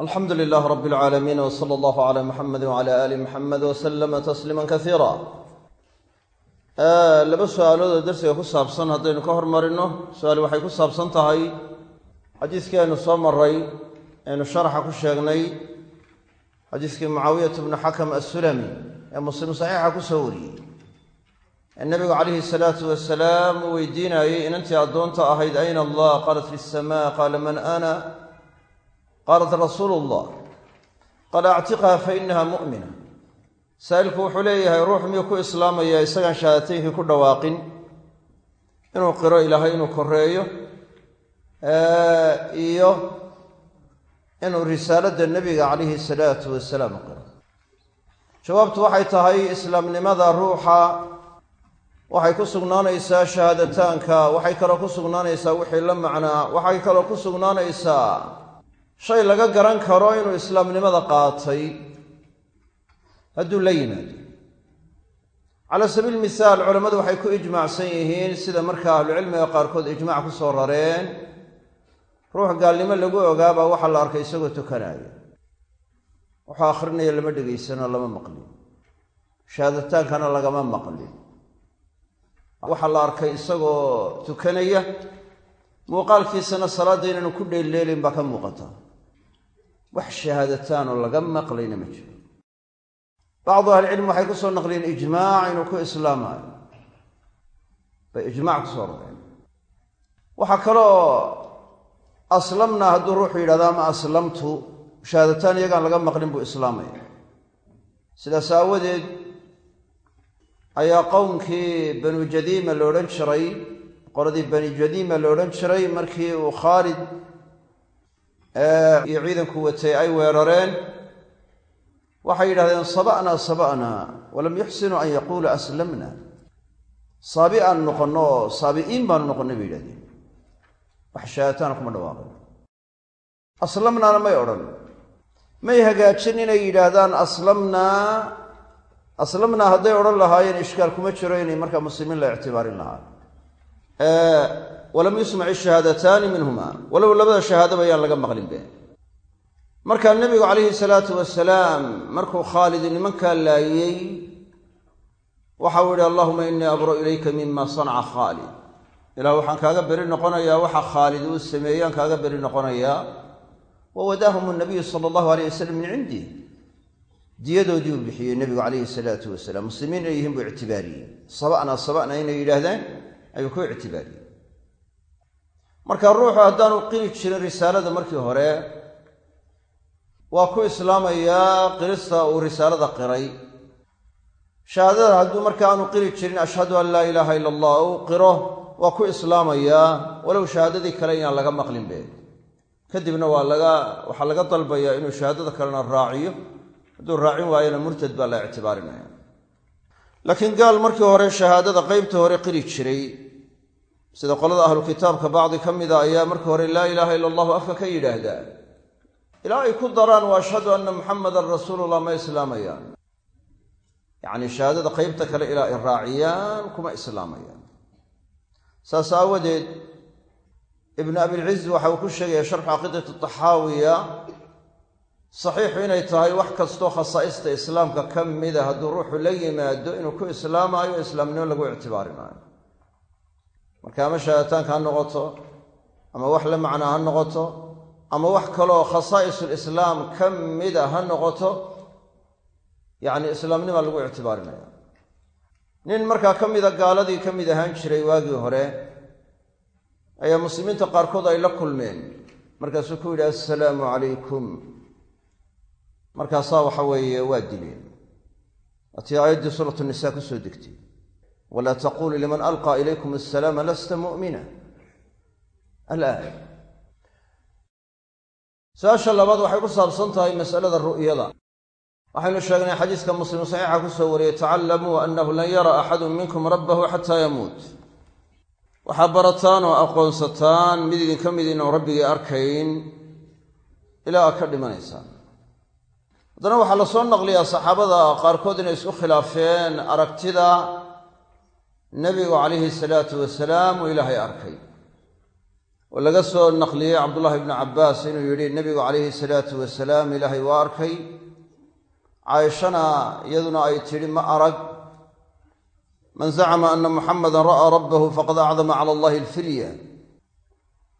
alxamdu lilaah rab alcaalamiin w sala allahu calaa muxamedi wcala aali muxamed wasalama tasliima kasiira laba su'aalood oo ku saabsan haddaynu ka hormarino su'aali waxay ku saabsan tahay xadiiskii aynu soo maray aynu sharaxa ku sheegnay xadiiskii mucaawiyat bnu xakam assulami ee muslim saxiixa ku soo wariyey. Ee nebigu calayhi salaatu wasalaam uu weydiinayey inantii addoonta ahayd ayna allah qaalat fi lsama qaala man ana qaalat rasuulu llah qad actiqha fa inaha mu'mina saa'ilku wuxuu leeyahay ruux miyuu ku islaamaya isagaan shahaadateynkii ku dhawaaqin inuu qiro ilaahay inuu koreeyo iyo inuu risaaladda nebiga calayhi salaatu wasalaam qiro jawaabtu waxay tahay islaamnimada ruuxa waxay ku sugnaanaysaa shahaadataanka waxay kaloo ku sugnaanaysaa wixii la macnaa waxay kaloo ku sugnaanaysaa shay laga garan karo inuu islaamnimada qaatay. Hadduu la yimaado. Cala sabiil mihaal culammadu waxay ku ijmaacsan yihiin sida markaa ahlucilmiga qaarkood ijmac ku soo rareen ruux gaalnimo lagu ogaabaa waxaa la arkay isagoo tukanaayo. Wuxuu akhrinaya lama dhegaysanoo lama maqlin. Shahaadataankana lagama maqlin. Waxaa la arkay isagoo tukanaya muuqaalkiisana salaadda inaanu ku dheelleelin baa ka muuqata wax shahaadataanoo laga maqlayna ma jiro. Bacdu ahlicilm waxay ku soo naqliyeen ijmaac inuu ku islaamaayo. Bay ijmac ku soo rareen waxaa kaloo aslamna hadduu ruuxu yidhahdo ama aslamtu shahaadataan iyagaan laga maqlin buu islaamaya. Sidaas aawadeed ayaa qowmkii banu jadiima la odhan jiray qoladii bani jadiima la odhan jiray markii uu khaalid iyo ciidanku watay ay weerareen. Waxay yidhahdeen saba'naa saba'naa walam yuxsinuu an yaquula aslamna. Saabi aan noqonno oo saabi'iin baanu noqonnay bay yidhahdeen wax shahaataana kuma dhawaaqin aslamnaana may odhan. May hagaajin inay yidhaahdaan aslamnaa aslamnaa hadday odhan lahaayeen ishkaal kuma jiro inay markaa muslimiin la ictibaarin lahaa walam yusmac ishahaadataani minhuma walow labada shahaadaba ayaan laga maqlin be markaa nebigu calayhi salaatu wasalaam markuu khaalid nimankaa laayey waxau yihi allahuma innii abru ilayka mima sanaca khaalid. Ilah waxaan kaaga beri noqonayaa waxa khaalid uu sameeyaan kaaga beri noqonayaa. Wa wadaahum nabiyu sala allahu aleyh wasalam min cindih diyadoodii uu bixiyey nebigu calayhi salaatu wasalaam muslimiin inay yihiin buu ictibaariyey. Saba'na saba'na inay yidhaahdaan ayuu ku ictibaariyey marka ruuxu haddaanu qiri jirin risaalada markii hore waa ku islaamayaa qirista uu risaalada qiray. Shahaadada hadduu marka aanu qiri jirin ashhadu an laa ilaaha ila allah uu qiro waa ku islaamayaa walow shahaadadii kale inaan laga maqlin be kadibna waa laga waxaa laga dalbayaa inuu shahaadada kalena raaciyo. Hadduu raacin waayona murtad baa la ictibaarinaya laakiin gaal markii hore shahaadada qeybta hore qiri jiray sida qolada ahlu kitaabka bacdi ka mida ayaa markii hore laa ilaaha ila allahu afka ka yidhaahdaa. Ilaa ay ku daraan wa ashhadu anna muxamadan rasuulullah ma islaamayaan. Yacni shahaadada qeybta kale ilaa ay raaciyaan kuma islaamayaan. Saas aawadeed ibnu abilciz waxa uu ku sheegaya sharxu caqiidati taxaawiya saxiixu inay tahay wax kastoo khasaa'ista islaamka ka mida hadduu ruuxu la yimaado inuu ku islaamaayo islaamnimo lagu ictibaarinaayo marka ama shahaadataanka ha noqoto ama wax la macnaa ha noqoto ama wax kaloo khasaa'isulislaam ka mida ha noqoto yacni islaamnima lagu ictibaarinaya. Nin markaa ka mida gaaladii ka mid ahaan jiray waagii hore ayaa muslimiinta qaarkood ay la kulmeen. Markaasuu ku yidhi assalaamu calaykum markaasaa waxa weeye waa dileen waatii aayaddii suuratu nisaa ku soo degtay walaa taquluu liman alqaa ilaykum asalaama lasta mu'mina alaaya su'aasha labaad waxay ku saabsan tahay masalada ru'yada waxaynu sheegnay xadiiska muslim saxiixa ku soo wariyey tacallamuu annahu lan yara axadun minkum rabbahu xataa yamuut waxaa barataan oo aqoonsataan mid idinka mid inuu rabbigii arkayn ilaa aad ka dhimanaysaan haddana waxaa la soo naqliyaa saxaabada qaarkood inay isku khilaafeen aragtida nebigu calayhi salaatu wasalaam uu ilaahay arkay. Oo laga soo naqliyey cabdullaahi ibnu cabbaas inuu yidhi nebigu calayhi salaatu wasalaam ilaahay waa arkay. Caaishana iyaduna ay tidhi ma arag. Man zacama ana muxamadan ra'aa rabbahu faqad acdama cala allahi alfirya.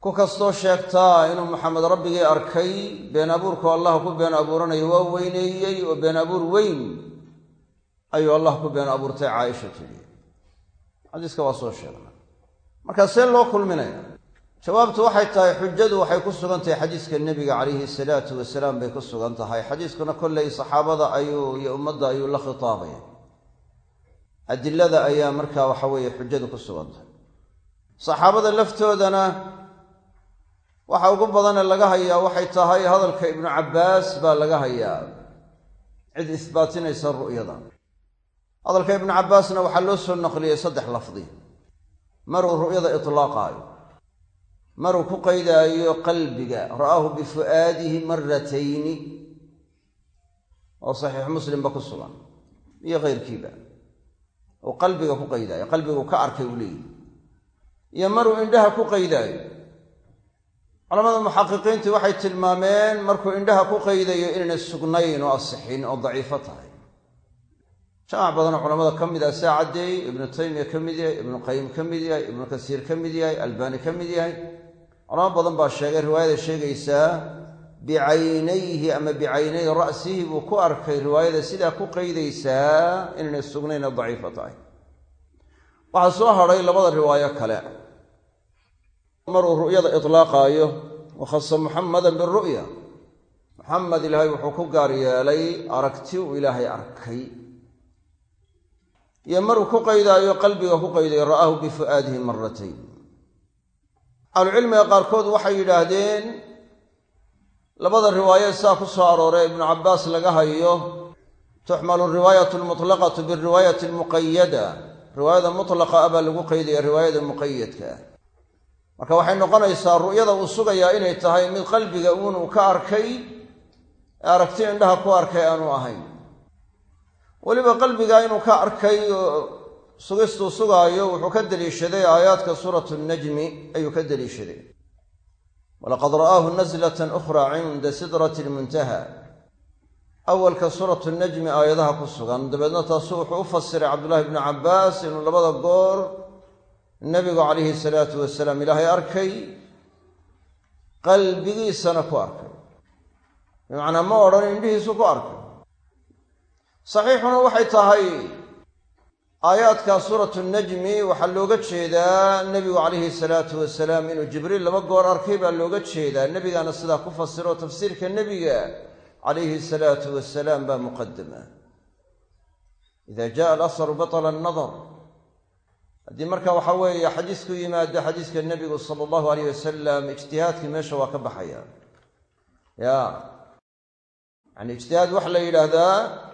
Ku kastoo sheegtaa inuu maxamed rabbigii arkay been abuurku allah ku been abuuranayo waa weyneeyey oo been abuur weyn ayuu allah ku been abuurtay caaisha tidhi xadiiska waa soo sheegnay markaa see loo kulminaya jawaabtu waxay tahay xujadu waxay ku sugan tahay xadiiska nebiga calayhi salaatu wasalaam bay ku sugan tahay. Xadiiskuna kolley saxaabada ayuu iyo ummadda ayuu la khitaabaya. Adilada ayaa markaa waxa weeye xujadu ku sugan tahay. Saxaabada laftoodana waxa ugu badane laga hayaa waxay tahay hadalka ibnu cabbaas baa laga hayaa. Cid isbaatinaysa ru'yada hadalka ibnu cabbaasna waxaa loo soo naqliyey saddex lafdi. Maruu ru'yada itlaaqaayo. Maruu ku qaydaayo qalbiga ra'aahu bifu'aadihi maratayni oo saxiix muslimba ku sugan iyo keyrkiiba uu qalbiga ku qaydaayo qalbigu ka arkay uu leeyihi iyo maruu indhaha ku qaydaayo. Culamada muxaqiqiintu waxay tilmaameen markuu indhaha ku qaydayo inayna sugnayn oo asixin oo daciifo tahay jamac badanoo culamada ka mid ah saa caddeeyey ibnu taymiya ka mid yahay ibnu qayim ka mid yahay ibnu kasiir ka mid yahay albaani ka mid yahay. Culamo badan baa sheegay riwaayada sheegaysaa bicaynayhi ama bicaynay ra'sihi buu ku arkay riwaayada sidaa ku qaydaysaa inaynay sugnayn oo daciifo tahay. Waxaa soo hadhay labada riwaayo kale. Maruu ru'yada itlaaqaayo wakhasa muxamadan biru'ya. Muxamed ilaahay wuxuu ku gaar yeelay aragti uu ilaahay arkay iyo maruu ku qaydaayo qalbiga ku qaydayo ra'aahu bifu'aadihi maratayn ahlucilmiga qaarkood waxay yidhaahdeen labada riwaaye saa ku soo arooree ibnu cabbaas laga hayo tuxmalu riwaayatu almutlaqatu biriwaayati almuqayada riwaayada mutlaqa ah baa lagu qaydaya riwaayada muqayadka ah. Marka waxay noqonaysaa ru'yada uu sugayaa inay tahay mid qalbiga uunuu ka arkay aragti indhaha ku arkay aanu ahayn weliba qalbiga inuu ka arkay oo sugistuu sugaayo wuxuu ka deliishaday aayaadka suuratu najmi ayuu ka deliishaday. Walaqad ra'aahu naslatan ukhraa cinda sidrati lmuntaha awalka suuratu najmi aayadaha ku sugan dabeedna taasu wuxuu u fasiray cabdullahi bnu cabbaas inuu labada goor nebigu calayhi salaatu wasalaam ilaahay arkay qalbigiisana ku arkay. Bimacnaa ma odhan indhihiisu ku arkay saxiixuna waxay tahay aayaadka suuratu najmi waxaa looga jeedaa nebigu calayhi salaatu wasalaam inuu jibriil laba goor arkay baa looga jeedaa. Nebigaana sidaa ku fasiro tafsiirka nebiga calayhi salaatu wasalaam baa muqadama ida jaءa alasaru batla annadar. Haddii marka waxa weeye xadiisku yimaado xadiiska nebigu sala allahu alayh wasalam ijtihaadkii meesha waa ka baxaya. Ya yani ijtihaad waxa la yidhaahdaa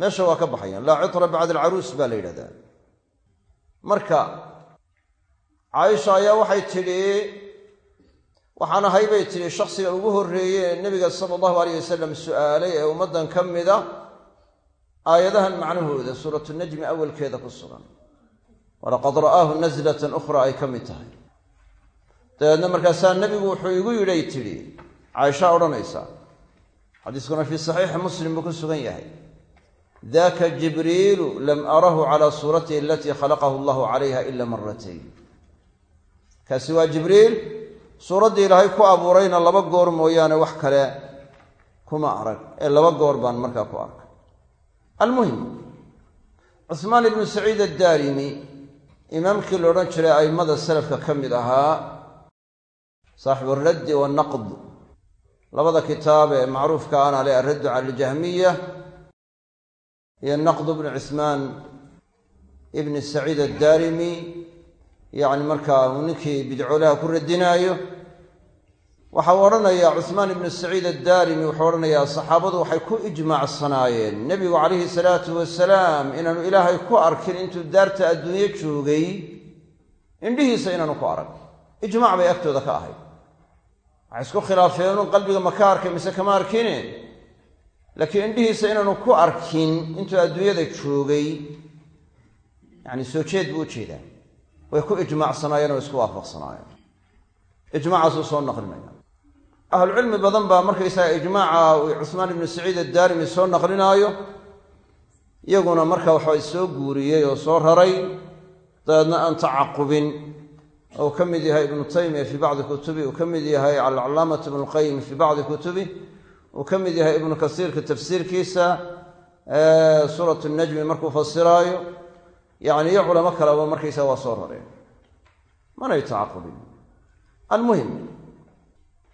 meesha waa ka baxayaan. Laa citra bacda alcaruus baa la yidhahdaa. Marka caaisha ayaa waxay tidhi waxaan ahay bay tidhi shaksiga ugu horreeye ee nebiga sala allahu alayh wasalam su'aalay ee ummaddan ka mida aayadahan macnahooda suuratu najmi awalkeeda ku sugan. Walaqad ra'aahu naslatan ukhra ay ka mid tahay. Dabeedna markaasaa nebigu wuxuu igu yidhay tidhi caaishaa odhanaysa xadiiskuna fii saxiixi muslim buu ku sugan yahay daka jibriilu lam arahu calaa suuratihi alatii khalaqahu allahu calayha ila maratayn kaasi waa jibriil suuraddii ilaahay ku abuurayna laba goor mooyaane wax kale kuma arag ee laba goor baan markaa ku arkay almuhim cuhmaan ibnu saciid addaarimi imaamkii la odhan jiray a'immada salafka ka mid ahaa saaxibu alraddi wannaqd labada kitaab ee macruufka ana le cala aljahmiya iyo naqd bnu cuhmaan ibni saciid addaarimi yacni markaa uu ninkii bidcoolaha ku radinaayo waxa uu odhanayaa cuhmaan ibnu saciid addaarimi wuxuu odhanayaa saxaabadu waxay ku ijmaacsanaayeen nebigu calayhi salaatu wasalaam inaanu ilaahay ku arkin intuu daarta adduunye joogay indhihiisa inaanu ku arag. Ijmaac bay agtooda ka ahayd. Waxay isku khilaafeen qalbiga ma mise kama arkine laakiin indhihiisa inaanu ku arkin intuu adduunyada joogay yacni soo jeed buu u jeedaa. Way ku ijmaacsanaayeen oo isku waafaqsanaayeen. Ijmaacaasuu soo naqlinaya. Ahlucilmi badan baa markaysaga ijmaaca uu cuhmaan ibnu saciid addaarimi soo naqlinaayo iyaguna marka waxaa soo guuriyey oo soo raray dabeedna aan tacaqubin. Ou ka mid yahay ibnu taymiya fii bacdi kutubi uu ka mid yahay alcalaamatu ibnu lqayim fii bacdi kutubi uu ka mid yahay ibnu kasiirka tafsiirkiisa suurat najmi markuu fasiraayo yani iyo culamo kaleba markaysa waa soo rareen. Manay tacaqubin? Almuhim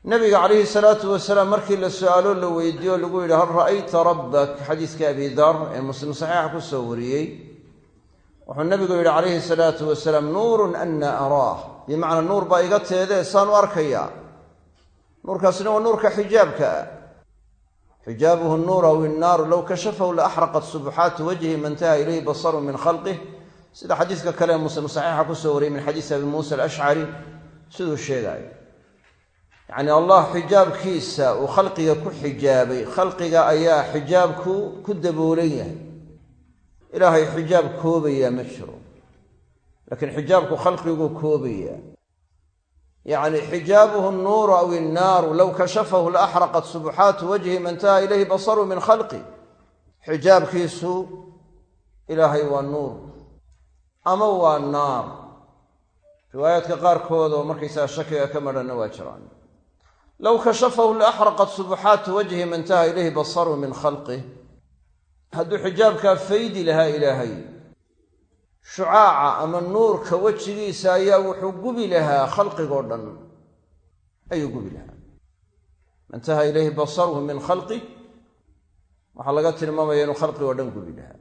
nabiga calayhi salaatu wasalaam markii la su'aalo la weydiiyo lagu yidhi hal ra'ayta rabbak? Xadiiska abi dar ee muslim saxiixa ku soo wariyey wuxuu nabigu yidhi calayhi salaatu wasalaam nuurun ana araah. Bimacnaa nuur baa iga teedee saan u arkayaa. Nuurkaasina waa nuurka xijaabka ah xijaabuhu nuur aw innaaru low kashafahu la axraqat subuxaatu wajhi ma intaha ilayhi basaru min khalqih. Sida xadiiska kale ee muslim saxiixa ku soo wariyey min xadiisi abi muusa alashcari siduu sheegaayo. Yacni allah xijaabkiisa uu khalqiga ku xijaabay khalqiga ayaa xijaabku ku daboolan yahay. Ilaahay xijaab koobayaa ma jiro xijaabku khalqiguu koobayaa yacni xijaabuhu nuuru aw innaaru low kashafahu la axraqat subuxaatu wajhi ma intaha ilayhi basaru min khalqi. Xijaabkiisu ilaahay waa nuur ama waa naar. Riwaayaadka qaarkood oo markaysaga shakiga ka madhanna waa jiraan. Low kashafahu la axraqat subuxaatu wajhi ma intaha ilayhi basaru min khalqih hadduu xijaabkaa faydi lahaa ilaahay shucaaca ama nuurka wejigiisa ayaa wuxuu gubi lahaa khalqigoo dhan. Ayuu gubi lahaa. Ma intaha ilayhi basaruhu min khalqih waxaa laga tilmaamaya inuu khalqigoo dhan gubi lahaa.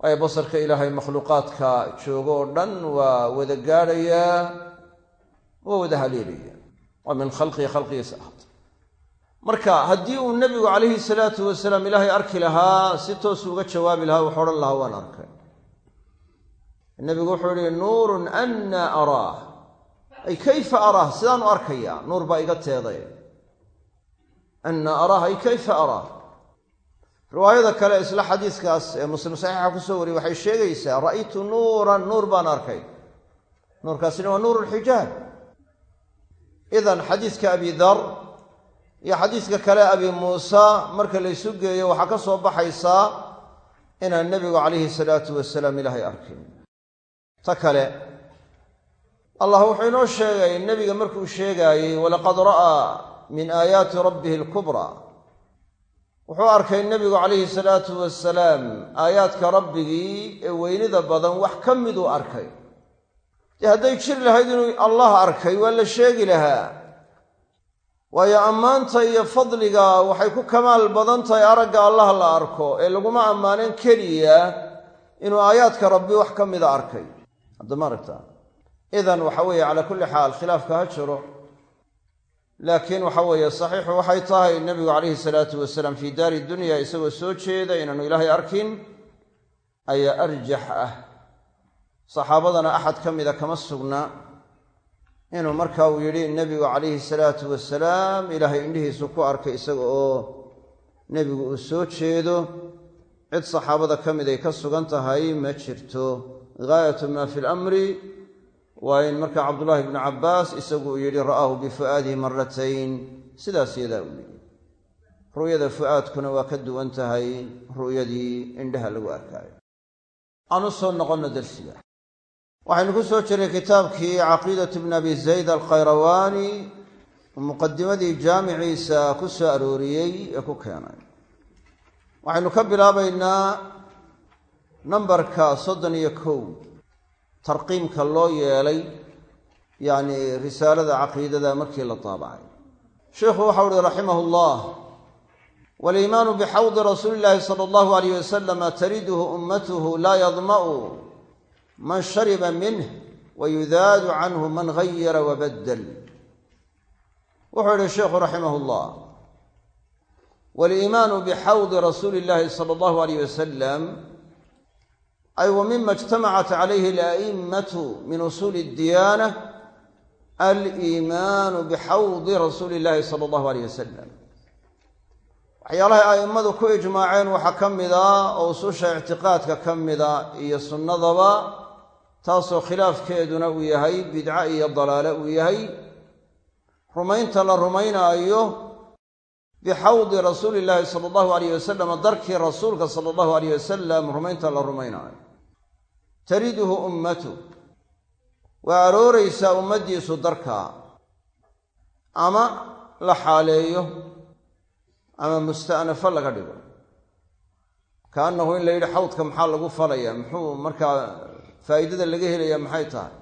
Waayo basarka ilaahay makhluuqaadka joogo oo dhan waa wada gaadhayaa waa wada haleelaya waa min khalqihi khalqigiisa ahaata marka haddii uu nebigu calayhi salaatu wasalaam ilaahay arki lahaa si toosu uga jawaabi lahaa wuxuu odhan lahaa waan arkay nebigu wuxuu yihi nuurun anna araah. Ay kayfa araah? Sidaan u arkayaa nuur baa iga teeday. Anna araah ay kayfa araah? Riwaayada kale isla xadiiskaas ee muslim saxiixa ku soo wariyey waxay sheegaysaa ra'aytu nuuran nuur baan arkay. Nuurkaasina waa nuur lxijaab idan xadiiska abi dar iyo xadiiska kale abi muusa marka laysu geeyo waxaa ka soo baxaysaa inaan nebigu calayhi salaatu wasalaam ilaahay arkin ta kale allah wuxuu inoo sheegay nebiga markuu sheegaayey walaqad ra'aa min aayaati rabbihi alkubraa wuxuu arkay nebigu calayhi salaatu wasalaam aayaadka rabbigii ee weynida badan wax ka miduu arkay. Dee hadday jiri lahayd inuu allah arkay waa la sheegi lahaa. Waayo ammaanta iyo fadliga waxay ku kamaal badan tahay aragga allah la arko ee laguma ammaanen keliya inuu aayaadka rabbi wax ka mida arkay haddama aragtaa idan waxa weeye calaa kulli xaal khilaafka ha jiro laakiin waxa weeye saxiixu waxay tahay nebigu calayhi salaatu wasalaam fii daari dunya isagoo soo jeeda inaanu ilaahay arkin ayaa arjax ah. Saxaabadana axad ka mida kama sugna inuu marka uu yidhi nebigu calayhi salaatu wasalaam ilaahay indhihiisu ku arkay isaga oo nebigu uu soo jeedo. Cid saxaabada ka mid ay ka sugan tahay ma jirto gaayatu maa fi lamri waa in marka cabdullaahi bnu cabbaas isagu uu yidhi ra'aahu bifu'aadihi maratayn sidaas yadaa uu yidhi ru'yada fu'aadkuna waa ka duwan tahay ru'yadii indhaha lagu arkaayo aan u soo noqonno darsiga waxaynu ku soo jiray kitaabkii caqiidatu bni abi zayd alkhayrawaani muqadimadii jaamiciisa ku soo arooriyey ee ku keenay waxaynu nambarka soddon iyo kow. Tarqiimka loo yeelay yacni risaalada caqiidada markii la daabacay. Sheikhu waxau uhi raximah llah waliimaanu bixawdi rasuuli illaahi sala allahu alayh wasalama tariduhu ummatuhu laa yadma'u man shariba minh wayudaadu canhu man gayara wabaddel wuxuu yihi sheikhu raximah llah waliimaanu bixawdi rasuuli illaahi sala allahu alayh wasalam ay wa mima ijtamacat calayhi ala'immatu min usuuli اdiyaana aliimaanu bixawdi rasuuli illahi sala allahu alayh wasalam waxyaalahay a'immadu ku ijmaaceen waxaa ka mida oo ususha ictiqaadka ka mida iyo sunnadaba taasoo khilaafkeeduna uu yahay bidco iyo dalaale uu yahay. Rumaynta la rumaynaayo bixawdi rasuuli illaahi sala allahu alayh wasalam darkii rasuulka sala allahu alayh wasalam rumaynta la rumaynaayo tariduhu ummatu waa arooraysaa ummaddiisu darkaa ama la xaaleeyo ama musta'nafo laga dhigo. Kaannahu in la xawdka maxaa lagu falaya? Muxuu markaa faa'iidada laga helaya maxay tahay?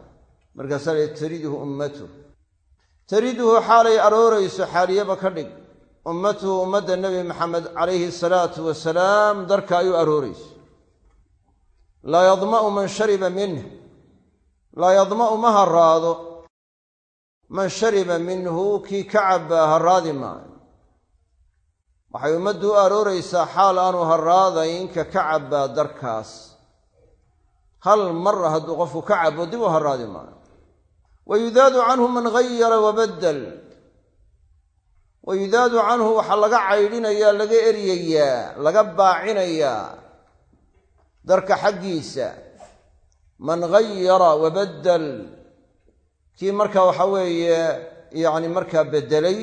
Markaasaa la tariduhu ummatu. Tariduhu xaalay aroorayso xaaliyaba ka dhig. Ummatuhu ummadda nebi maxamed calayhi salaatu wasalaam darka ayuu aroorayso laa yadma'u man shariba minh laa yadma'u ma haraado man shariba minhu kii ka cabbaa haraadi maayo. Waxay ummaddu u arooraysaa xaal aanu haraadayn ka ka cabbaa darkaas. Hal mar hadduu qofku ka cabo dib u haraadi maayo. Wa yudaadu canhu man gayara wabaddel wa yudaadu canhu waxaa laga caydhinayaa laga eryayaa laga baacinayaa darka xaggiisa. Man gayara wabaddel kii markaa waxa weeye yacni markaa beddelay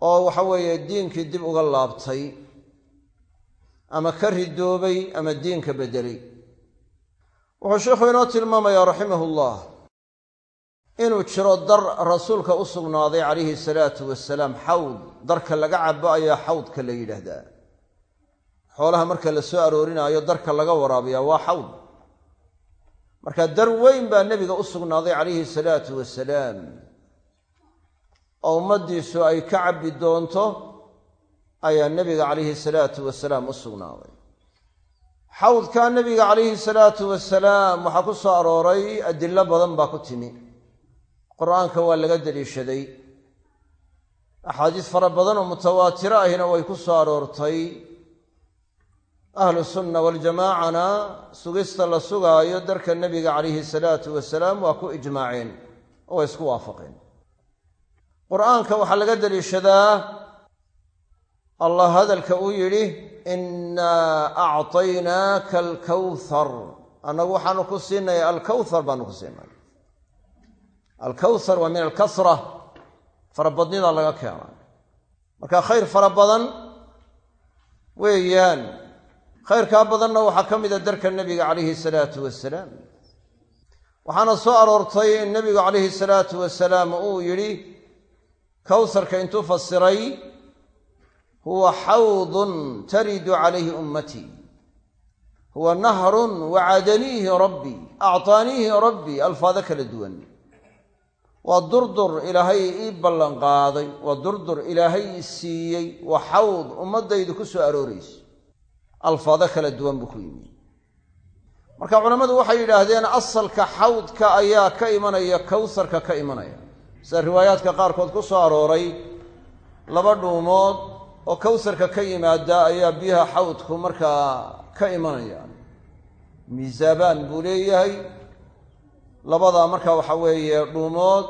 oo waxa weeye diinkii dib uga laabtay ama ka ridoobay ama diinka beddelay. Wuxuu sheikhu inoo tilmaamayaa raximahullah inuu jiro dar rasuulka u sugnaaday calayhi salaatu wasalaam xawd. Darka laga cabo ayaa xawdka la yidhaahdaa xoolaha marka la soo aroorinaayo darka laga waraabiyaa waa xawd. Marka dar weyn baa nebiga u sugnaaday calayhi salaatu wasalaam. Oo ummaddiisu ay ka cabbi doonto ayaa nebiga calayhi salaatu wasalaam u sugnaaday. Xawdkaa nebiga calayhi salaatu wasalaam waxaa ku soo arooray adillo badan baa ku timi. Qur'aanka waa laga deliishaday. Axaadiis fara badan oo mutawaatiro ahina way ku soo aroortay ahlu sunna waljamaacana sugista la sugaayo darka nebiga calayhi salaatu wasalaam waa ku ijmaaceen oo way isku waafaqeen. Qur'aanka waxaa laga deliishadaa allah hadalka uu yidhi innaa acطaynaaka alkawthar. Annagu waxaanu ku siinaya alkawthar baanu ku siinay. Alkawthar waa min alkasra farabadnida laga keena marka khayr fara badan weeyaan khayrkaa badanna waxaa ka mida darka nebiga calayhi salaatu wasalaam waxaana soo aroortay in nebigu calayhi salaatu wasalaam uu yidhi kawsarka intuu fasiray huwa xawdun taridu calayhi ummatii huwa nahrun wacadaniihi rabbii acطaaniihi rabbii alfaado kala duwan. Waa durdur ilaahay ii ballanqaaday waa durdur ilaahay ii siiyey waa xawd ummaddaydu ku soo aroorayso alfaado kala duwan buu ku yimi. Marka culammadu waxay yidhaahdeen asalka xawdka ayaa ka imanaya kawsarka ka imanaya. Sida riwaayaadka qaarkood ku soo arooray laba dhuumood oo kawsarka ka yimaada ayaa biyaha xawdku markaa ka imanayaan miisaabaan buu leeyahay. Labadaa marka waxa weeye dhuumood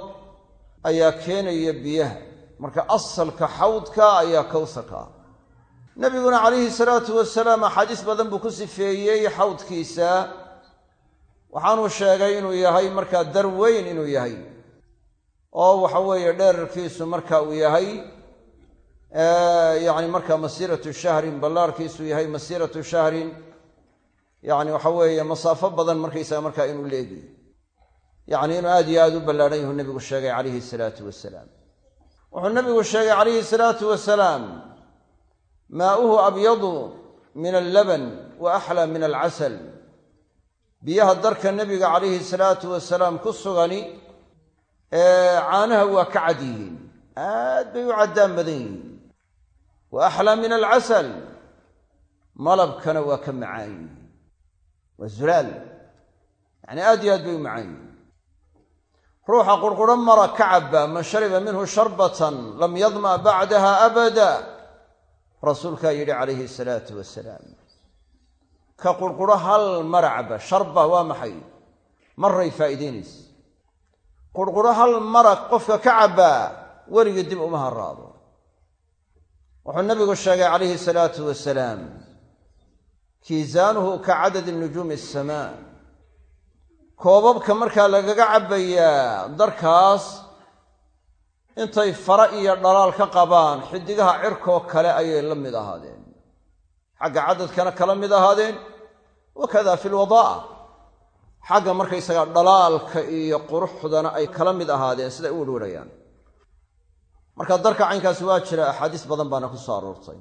ayaa keenaya biyaha. Marka asalka xawdka ayaa kawsarka ah nebiguna calayhi salaatu wasalaam axaadiis badan buu ku sifeeyey xawdkiisa. Waxaanuu sheegay inuu yahay markaa dar weyn inuu yahay. Oo waxa weeye dheerarkiisu marka uu yahay yacni markaa masiiratu shahrin ballaarkiisu yahay masiiratu shahrin. Yacni waxa weeye masaafo badan markaysaga markaa inuu leegiyo yacni inuu aad iyo aad u ballaadhan yahu nebigu sheegay calayhi salaatu wasalaam wuxuu nebigu sheegay calayhi salaatu wasalaam maa'uhu abyadu min allaban wa axlaa min alcasal biyaha darka nebiga calayhi salaatu wasalaam ku sugani ee caanaha waa ka cad yihiin. Aad bay u caddaan badan yihiin. Wa axlaa min alcasal malabkana waa ka macaan yihiin. Waa zulaal yacni aad iyo aad bay u macaan yihiin. Ruuxa qurquro mara ka man shariba minhu sharbatan lam yadma bacdaha abada rasuulkaa yidhi calayhi salaatu wasalaam ka qurquro hal mara cabba sharba waa maxay? Maray faa'iideynaysa qurquro hal maraq qofka ka cabbaa weligii dib uma haraado wuxuu nabigu sheegay calayhi salaatu wasalaam kiisaanuhu ka cadadi nujuumi asamaa koobabka markaa lagaga cabbayaa darkaas intay fara iyo dhalaal ka qabaan xidigaha cirkoo kale ayay la mid ahaadeen. Xagga cadadkana kala mid ahaadeen. Wakada fi lwadaa'a xagga markaysaga dhalaalka iyo quruxdana ay kala mid ahaadeen siday u werwarayaan marka darka caynkaasi waa jira axaadiis badan baana ku soo aroortay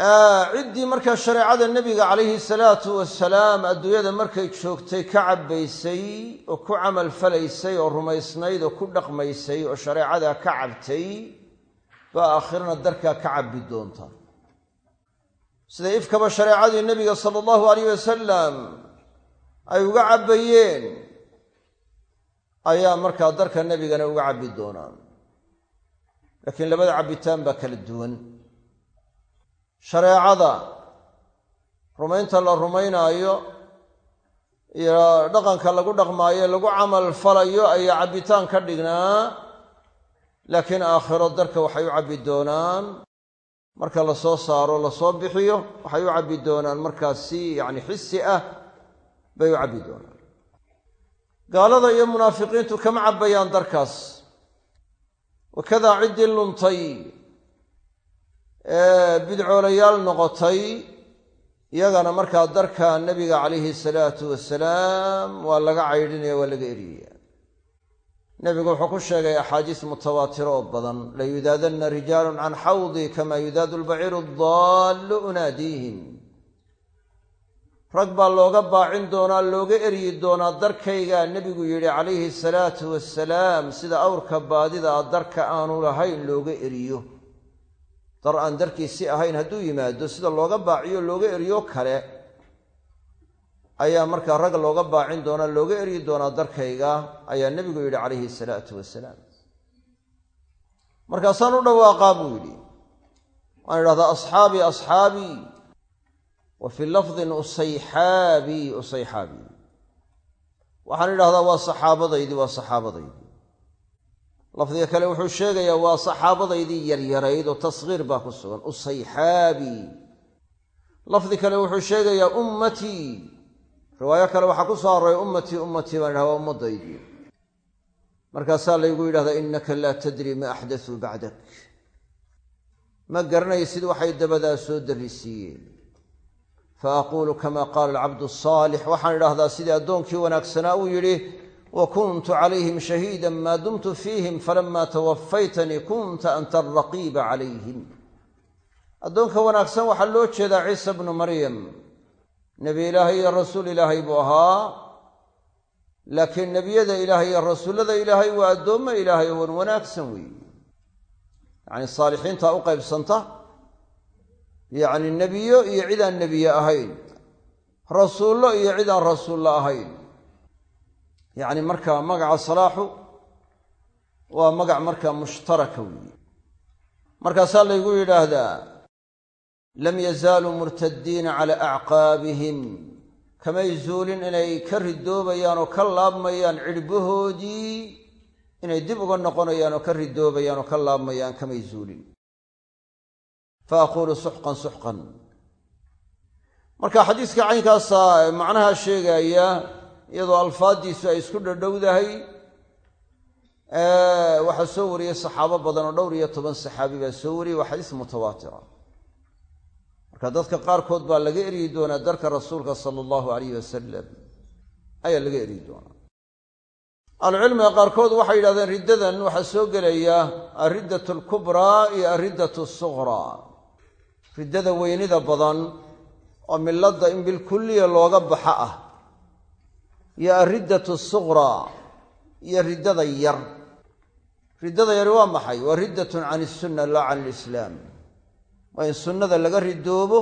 ciddii markaa shareecada nebiga calayhi salaatu wasalaam adduunyada markay joogtay ka cabbaysay oo ku camal falaysay oo rumaysnayd oo ku dhaqmaysay oo shareecadaa ka cabtay baa aakhirana darkaa ka cabbi doonta. Sida ifkaba shareecadii nebiga sala allahu alayh wasalam ay uga cabbayeen ayaa markaa darka nebigana uga cabbi doonaan. Laakiin labada cabbitaan baa kala duwan shareecada. Rumaynta la rumaynaayo iyo dhaqanka lagu dhaqmaayo lagu camal falayo ayaa cabbitaan ka dhignaa laakiin aakhiro darka waxay u cabbi doonaan. Marka la soo saaro la soo bixiyo waxay u cabbi doonaan. Markaas si yacni xisi ah bay u cabbi doonaan. Gaalada iyo munaafiqiintu kama cabbayaan darkaas. Wakadaa ciddii luntay bidcoolayaal noqotay iyagana markaa darka nebiga calayhi salaatu wasalaam waa laga caydhinaya waa laga eriyaya. Nebigu wuxuu ku sheegay axaadiis mutawaatiro oo badan. Layudaadanna rijaalun can xawdii kama yudaadu lbaciiru daallu unaadiihim rag baa looga baacin doonaa looga eryi doonaa darkaygaa nebigu yidhi calayhi salaatu wasalaam sida awrka baadida a darka aanu lahayn looga eriyo dar aan darkiisi ahayn hadduu yimaado sida looga baaciyo looga eriyo kale ayaa markaa rag looga baacin doonaa looga eryi doonaa darkayga ayaa nebigu yidhi calayhi salaatu wasalaam. Markaasaan u dhawaaqaa buu yidhi. Waan idhahdaa asxaabii asxaabii wa fii lafdin usayxaabii usayxaabii waxaan idhahdaa waa saxaabadaydii waa saxaabadaydii lafdiga kale wuxuu sheegayaa waa saxaabadaydii yaryarayd oo tasgiir baa ku sugan. Usayxaabii lafdi kale wuxuu sheegayaa ummatii riwaayo kale waxaa ku soo arooray ummatii ummatii baan idhaha waa ummadaydii markaasaa laygu yidhahdaa innaka laa tadri ma axdatuu bacdak. Ma garanaysid waxay dabadaa soo darrisiiyeen. Fa aquulu kama qaala alcabdu asaalix waxaan idhaahdaa sidii addoonkii wanaagsanaa uu yidhi wa kuntu calayhim shahiida maa dumtu fiihim falama tawafaytanii kunta anta alraqiiba calayhim addoonka wanaagsan waxaa loo jeedaa ciisa bnu maryam. Nebi ilaahay iyo rasuul ilaahay buu ahaa. Laakiin nebiyada ilaahay iyo rasuullada ilaahay waa addoommo ilaahay oo wan wanaagsan weeye. Yacni saalixiintaa u qaybsanta. Yacni nebiyo iyo cidaan nebiye ahayn. Rasuullo iyo cidaan rasuullo ahayn yacni markaa magaca salaaxu waa magac markaa mushtaraka weeye. Markaasaa laygu yidhaahdaa lam yazaaluu murtadiina calaa acqaabihim. Kamay zuulin inay ka ridoobayaan oo ka laabmayaan cidhbahoodii inay dib uga noqonayaan oo ka ridoobayaan oo ka laabmayaan kamay zuulin. Fa aquulu suxqan suxqan. Marka xadiiska caynkaasa macnaha sheegaya iyadoo alfaaddiisu ay isku dhadhowdahay. Waxaa soo wariyey saxaabo badan oo dhowr iyo toban saxaabi baa soo wariyey waa xadiis mutawaatira marka dadka qaarkood baa laga eryi doonaa darka rasuulka sala allahu alayh wasalam ayaa laga eryi doonaa. Ahlucilmiga qaarkood waxay yidhahdeen riddadan waxaa soo gelaya alriddatu alkubraa iyo alriddatu asuqraa riddada weynida badan oo milladda in bilkulliya looga baxa ah iyo alriddatu asuqraa iyo riddada yar. Riddada yari waa maxay? Waa riddatun can isunna laa can ilislaam waa in sunnada laga ridoobo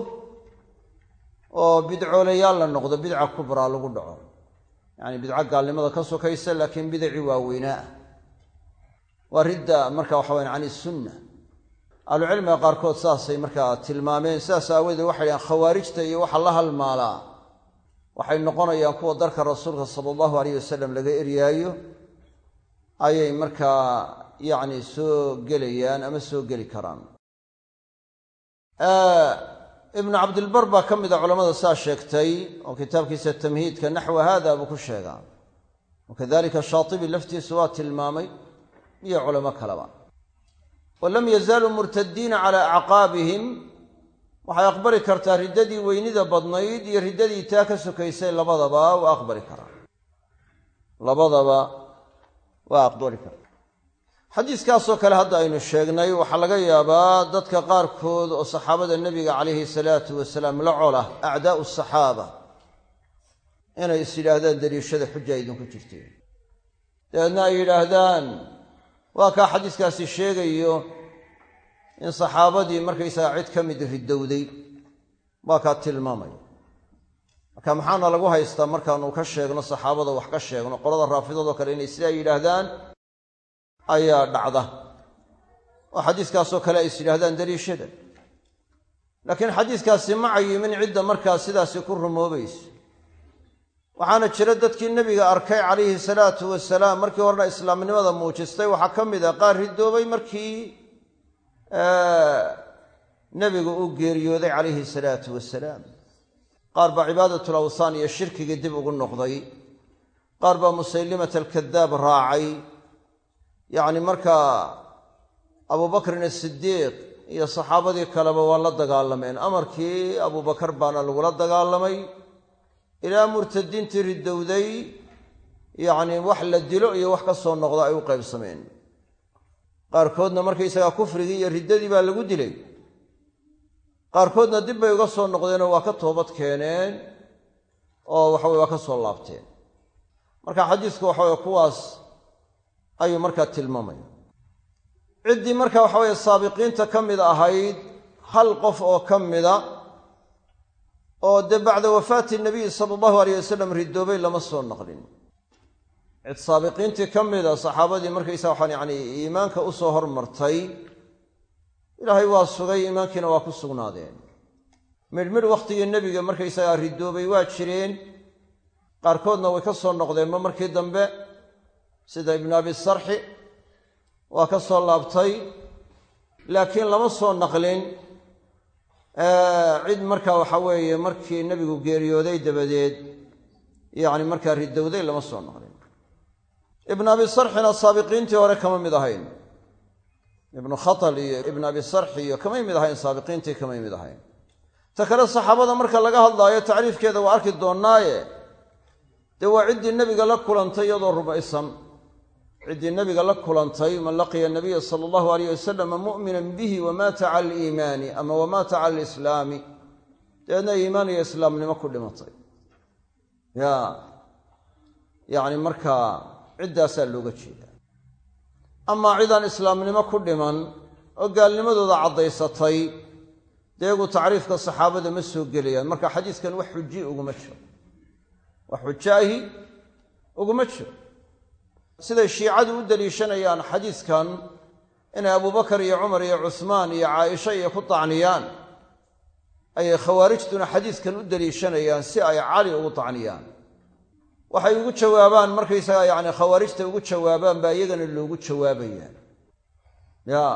oo bidcoolayaal la noqdo bidca kubraa lagu dhaco. Yacani bidco gaalnimada ka sokaysa laakiin bidaci waaweynaa waa ridda marka waxa wayan can isunna ahlucilmiga qaarkood saasay markaa tilmaameen sidaas aawadeed waxay dhahen khawaarijta iyo waxa la halmaalaa waxay noqonayaan kuwa darka rasuulka sala allahu alayh wasalam laga eryaayo ayay markaa yacni soo gelayaan ama soo geli karaan. Ibnu cabdilbar baa ka mid a culamada saa sheegtay oo kitaabkiisa tamhiidka naxwa haada buu ku sheegaa. Wakadalika shaatibi laftiisu waa tilmaamay iyo culamo kaleba. Wa lam yazaaluu murtadiina calaa acqaabihim waxay aqbali kartaa riddadii weynida badnayd iyo riddadii taa ka sokaysay labadaba waa aqbali karaa labadaba waa aqbali karaa xadiiskaasoo kale hadda aynu sheegnay waxaa laga yaabaa dadka qaarkood oo saxaabada nebiga calayhi salaatu wasalaam la cola acdaa'u saxaaba inay is yidhaahdaan daliishada xuja idinku jirteen dabeedna ay yidhaahdaan waa kaa xadiiskaasi sheegayo in saxaabadii markaysaga cid ka mid ridowday waa kaa tilmaamaya. Marka maxaana lagu haystaa markaanu ka sheegno saxaabada wax ka sheegno qolada raafidadoo kale inay sidaa yidhaahdaan ayaa dhacda. Oo xadiiskaasoo kale ay is yidhaahdaan daliishada laakiin xadiiskaasi ma cayimin cidda markaa sidaasi ku rumoobayso waxaana jira dadkii nebiga arkay calayhi salaatu wasalaam markii horena islaamnimada muujistay waxaa ka mid ah qaar ridoobay markii nebigu uu geeriyooday calayhi salaatu wasalaam qaar baa cibaadatul awthaan iyo shirkigii dib ugu noqday. Qaar baa musaylimat alkadaab raacay. Yacni markaa abubakrin asidiiq iyo saxaabadii kaleba waa la dagaalameen. Amarkii abubakar baana lagula dagaalamay. Ilaa murtadiintii ridowday yacni wax la dilo iyo wax ka soo noqda ay u qaybsameen qaarkoodna markaysagaa kufrigii iyo riddadii baa lagu dilay. Qaarkoodna dib bay uga soo noqdeenoo waa ka toobad keeneen oo waxaweye waa ka soo laabteen. Marka xadiisku waxaweye kuwaas ayuu markaa tilmaamaya. Ciddii marka waxaweye saabiqiinta ka mid ahayd hal qof oo ka mida oo dee bacda wafaati nabiyi sala allahu aleyh wasalam ridoobay lama soo naqlin cid saabiqiintii ka mida saxaabadii markaysa waxaan yacni iimaanka u soo hormartay ilaahay waa sugay iimaankiina waa ku sugnaadeen. Midhmidh wakhtigii nebiga markaysagaa ridoobay waa jireen qaarkoodna way ka soo noqdeenba markii dambe sida ibnu abi sarxi waa ka soo laabtay laakiin lama soo naqlin. Cid marka waxa weeye markii nebigu geeriyooday dabadeed yacni markaa ridowday lama soo naqlin ibnu abi sarxina saabiqiintii hore kama mid ahayn. Ibnu khatal iyo ibnu abi sarxi iyo kamay mid ahayn saabiqiintii kamay mid ahayn. Ta kale saxaabada marka laga hadlaayo tacriifkeeda waa arki doonnaaye. Dee waa ciddii nebiga la kulantay iyadoo rumaysan. Ciddii nebiga la kulantay man laqiya nabiya sala allahu aleyh wasalama mu'minan bihi wamaata cala aliimaani ama wamaata cala alislaami dabeedna iimaan iyo islaamnimo ku dhimatay. Ya yacni markaa ciddaasaa looga jeedaa amaa cidaan islaamnimo ku dhiman oo gaalnimadooda caddaysatay deegu tacriifka saxaabada ma soo gelayaan. Marka xadiiskan wax xuji uguma jiro. Wax xujo ahi uguma jiro. Siday shiicadu u deliishanayaan xadiiskan inay abubakar iyo cumar iyo cusmaan iyo caaisha iyo ku tacniyaan ayay khawaarijtuna xadiiskan u deliishanayaan si ay cali ugu tacniyaan waxay ugu jawaabaan markaysaga yacni khawaarijta ugu jawaabaan baa iyagana loogu jawaabayaa ya.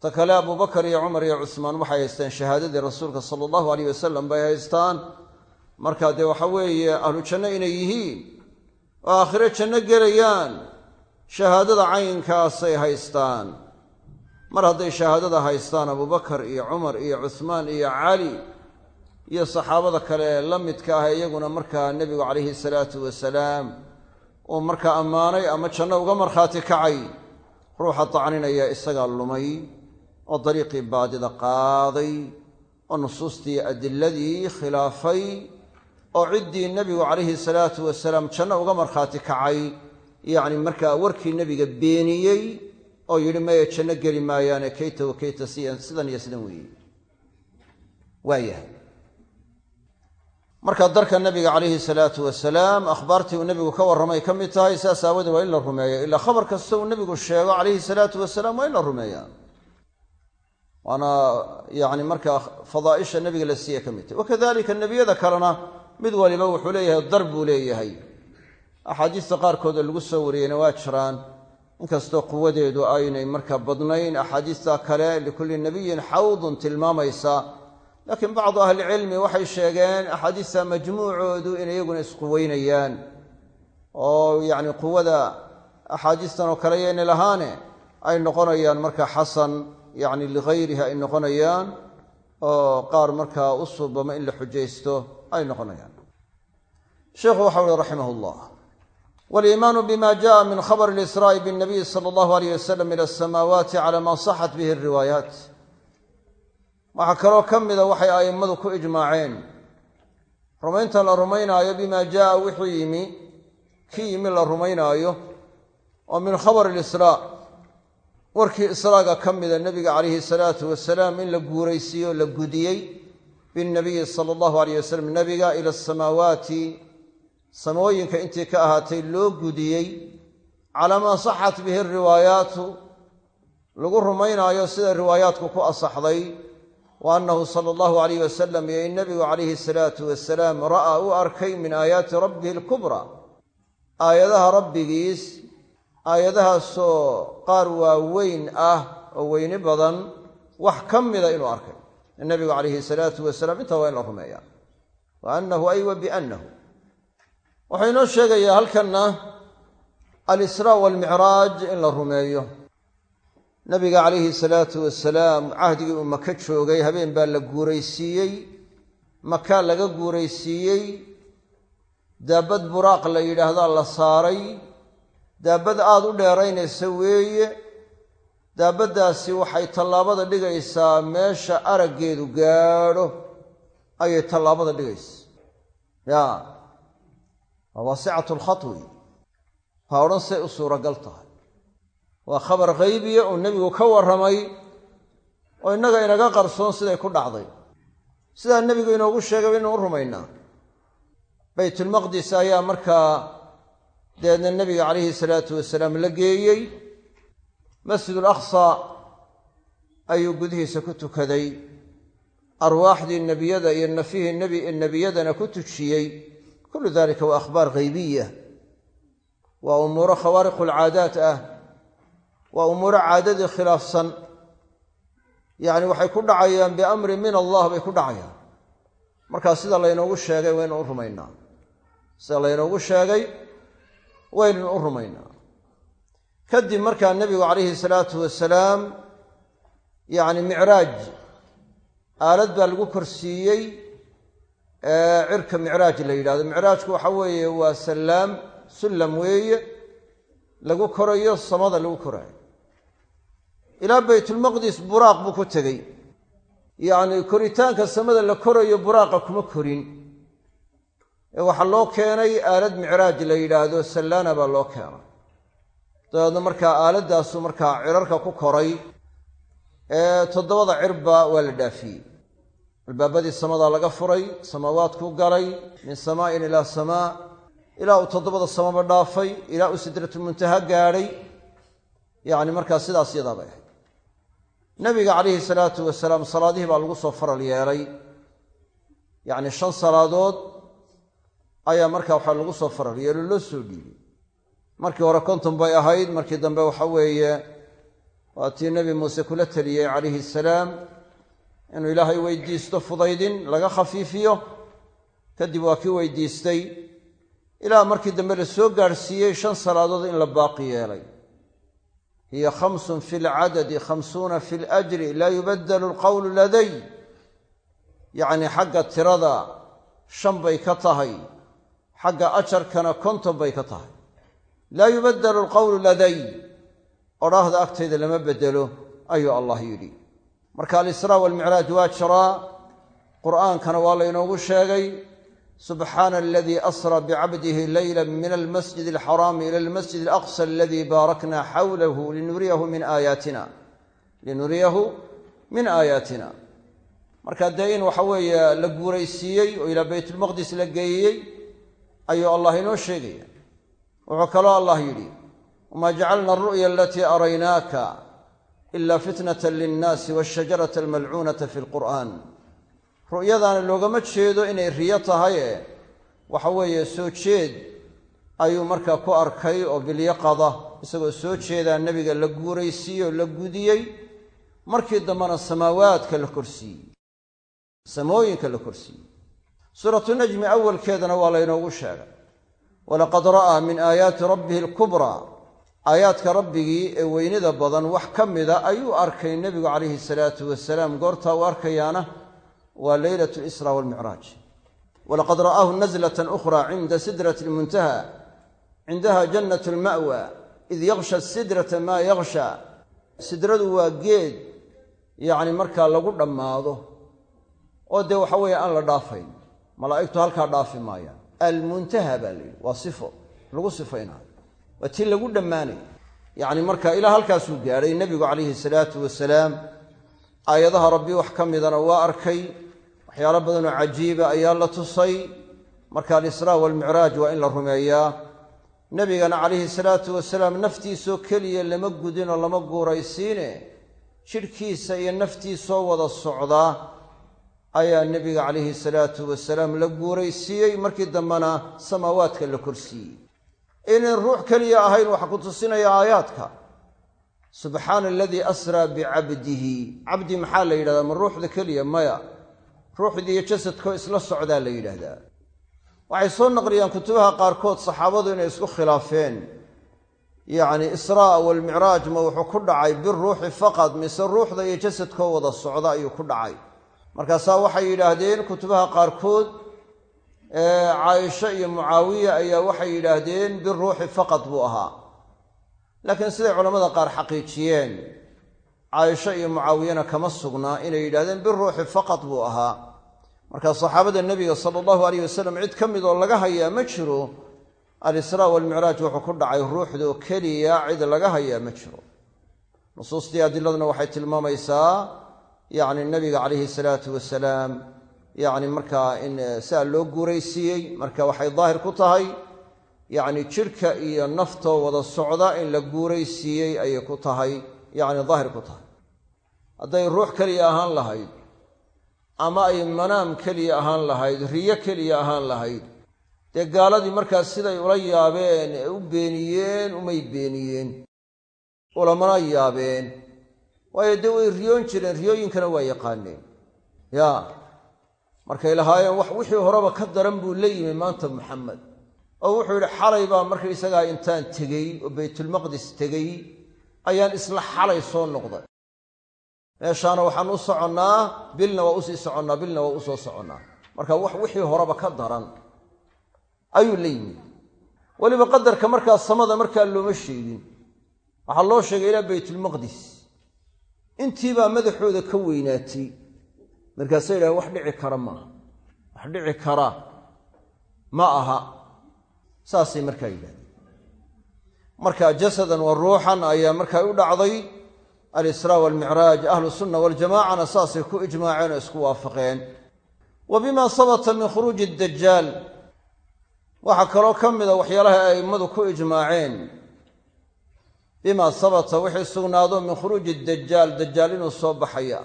Ta kale abubakar iyo cumar iyo cusmaan waxay haystaan shahaadadii rasuulka sala allahu aleyh wasalam bay haystaan. Marka dee waxa weeye ahlu janno inay yihiin oo aakhiro janno gelayaan. Shahaadada caynkaasay haystaan. Mar hadday shahaadada haystaan abubakar iyo cumar iyo cusmaan iyo cali iyo saxaabada kale la midka ah iyaguna markaa nebigu calayhi salaatu wasalaam uu markaa ammaanay ama janno uga markhaati kacay. Ruuxa tacninaya isagaa lumay oo dariiqii baadida qaaday oo nusuustii adiladii khilaafay oo ciddii nebigu calayhi salaatu wasalaam janno uga markhaati kacay. Yacni markaa warkii nebiga beeniyey oo yidhi maya janno geli maayaane kayta wa kayta sidan iyo sidan weeye waayahay marka darka nebiga calayhi salaatu wasalaam akhbaartii uu nebigu ka warramay ka mid tahay saas aawadee waa in la rumeeyo. Ilaa khabar kasta uu nebigu sheego calayhi salaatu wasalaam waa in la rumeeyaa waana yani markaa fadaaisha nebiga la siiya ka mid tahy wakadalika nebiyada kalena mid waliba wuxuu leeyahay dar buu leeyahay. Axaadiista qaarkood oo lagu soo wariyeyna waa jiraan. Inkastoo quwadeedu aynay markaa badnayn axaadiista kale likulli nabiyin xawdun tilmaamaysa laakiin bacdu ahlicilmi waxay sheegeen axaadiista majmuucoodu inay iyaguna isqu weynayaan oo yacni quwada axaadiistan oo kale yaynay lahaane ay noqonayaan marka xasan yacni ligayrihi ay noqonayaan oo qaar markaa u suubamo in la xujaysto ay noqonayaan. Sheikhu waxau uhi raximah llah waliimaanu bima jaa min khabr lisraa'i bاnabiy sala allahu alayh wasalam ila asamaawaati cala ma saxat bihi ariwaayaat waxaa kaloo ka mida waxay a'immadu ku ijmaaceen. Rumaynta la rumaynaayo bima jaءa wuxuu yimi kii yimi la rumaynaayo oo min khabr اlisraa warkii israaga ka mida nebiga calayhi salaatu wasalaam in la guuraysiiyo la gudiyey binnabiyi sala allahu alayh wasalam nebiga ila asamaawaati samooyinka intii ka ahaatay loo gudiyey. Calaa maa saxat bihi riwaayaatu lagu rumaynaayo sida riwaayaadku ku asaxday wa annahu sala allahu alayh wasalam iyo in nebigu calayhi salaatu wasalaam ra'aa u arkay min aayaati rabbihi alkubraa aayadaha rabbigiis aayadahaasoo qaar waaweyn ah oo weyni badan wax ka mida inuu arkay nebigu calayhi salaatu wasalaam intaa waa in la rumeeyaa wa annahu ay wa biannahu wuxuu inoo sheegayaa halkanna alisraa waalmicraaj in la rumeeyo nabiga calayhi salaatu wasalaam cahdigii uu maka joogay habeen baa la guuraysiiyey. Makaa laga guuraysiiyey. Daabad buraaq la yidhaahdaa la saaray. Daabad aada u dheeraynaysa weeye. Daabaddaasi waxay tallaabada dhigaysaa meesha araggeedu gaadho. Ayay tallaabada dhigaysa ya waa waasicatu lkhatwi ha odhan say u suuragal tahay waa khabar khaybiya uu nebigu ka warramay oo innaga inaga qarsoon siday ku dhacday. Sidaa nebigu inoogu sheegay waynu u rumaynaa. Baytulmaqdis ayaa markaa dabeedna nebiga calayhi salaatu wasalaam la geeyey. Masjidul aqsa ayuu gudihiisa ku tukaday. Arwaaxdii nebiyada iyo nafihii nebi nebiyadana ku tujiyey. Kullu dalika waa akhbaar khaybiya waa umuuro khawaariqu alcaadaat ah waa umuuro caadadii khilaafsan. Yacni waxay ku dhacayaan biamrin min allah bay ku dhacayaan. Markaa sida laynoogu sheegay waynu u rumaynaa. Sida laynoogu sheegay waynu u rumaynaa. Kadib markaa nebigu calayhi salaatu wasalaam yacni micraaj aalad baa lagu korsiiyey cirka micraaj la yidhahdo micraajku waxa weeye waa sallaam sullam weeye lagu korayo samada lagu koraayo ilaa baytulmaqdis buraaq buu ku tegey. Yacni koritaanka samada la korayo buraaqa kuma korin. Ee waxaa loo keenay aalad micraaj la yidhaahdo sallaana baa loo keenay. Dabeedna markaa aaladaasu markaa cirarka ku koray ee toddobada cirba waa la dhaafiyey. Albaabadii samadaa laga furay samaawaadku galay min samaa'in ilaa samaa. Ilaa uu toddobada samaba dhaafay ilaa uu sidratumuntaha gaadhay. Yacni markaa sidaas yadaa bay ahayd nabiga calayhi salaatu wasalaam salaadihii baa lagu soo faral yeelay. Yacni shan salaadood ayaa markaa waxaa lagu soo faral yeelo loo soo dhiibay. Markii hore konton bay ahayd markii dambe waxa weeye waa tii nebi muuse kula teliyey calayhi salaam inuu ilaahay weydiisto fudaydin laga khafiifiyo. Kadib waa kii weydiistay. Ilaa markii dambe la soo gaadhsiiyey shan salaadood in la baaqi yeelay hiya khamsun fi lcadadi khamsuuna fi ljri laa yubaddalu alqowlu laday yacnii xagga tirada shan bay ka tahay xagga ajarkana konton bay ka tahay laa yubaddalu alqowlu laday odhaahda agtayda lama beddelo ayuu allah yidhi marka alisraa walmicraaj waa jiraa qur'aankana waa laynoogu sheegay subxaana aladii asra bicabdihi leyla min almasjid alxaraami ila almasjid alaqsa aladii baarakna xawlahu linuriyahu min aayaatina linuriyahu min aayaatina marka dee in waxa weeye la guuraysiiyey oo ilaa baytulmaqdis la geeyey ayuu allah inoo sheegaya wuxuu kaloo allah yidhi wamaa jacalna aru'ya alatii araynaaka ila fitnata linnaasi washajarata almalcuunata fi lqur'aan ru'yadaana loogama jeedo inay riyo tahaye. Waxa weeye soo jeed ayuu markaa ku arkay oo bilyaqada isagoo soo jeedaa nebiga la guuraysiiyey oo la gudiyey. Markii dambena samaawaadka la korsiiyey samooyinka la korsiiyey. Suuratu najmi awalkeedana waa laynoogu sheegay. Walaqad ra'aa min aayaati rabbihi alkubraa aayaadka rabbigii ee weynida badan wax ka mida ayuu arkay nebigu calayhi salaatu wasalaam. Goortaa uu arkayaana waa leylatu lisra walmicraaj walaqad ra'aahu nazlatan ukhra cinda sidrati lmuntaha cindaha jannat lma'wa id yaksha sidrata maa yaksha sidradu waa geed yacni markaa lagu dhammaado. Oo dee waxa weeye aan la dhaafayn. Malaa'igtu halkaa dhaafi maayaan almuntaha baa la yidhi waa sifo lagu sifaynaayo. Waa tii lagu dhammaanay. Yacni marka ilaa halkaasuu gaadhay nebigu calayhi salaatu wasalaam. Aayadaha rabbi wax ka midana waa arkay waxyaalo badanoo cajiiba ayaa la tusay. Marka alisraa waalmicraaj waa in la rumeeyaa. Nebigana calayhi salaatu wasalaam naftiisoo keliya lama gudinoo lama guuraysiine. Jidhkiisa iyo naftiisoo wada socdaa ayaa nebiga calayhi salaatu wasalaam la guuraysiiyey. Markii dambena samaawaadka la korsiiyey. Inayn ruux keliya ahayn waxaa ku tusinaya aayaadka. Subxaana aladii asraa bicabdihi cabdi maxaa la yidhahdaa? Ma ruuxda keliya maya ruuxda iyo jasadkoo isla socdaa la yidhaahdaa. Waxay soo naqliyaan kutubaha qaarkood saxaabadu inay isku khilaafeen. Yacni israa walmicraaj ma wuxuu ku dhacay biruuxi faqad mise ruuxda iyo jasadkoo wada socda ayuu ku dhacay. Markaasaa waxay yidhaahdeen kutubaha qaarkood caaisha iyo mucaawiya ayaa waxay yidhaahdeen biruuxi faqad buu ahaa. Laakiin siday culammada qaar xaqiijiyeen caaisha iyo mucaawiyana kama sugnaa inay yidhahdeen biruuxi faqad buu ahaa. Markaa saxaabada nebiga sala allahu aleyh wasalam cid ka mid oo laga hayaa ma jiro alisraa walmicraaj wuxuu ku dhacay ruuxdoo keliya cid laga hayaa ma jiro. Nusuustii adiladuna waxay tilmaamaysaa yacni nebiga calayhi salaatu wasalaam yacni markaa in siaa loo guuraysiiyey marka waxay daahir ku tahay yacni jidhka iyo naftoo wada socda in la guuraysiiyey ayay ku tahay yacni daahir ku tahay. Hadday ruux keliya ahaan lahayd ama ay manaam keliya ahaan lahayd riyo keliya ahaan lahayd dee gaaladii markaas siday ula yaabeen ee u beeniyeen umay beeniyeen ulamana yaabeen waayo dee way riyoon jireen riyooyinkana waa yaqaaneen. Ya markay lahaayeen wax wixii horeba ka daran buu la yimi maanta maxamed oo wuxuu yidhi xalay baa markaysagaa intaan tegey oo baytulmaqdis tegey ayaan isla xalay soo noqday. Meeshaana waxaan u soconnaa bilna waa u sii soconnaa bilna waa u soo soconnaa. Marka wax wixii horeba ka daran ayuu la yimid. Weliba qadarka markaa samada markaa looma sheegin. Waxaa loo sheegay ilaa baytulmaqdis intiibaa madaxooda ka weynaatay. Markaasa yidhahen wax dhici kara maaha wax dhici kara ma aha. Saasay markaa yidhahdeen marka jasadan wa ruuxan ayaa markaa u dhacday. Alisraa walmicraaj ahlu sunna waljamacana saasay ku ijmaaceen oo isku waafaqeen. Wa bima sabata min khuruuji dajaal waxaa kaloo ka mida waxyaalaha a'immadu ku ijmaaceen. Bima sabata wixii sugnaado min khuruuji dajaal dajaal inuu soo baxaya.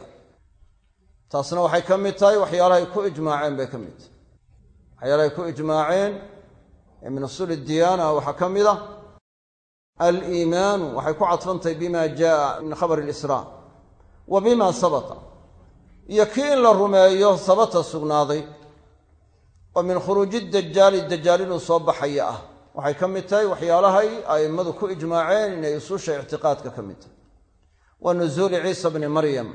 Taasna waxay ka mid tahay waxyaalahay ku ijmaaceen bay ka mid tahay. Waxyaalahay ku ijmaaceen ee min usuuli diyaana waxaa ka mid aliimaanu waxay ku cadfantahay bima jaa min khabari lisraa wa bima sabata. Iyo kii in la rumeeyo sabata sugnaaday. Oo min khuruuji dajaali dajaal inuu soo baxaya ah. Waxay ka mid tahay waxyaalahay a'immadu ku ijmaaceen inay usuusha ictiqaadka ka mid tahay. Wa nusuuli ciisa bni maryam.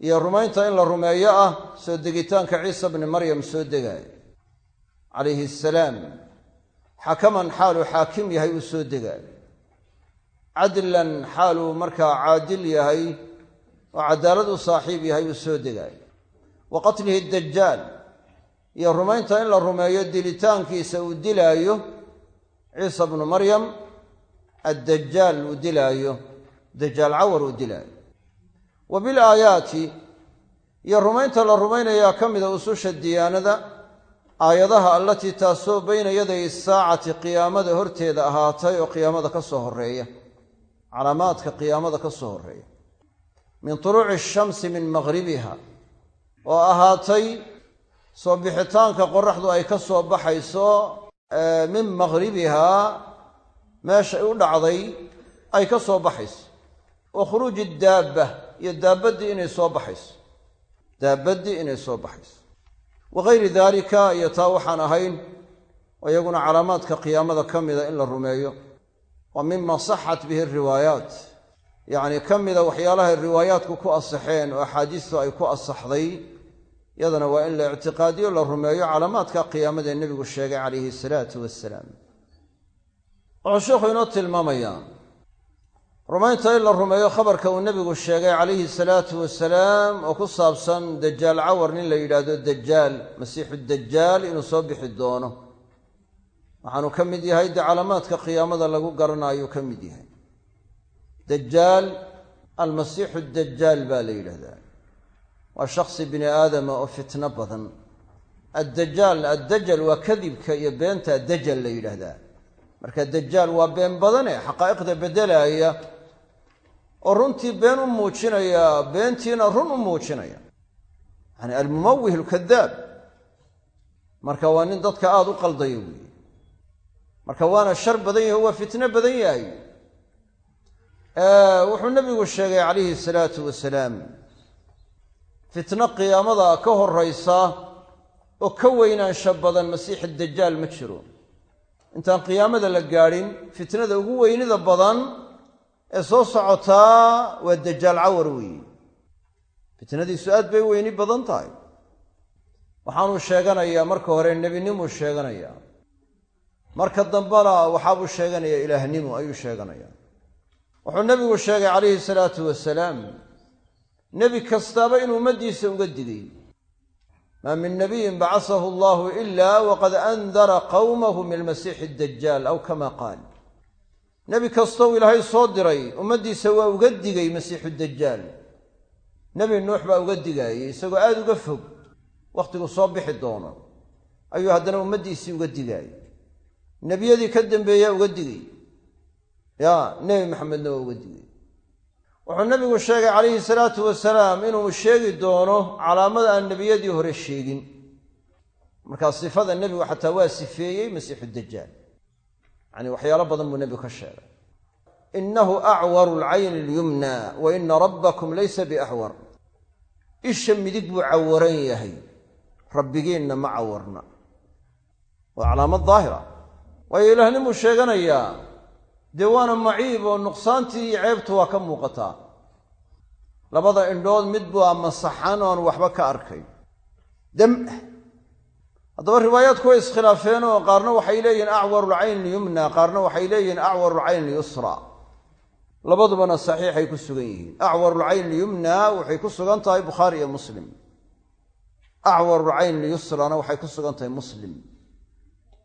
Iyo rumaynta in la rumeeyo ah soo degitaanka ciisa bni maryam soo degaayo. Calayhi asalaam xakaman xaaluu xaakim yahay uu soo degaayo cadlan xaaluu markaa caadil yahay oo cadaalad u saaxiib yahay uu soo degaayo wa qatlihi dajaal iyo rumaynta in la rumeeyo dilitaankiisa uu dilaayo ciisa bnu maryam addajaal uu dilaayo dajaal cawar uu dilaayo. Wa bilaayaati iyo rumaynta la rumaynayaa ka mida ususha diyaanada aayadaha allatii taasoo bayna yaday saacati qiyaamada horteeda ahaatay oo qiyaamada ka soo horreeya calaamaadka qiyaamada ka soo horreeya. Min tuluuci ashamsi min maqhribiha oo ahaatay soo bixitaanka qoraxdu ay ka soo baxayso min maqhribihaa meeshay u dhacday ay ka soo baxayso. Wa khuruuji daabba iyo daabaddii inay soo baxayso. Daabaddii inay soo baxayso wa gayri daalika iyo taa waxaan ahayn iyaguna calaamaadka qiyaamada ka mida in la rumeeyo. Wa mima saxat bihi riwaayaat. Yacni ka mida waxyaalahay riwaayaadku ku asaxeen oo axaadiistu ay ku asaxday yadana waa in la ictiqaadiyo la rumeeyo calaamaadka qiyaamada ee nebigu sheegay calayhi salaatu wasalaam wuxuu sheikhu inoo tilmaamayaa rumaynta in la rumeeyo khabarka uu nebigu sheegay calayhi salaatu wasalaam oo ku saabsan dajaal cawar nin la yidhaahdo dajaal masiixu dajaal inuu soo bixi doono. Waxaanu ka mid yahay dee calaamaadka qiyaamada lagu garanaayuu ka mid yahay. Dajaal almasiixu dajaal baa la yidhahdaa waa shaksi bini aadama oo fitno badan. Addajaal addajal waa kadibka iyo beenta dajal la yidhaahdaa. Marka dajaal waa been badane xaqaa'iqda beddelaaya oo runtii been u muujinaya beentiina run u muujinaya. Yani almumawih alkadaab marka waa nin dadka aada u qaldaya weeye. Marka waana shar badan yahay waa fitno badan yahay. Wuxuu nabigu sheegay calayhi salaatu wasalaam fitno qiyaamada ka horaysa oo ka weynaansha badan masiix dajaal ma jiro. Intaan qiyaamada la gaadhin fitnada ugu weynida badan ee soo socotaa waa dajaal cawar weeye. Fitnadiisu aad bay weyni badan tahay. Waxaanuu sheeganayaa marka hore nebinimuu sheeganayaa. Marka dambena waxaabuu sheeganayaa ilaahnimu ayuu sheeganayaa. Wuxuu nebigu sheegay calayhi salaatu wasalaam nebi kastaaba inuu ummaddiisa uga digay. Maa min nabiyin bacasahu allahu ila waqad andara qawmahu min almasiixi dajaal aw kama qaal nebi kastou ilaahay soo diray ummaddiisa waa uga digay masiixu dajaal nebi nuux baa uga digaayey isagoo aada uga fog wakhtigu soo bixi doono ayuu haddana ummaddiisii uga digaayey nebiyadii ka dambeeyaa uga digay. Ya nebi maxamedna waa uga digay. Wuxuu nabigu sheegay calayhi salaatu wasalaam inuu sheegi doono calaamada aan nebiyadii hore sheegin. Markaa sifada nebigu xataa waa sifeeyey masiixu dajaal yacni waxyaalo badan buu nebigu ka sheegay. Innahu acwaru alcayni alyumna wa ina rabbakum laysa biacwar. Isha midig buu cawaran yahay. Rabbigiinna ma cawarna. Waa calaamad daahira. Waayo ilaahninbuu sheeganayaa dee waana maciib oo nuqsaantii iyo ceebtu waa ka muuqataa. Labada indhood mid bua masaxan oon waxba ka arkay. Dam haddaba riwaayaadku way iskhilaafeen oo qaarna waxay leeyihiin acwaru lcayn lyumna qaarna waxay leeyihiin acwaru lcayn lyusra labadubana saxiixay ku sugan yihiin. Acwaru lcayn lyumna waxay ku sugan tahay bukhaari iyo muslim. Acwaru lcayn lyusrana waxay ku sugan tahay muslim.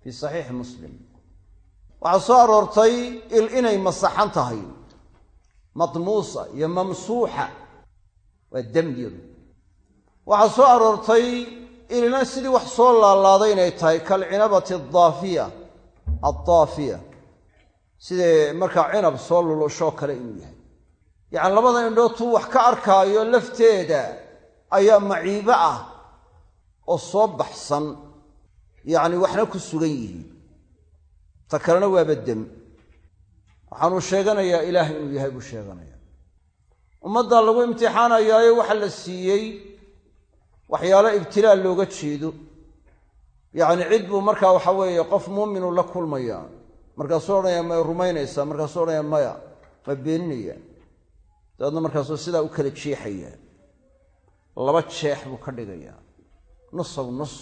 Fii saxiixi muslim. Waxaa soo aroortay il inay masaxan tahay. Madmuusa iyo mamsuuxa. Waa demyadu waxaa soo aroortay ilina sidii wax soo laalaaday inay tahay kalcinabati adaafiya addaafiya sidee markaa cinab soo lulushoo kale inuu yahay. Yacni labada indhood tuu wax ka arkaayo lafteeda ayaa maciibo ah oo soo baxsan yacni waxna ku sugan yihiin. Ta kalena waaba dem waxaanuu sheeganayaa ilaah inuu yahay buu sheeganayaa. Ummaddaa lagu imtixaanayaayo waxa la siiyey waxyaalo ibtilaa looga jeedo. Yacni cid buu markaa waxa weeye qof muuminu la kulmayaa markaasuu odhanaya may rumaynaysaa markaasuu odhanaya maya ma beeninaya. Dabeedna markaasuu sidaa u kala jeexayaa laba jeex buu ka dhigayaa nusaw nus.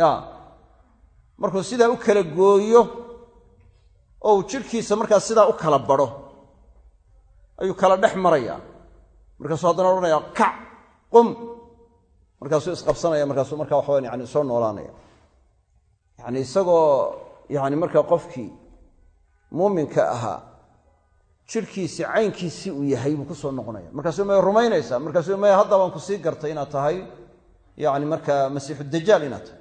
Ya. Markuu sidaa u kala gooyo oo uu jidhkiisa markaa sidaa u kala badho ayuu kala dhex marayaa markaasuu haddana odhanaya kac qum markaasuu isqabsanaya markaasuu markaa waxawan yani soo noolaanaya. Yacni isagoo yacni markaa qofkii muuminka ahaa jidhkiisii caynkiisii uu yahay buu ku soo noqonaya. Markaasuu maya rumaynaysaa markaasuu maya hadda baan ku sii gartay inaad tahay yacni markaa masiixu dajaal inaad tahay.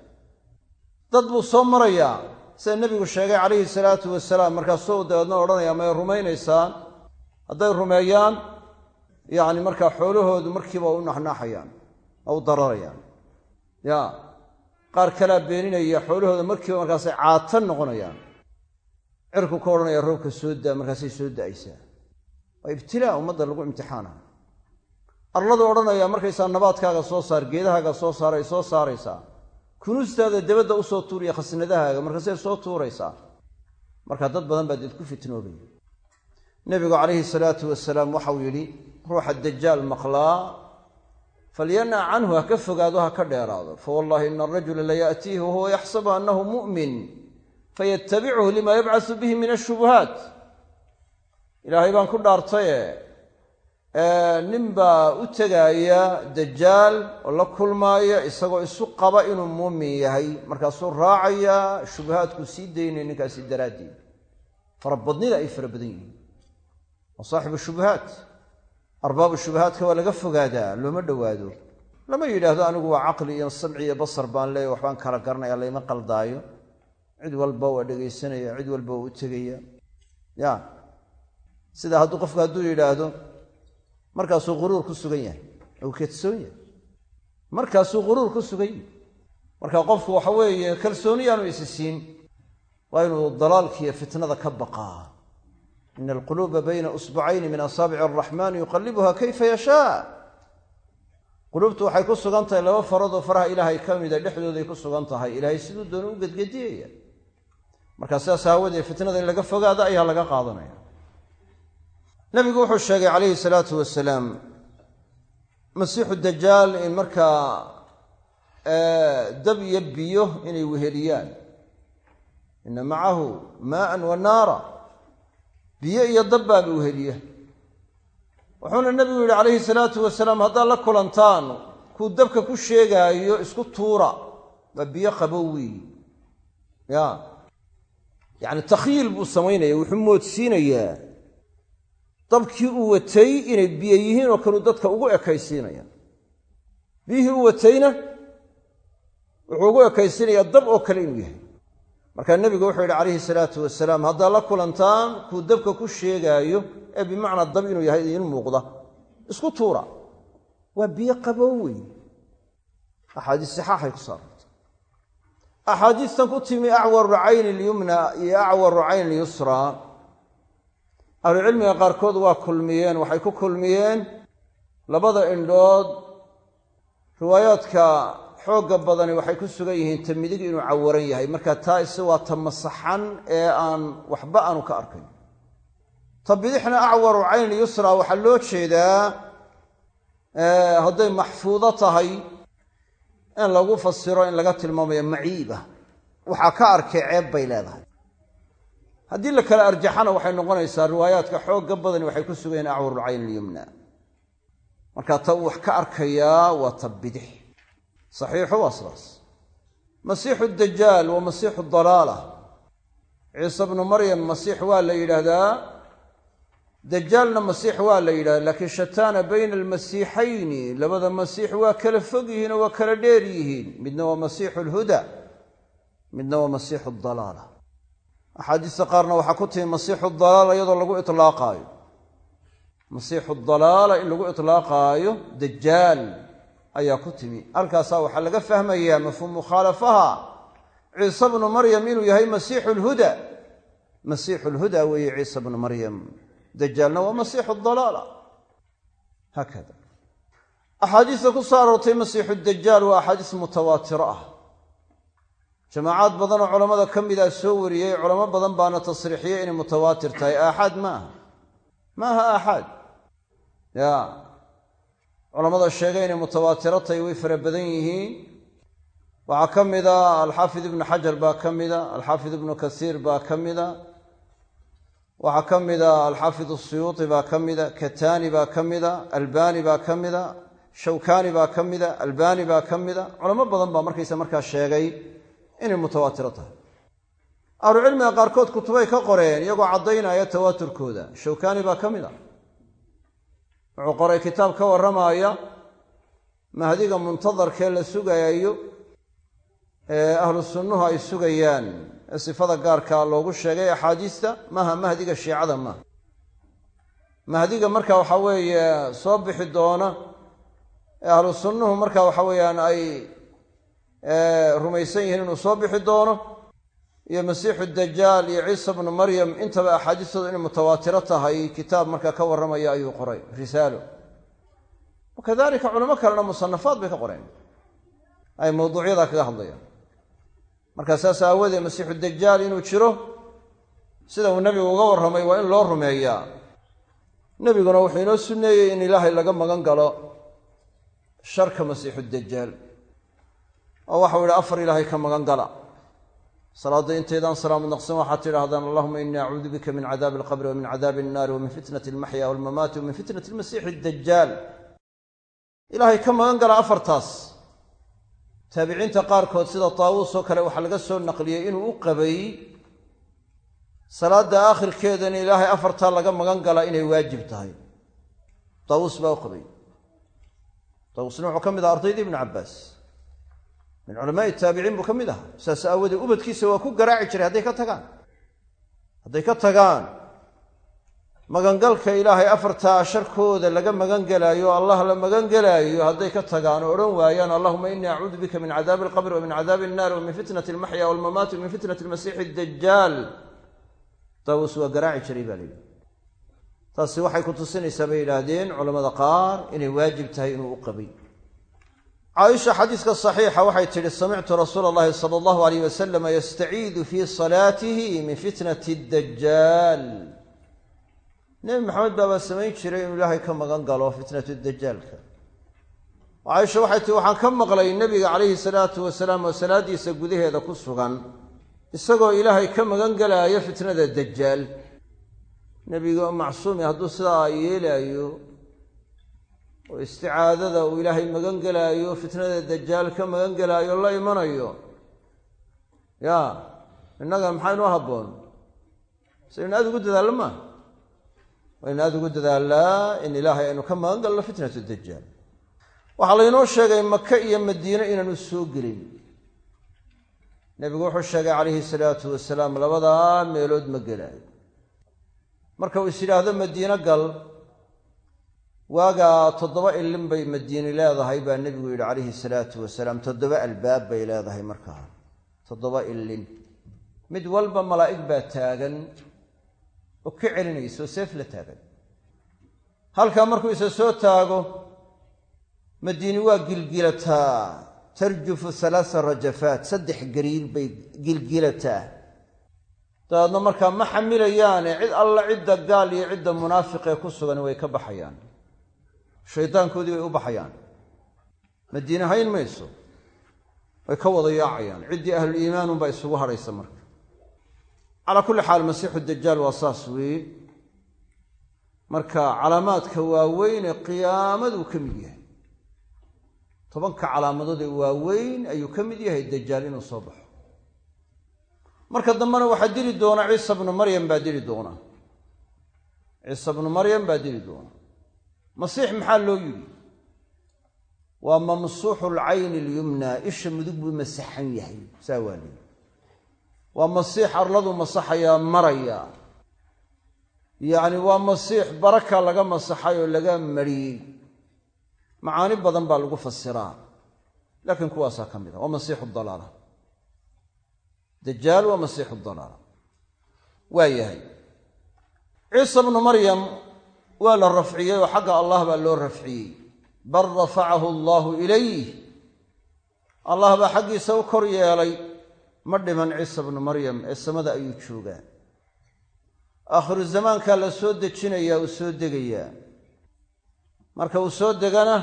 Dad buu soo marayaa sida nebigu sheegay calayhi salaatu wasalaam markaasuu dabeedna odhanaya may rumaynaysaan? Hadday rumeeyaan yacni markaa xoolahoodu markiiba u naxnaaxayaan u dararayaan ya qaar kalea beeninaya xoolahooda markiiba markaasay caatan noqonayaan cirku ka odhanaya roobka soo daa markaasay soo da'aysaa waa ibtilaa ummadda lagu imtixaana. Arladu odhanaya markaysaa nabaadkaaga soo saar geedahaaga soo saar ay soo saaraysaa kunuustaada dabadda u soo tuuriya khasnadahaaga markaasay soo tuuraysaa marka dad badan baa deed ku fitnoobaya nebigu calayhi salaatu wasalaam waxau yidhi ruuxa dajaal maqlaa falyanac canhu ha ka fogaado ha ka dheeraado. fawallahi ina arajula layaatiihi wahuwa yaxsabu annahu mu'min fayatabichu lima yabcasu bihi min ashubuhaat ilaahay baan ku dhaartaye nin baa u tegaaya dajaal oo la kulmaaya isagoo isu qaba inuu muumin yahay. Markaasuu raacayaa shubahaadku sii daynaya ninkaasi daraaddeed. Farabadnida ay fara badan yihiin. Wa saaxibu shubahaat arbaabu shubahaadka waa laga fogaadaa looma dhowaado. Lama yidhaahdo anigu waa caqli iyo samci iyo basar baan leeya waxbaan kala garanaya layma qaldaayo. Cid walba waa dhegaysanaya cid walba waa u tegaya. Ya sida hadduu qofku hadduu yidhaahdo markaasuu quruur ku sugan yahay uu kedsoon yahay. Markaasuu quruur ku sugan yahay. Marka qofku waxa weeye kalsooni yaanu isi siin waa inuu dalaalkiiyo fitnada ka baqaa ina alquluuba bayna usbucayni min asaabici araxmaani yuqallibuha kayfa yashaa quluubtu waxay ku sugan tahay laba faradoo faraha ilaahay ka mida dhexdooday ku sugan tahay. Ilaahay siduu doona u gedgediyaya markaa sidaas aawadee fitnada in laga fogaado ayaa laga qaadanaya. Nabigu wuxuu sheegay calayhi salaatu wasalaam masiixu dajaal in markaa dab iyo biyo inay weheliyaan. Ina macahu maaan wa naara biyo iyo dab baaba weheliya wuxuuna nabigu yidhi calayhi salaatu wasalaam haddaad la kulantaan kuu dabka ku sheegaayo isku tuura. Waa biyo qabow weeyi ya. Yacni takhyiil buu samaynaya wuxuu moodsiinayaa. Dabkii uu watay inay biyo yihiin oo kaleu dadka ugu ekaysiinaya. Biyihii u watayna wuxuu ugu ekaysiinayaa dab oo kale inuu yahay markaa nebigu wuxuu yidhi calayhi salaatu wasalaam haddaad la kulantaan kuu dabka ku sheegaayo ee bimacnaa dab inuu yahay idiin muuqda. Isku tuura. Waa biyo qabow wey axaadiis saxaaxay ku saarantay axaadiistan ku timi acwaru cayni ilyumna iyo acwaru cayni ilyusraa ahlucilmiga qaarkood waa kulmiyeen waxay ku kulmiyeen labada indhood riwaayaadka xoogga badani waxay ku sugan yihiin ta midig inuu cawaran yahay. Marka taa ise waa ta masaxan ee aan waxba aanu ka arkayn. Ta bidixna acwaru cayn yusra waxaa loo jeedaa hadday maxfuudo tahay in lagu fasiro in laga tilmaamayo maciiba. Waxaa ka arkay ceeb bay leedahay. Haddii la kala arjaxana waxay noqonaysaa riwaayaadka xoogga badani waxay ku sugan yihiin acwarulcayn ilyumna marka ta wax ka arkayaa waa ta saxiixu waa sidaas. Masiixu dajaal waa masiixu dalaala. Ciise bnu maryam masiix waa la yidhaahdaa dajaalna masiix waa la yidhahdaa laakiin shataana bayna almasiixayni labada masiix waa kala fog yihiin oo waa kala dheer yihiin. Midna waa masiixu alhuda midna waa masiixu dalaala. Axaadiista qaarna waxaa ku timi masiixu dalaala iyadoo lagu itlaaqaayo. Masiixu dalaala in lagu itlaaqaayo dajaal ayaa ku timi. Halkaasaa waxaa laga fahmayaa mafhuum mukhaalafaha ciise bnu maryam inuu yahay masiixu lhuda masiixu lhuda weeye ciise bnu maryam. Dajaalna waa masiixu dalaala. Haakada. Axaadiista ku soo aroortay masiixu dajaal waa axaadiis mutawaatiro ah. Jamaacaad badanoo culammada ka mid a soo wariyey culamo badan baana tasriixiyey inay mutawaatir tahay. Aaxaad ma aha ma aha aaxaad? Ya culamada sheegay inay mutawaatiro tahay way fara badan yihiin waxaa ka mida alxaafid ibnu xajar baa ka mida alxaafid ibnu kasiir baa ka mida waxaa ka mida alxaafid asuyuuti baa ka mida katani baa ka mida albani baa ka mida shawkani baa ka mida albani baa ka mida culamo badan baa markaysa markaa sheegay inay mutawaatiro tahay ahlucilmiga qaarkood kutubay ka qoreen iyagoo caddaynaya tawaaturkooda shawkani baa ka mid a wuxuu qoray kitaab ka warramaya mahdiga muntadarkee la sugayayo ee ahlu sunnuhu ay sugayaan. Ee sifada gaarkaa loogu sheegay axaadiista maaha mahdiga shiicada maaha mahdiga marka waxa weeye soo bixi doona ee ahlu sunnuhu marka waxa weeyaan ay rumaysan yihiin inuu soo bixi doono iyo masiixu dajaal iyo ciisa bnu maryam intaba axaadiistooda inay mutawaatiro tahay kitaab markaa ka warramaya ayuu qoray risaalo wakadalika culamo kalena musanafaad bay ka qoreen. Ay mawduucyadaa kaga hadlayaan. Markaa saas aawoodee masiixu dajaal inuu jiro sida uu nebigu uga warramay waa in loo rumeeyaa. Nebiguna wuxuu inoo sunneeyey in ilaahay laga magan galo sharka masiixu dajaal oo waxau yidhi afar ilaahay ka magan gala salaadda intaydaan salaamad naqsan waxaad tidhaahdaan allahuma inii acuudu bika min cadaabi alqabri wa min cadaabi annaari wa min fitnati almaxya walmamaati wa min fitnati almasiixi dajaal ilaahay ka magan gala afartaas. Taabiciinta qaarkood sida taawuus oo kale waxaa laga soo naqliyey inuu u qabay salaadda aakhirkeedana ilaahay afartaa laga magan galaa inay waajib tahay. Taawuus baa u qabay. Taawuusna wuxuu ka mid aha ardaydii ibnu cabbaas min culamaai taabiciin buu ka mid ahaa. Saas aawoodee ubadkiisa waa ku garaaci jiray hadday ka tagaan. Hadday ka tagaan. Magangalka ilaahay afartaa sharkooda laga magan gelaayo o allah la magan gelaayo hadday ka tagaan oo odhan waayaan allahuma inii acuudu bika min cadaabi alqabri wa min cadaabi annaari wa min fitnati almaxya walmamaati wa min fitnati almasiixi dajaal taawus waa garaaci jiray baa layidhi taasi waxay ku tusinaysaa bay yidhaahdeen culammada qaar inay waajib tahay inuu u qabay caaisha xadiiska saxiixa waxay tidhi samictu rasuula allahi sala allahu alayh wasalama yastaciidu fii salaatihi min fitnati dajaal nebi maxamed baabaa samayn jiray inuu ilaahay ka magan galo fitnatu dajaalka caaisha waxay tihi waxaan ka maqlay nebiga calayhi salaatu wasalaam oo salaaddiisa gudaheeda ku sugan isagoo ilaahay ka magan gelaayo fitnada dajaal nebiga macsuumi hadduu sidaa yeelaayo oo isticaadada uu ilaahay magan gelaayo fitnada dajaal ka magan gelaayo la imanayo. Ya innaga maxaynuu habboon? Saynu aada ugu dadaallo maaha waynu aada ugu dadaalaa in ilaahay aynu ka magan galno fitnatu dajaal waxaa laynoo sheegay maka iyo madiine inaanu soo gelin. Nebigu wuxuu sheegay calayhi salaatu wasalaam labadaa meelood ma gelaayo marka uu is yidhaahdo madiine gal waagaa toddoba ilin bay madiini leedahay baa nebigu yidhi calayhi salaatu wasalaam. Toddoba albaab bay leedahay markaa. Toddoba ilin. Mid walba malaa'ig baa taagan oo ka celinaysa oo seef la taagan. Halkaa markuu isa soo taago madiini waa gilgilataa. Tarjufu halaasa rajafaat. Saddex gariil bay gilgilataa. Dabeedna markaa ma xamilayaane cid alla cidda gaal iyo cidda munaafiqee ku sugan way ka baxayaan shaydaankoodii bay u baxayaan. Madiine hayn mayso way ka wada yaacayaan. Ciddii ahluliimaanunbaa isugu hadhaysa marka. Calaa kulli xaal masiixu dajaal waa saas weeye marka calaamaadka waaweyn ee qiyaamaduu ka mid yahay tobanka calaamadood ee waaweyn ayuu ka mid yahay dajaal inuu soo baxo. Marka dambena waxaa dili doona ciisa bnu maryam baa dili doona. Ciisa bnu maryam baa dili doona masiix maxaa loo yidhi? Waa mamsuuxu lcayni alyumnaa isha mudug buu masaxan yahay saa waa leeyi waa masiix arladuu masaxayaa maraya. Yacni waa masiix baraka laga masaxay oo laga mariyey. Macaani badan baa lagu fasiraa. Laakiin kuwaasaa ka mid a waa masiixu dalaala. Dajaal waa masiixu dalaala. Waa yahay. Ciisa bnu maryam waa la rafciyey oo xagga allah baa loo rafciyey. Bal rafacahu allaahu ilayh allah baa xaggiisa u kor yeelay. Ma dhiman ciisa bnu maryam ee samada ayuu joogaa. Aakhiru zamaankaa la soo dejinayaa uu soo degayaa. Marka uu soo degana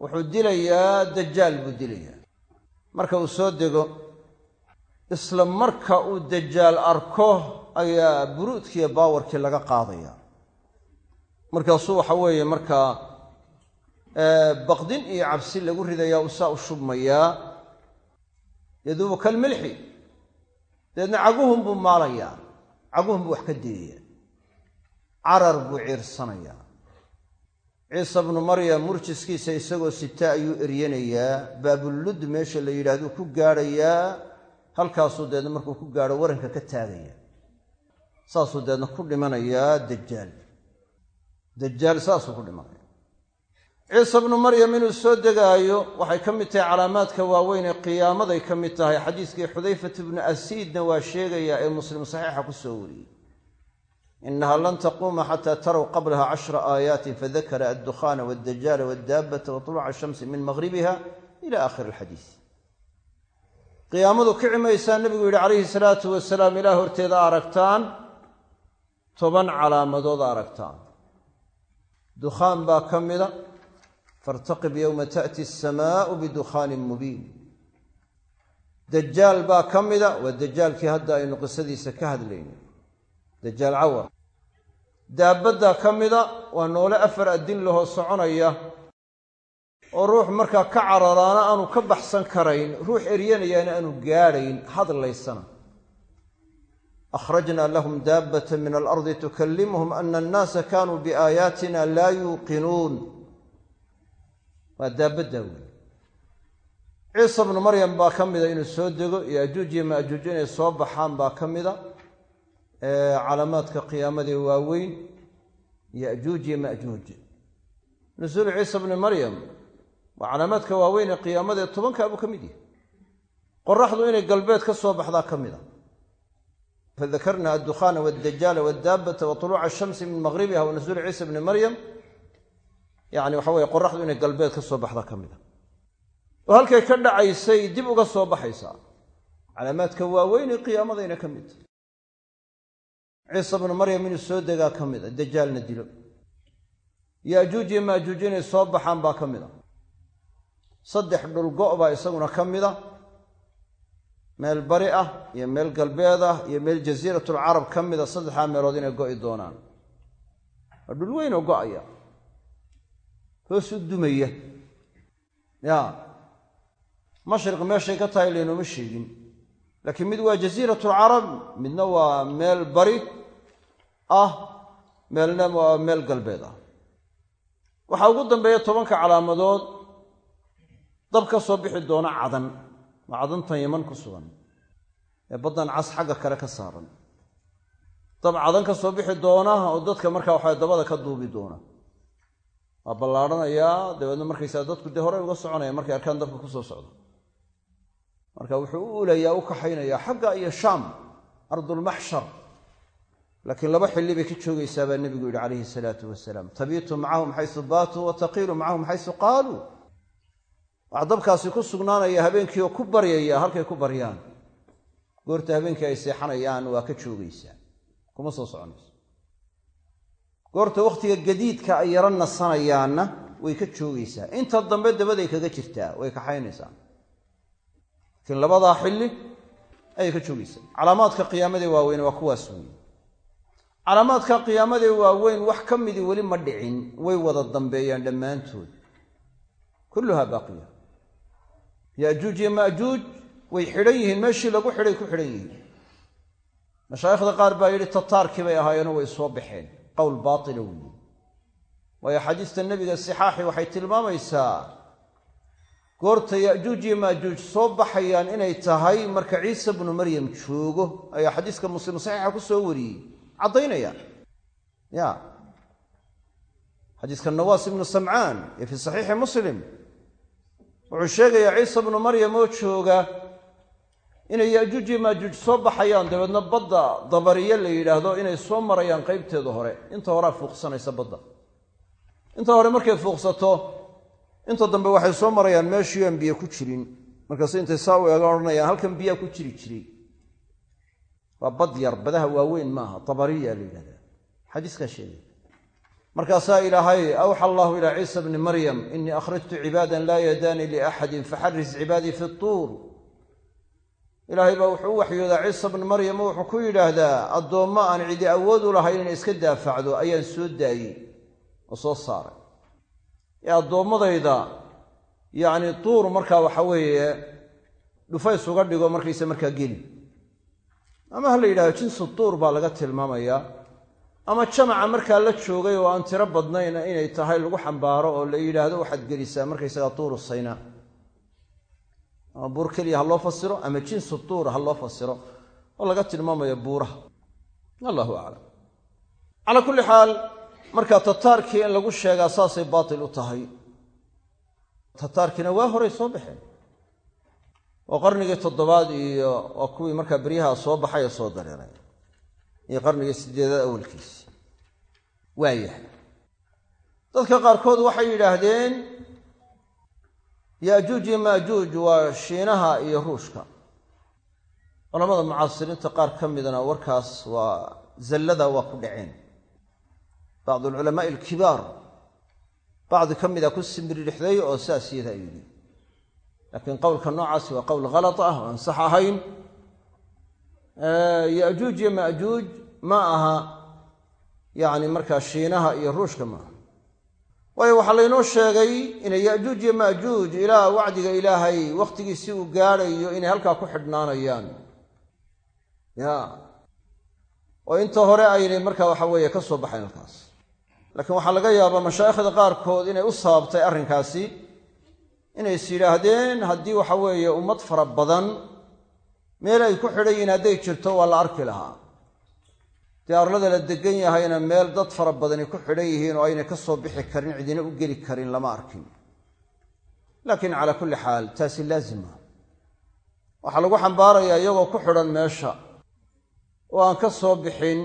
wuxuu dilayaa dajaal buu dilayaa. Marka uu soo dego isla marka uu dajaal arko ayaa buruudkiiyo baawarkii laga qaadaya markaasuu waxa weeye markaa baqdin iyo cabsi lagu ridayaa uu saa u shubmayaa yaduubu kalmilxi dabeedna caguhun buu maalayaa caguhun buu wax ka diyayaa carar buu ciirsanayaa ciisa bnu maryam murjiskiisa isagoo sita ayuu eryanayaa baabulud meesha la yidhaahduu ku gaadhayaa halkaasuu deedna markuu ku gaadho waranka ka taagaya. Saasuu deedna ku dhimanayaa dajaal dajaal saasuu ku dhimanaya ciise bnu maryam inuu soo degaayo waxay ka mid tahay calaamaadka waaweyn ee qiyaamaday ka mid tahay xadiiskii xudayfat bnu asiidna waa sheegayaa ee muslim saxiixa ku soo wariyey. Inaha lan taquuma xataa taraw qablaha cashra aayaatin fadakara addukhaana waldajaala waldaabata wa tuluca ashamsi min maqhribiha ila aakhiri alxadiis. Qiyaamadu kici maysaa nebigu yidhi calayhi salaatu wasalaam ilaah horteeda aragtaan toban calaamadood aragtaan dukhaan baa ka mida. Faartaqib yowma ta'ti asamaa'u bidukhaanin mubiin. Dajaal baa ka mida waa dajaalkii hadda aynu qisadiisa ka hadlayno dajaal cawar daabaddaa ka mida waa noole afar addin lahoo soconaya oo ruux markaa ka cararaana aanu ka baxsan karayn ruux eryanayaana aanu gaadhayn hadlaysana akhrajna lahum daabata min alardi tukallimuhum ana annaasa kanuu biaayaatina laa yuuqinuun waa daabaddaa wey ciisa bnu maryam baa ka mida inuu soo dego iyo ajuuj iyo maajuuj inay soo baxaan baa ka mida calaamaadka qiyaamadee waaweyn yajuuj iyo majuuj nusuulu ciisa bni maryam waa calaamaadka waaweyn ee qiyaamadee tobankaabuu ka mid yahay qoraxdu inay galbeed ka soo fadakarna addukhaana wadajaala wadaabata wa tuluuca ashamsi min maqribiha wa nusuuli ciisa bni maryam yani waxa weye qoraxdu inay galbeed ka soo baxdaa ka mid a oo halkay ka dhacaysay dib uga soo baxaysaa calaamaadka waaweyn ee qiyaamadayna ka mid. Ciisa bnu maryam inuu soo degaa ka mid a dajaalna dilo. Yaajuuj iyo maajuuj inay soo baxaan baa ka mid a saddex dhulgo' baa isaguna ka meel bari ah iyo meel galbeed ah iyo meel jasiiratulcarab ka mida saddexdaa meelood inay go'i doonaan. Waa dhul weyn oo go'aya hoos u dumaya. Ya mashriq meeshay ka tahay laynooma sheegin. Laakiin mid waa jasiiratulcarab midna waa meel bari ah meelna waa meel galbeed ah. Waxaa ugu dambeeya tobanka calaamadood dab ka soo bixi doona cadan waa cadantan yaman ku sugan ee baddan cas xagga kale ka saaran. Dab cadan ka soo bixi doona oo dadka markaa waxaa dabada ka duubi doona waa ballaarhanayaa dabeedna markaysaa dadku dee horey uga soconaya markay arkaan dabka ku soo socdo marka wuxuu u ulayaa u kaxaynayaa xagga iyo shaam ardulmaxshar laakiin laba xilli bay ka joogaysaa baa nebigu yidhi calayhi salaatu wasalaam. Tabiitu macahum xaysu baatuu wa taqiilu macahum xaysu qaaluu waxaa dabkaasi ku sugnaanaya habeenkii oo ku baryaya halkay ku baryaan. Goorta habeenkii ay seexanayaan waa ka joogaysaa kuma soo soconayso. Goorta wakhtiga gadiidka ay yaro nasanayaanna way ka joogaysaa inta dambe dabaday kaga jirtaa way kaxaynaysaa laakiin labadaa xilli ayay ka joogaysaa calaamaadka qiyaamadee waaweyn waa kuwaas weeye calaamaadka qiyaamadee waaweyn wax ka midii weli ma dhicin way wada dambeeyaan dhammaantood. Kulluhaa baaqiya yaajuuj iyo maajuuj way xidhan yihiin. Meeshii lagu xidhay ku xidhan yihiin. Mashaayikhda qaar baa yidhi tataarkii bay ahaayeenoo way soo baxeen. Qowl baatila weeye waayo xadiista nebiga sixaaxi waxay tilmaamaysaa goorta yaajuuj iyo maajuuj soo baxayaan inay tahay marka ciise bnu maryam joogo. Ayaa xadiiska muslim saxiixa ku soo wariyey. Caddaynaya. Ya xadiiska nawaas ibnu samcaan ee fii saxiixi muslim wuxuu sheegayaa ciisa bnu maryam oo jooga inay yaajuuj iyo maajuuj soo baxayaan dabeedna badda dabariye la yidhaahdo inay soo marayaan qaybteeda hore. Inta horea fuuqsanaysa badda. Inta hore markay fuuqsato inta dambe waxay soo marayaan meeshii aan biyo ku jirin. Markaasu intay saa u eegan odhanayaan halkan biyaa ku jiri jiray. Waa bad yar badaha waaweyn maaha dabariya la yidhahdaa. Xadiiskaa sheegay markaasaa ilaahay awxa allahu ilaa ciisa bni maryam inii akhrajtu cibaadan laa yadaanii liaxadin faxaris cibaadii fi tuur. Ilaahay baa wuxuu u waxyoodaa ciisa bni maryam oo wuxuu ku yidhaahdaa addoommo aan cidi awood u lahayn inay iska daafacdo ayaan soo daayey oo soo saaray. Ee addoommadayda yacni tuur markaa waxa weeye dhufays uga dhigo markaysa markaa geli. Ama ha la yidhahdo jinsu tuur baa laga tilmaamayaa ama jamaca markaa la joogay oo aan tiro badnayn inay tahay lagu xambaaro oo la yidhaahdo waxaad gelisaa markaysagaa tuuru saynaa ama buur keliya ha loo fasiro ama jinsu tuur ha loo fasiro oo laga tilmaamayo buuraha. Allahu aclam. Calaa kulli xaal marka tataarkii in lagu sheegaa saasay baatil u tahay. Tataarkiina waa horay soo baxeen. Oo qarnigii toddobaad iyo waa kuwii markaa beryaha soo baxay ee soo dareeray iyo qarnigii sideedaad awalkiisi waayahay dadka qaarkood waxay yidhaahdeen yaajuuj iyo maajuuj waa shiinaha iyo ruushka. Culamada mucaasiriinta qaar ka midana warkaas waa zallada waa ku dhaceen. Bacdu alculamaai alkibaar bacdi ka mida ku simbiridhexdeey oo saas yada yidhi. Laakiin qowlka noocaasi waa qowl khalata ah oo aan sax ahayn yajuuj iyo majuuj ma aha yacni markaa shiinaha iyo ruushka maaha waayo waxaa laynoo sheegay inay yajuuj iyo majuuj ilaa wacdiga ilaahay wakhtigiisi uu gaadhayo inay halkaa ku xidhnaanayaan. Ya. Oo inta hore aynay markaa waxa weeye ka soo baxayn halkaas. Laakiin waxaa laga yaabaa mashaayikhda qaarkood inay u sababtay arrinkaasi inay is yidhaahdeen haddii waxa weeye ummad fara badan meel ay ku xidhan yihiin hadday jirto waa la arki lahaa. Dee arlada la degan yahayna meel dad fara badani ku xidhan yihiin oo aynay ka soo bixi karin cidina u geli karin lama arkin. Laakiin calaa kulli xaal taasi laazima. Waxaa lagu xambaarayaa iyagoo ku xidhan meesha. Oo aan ka soo bixin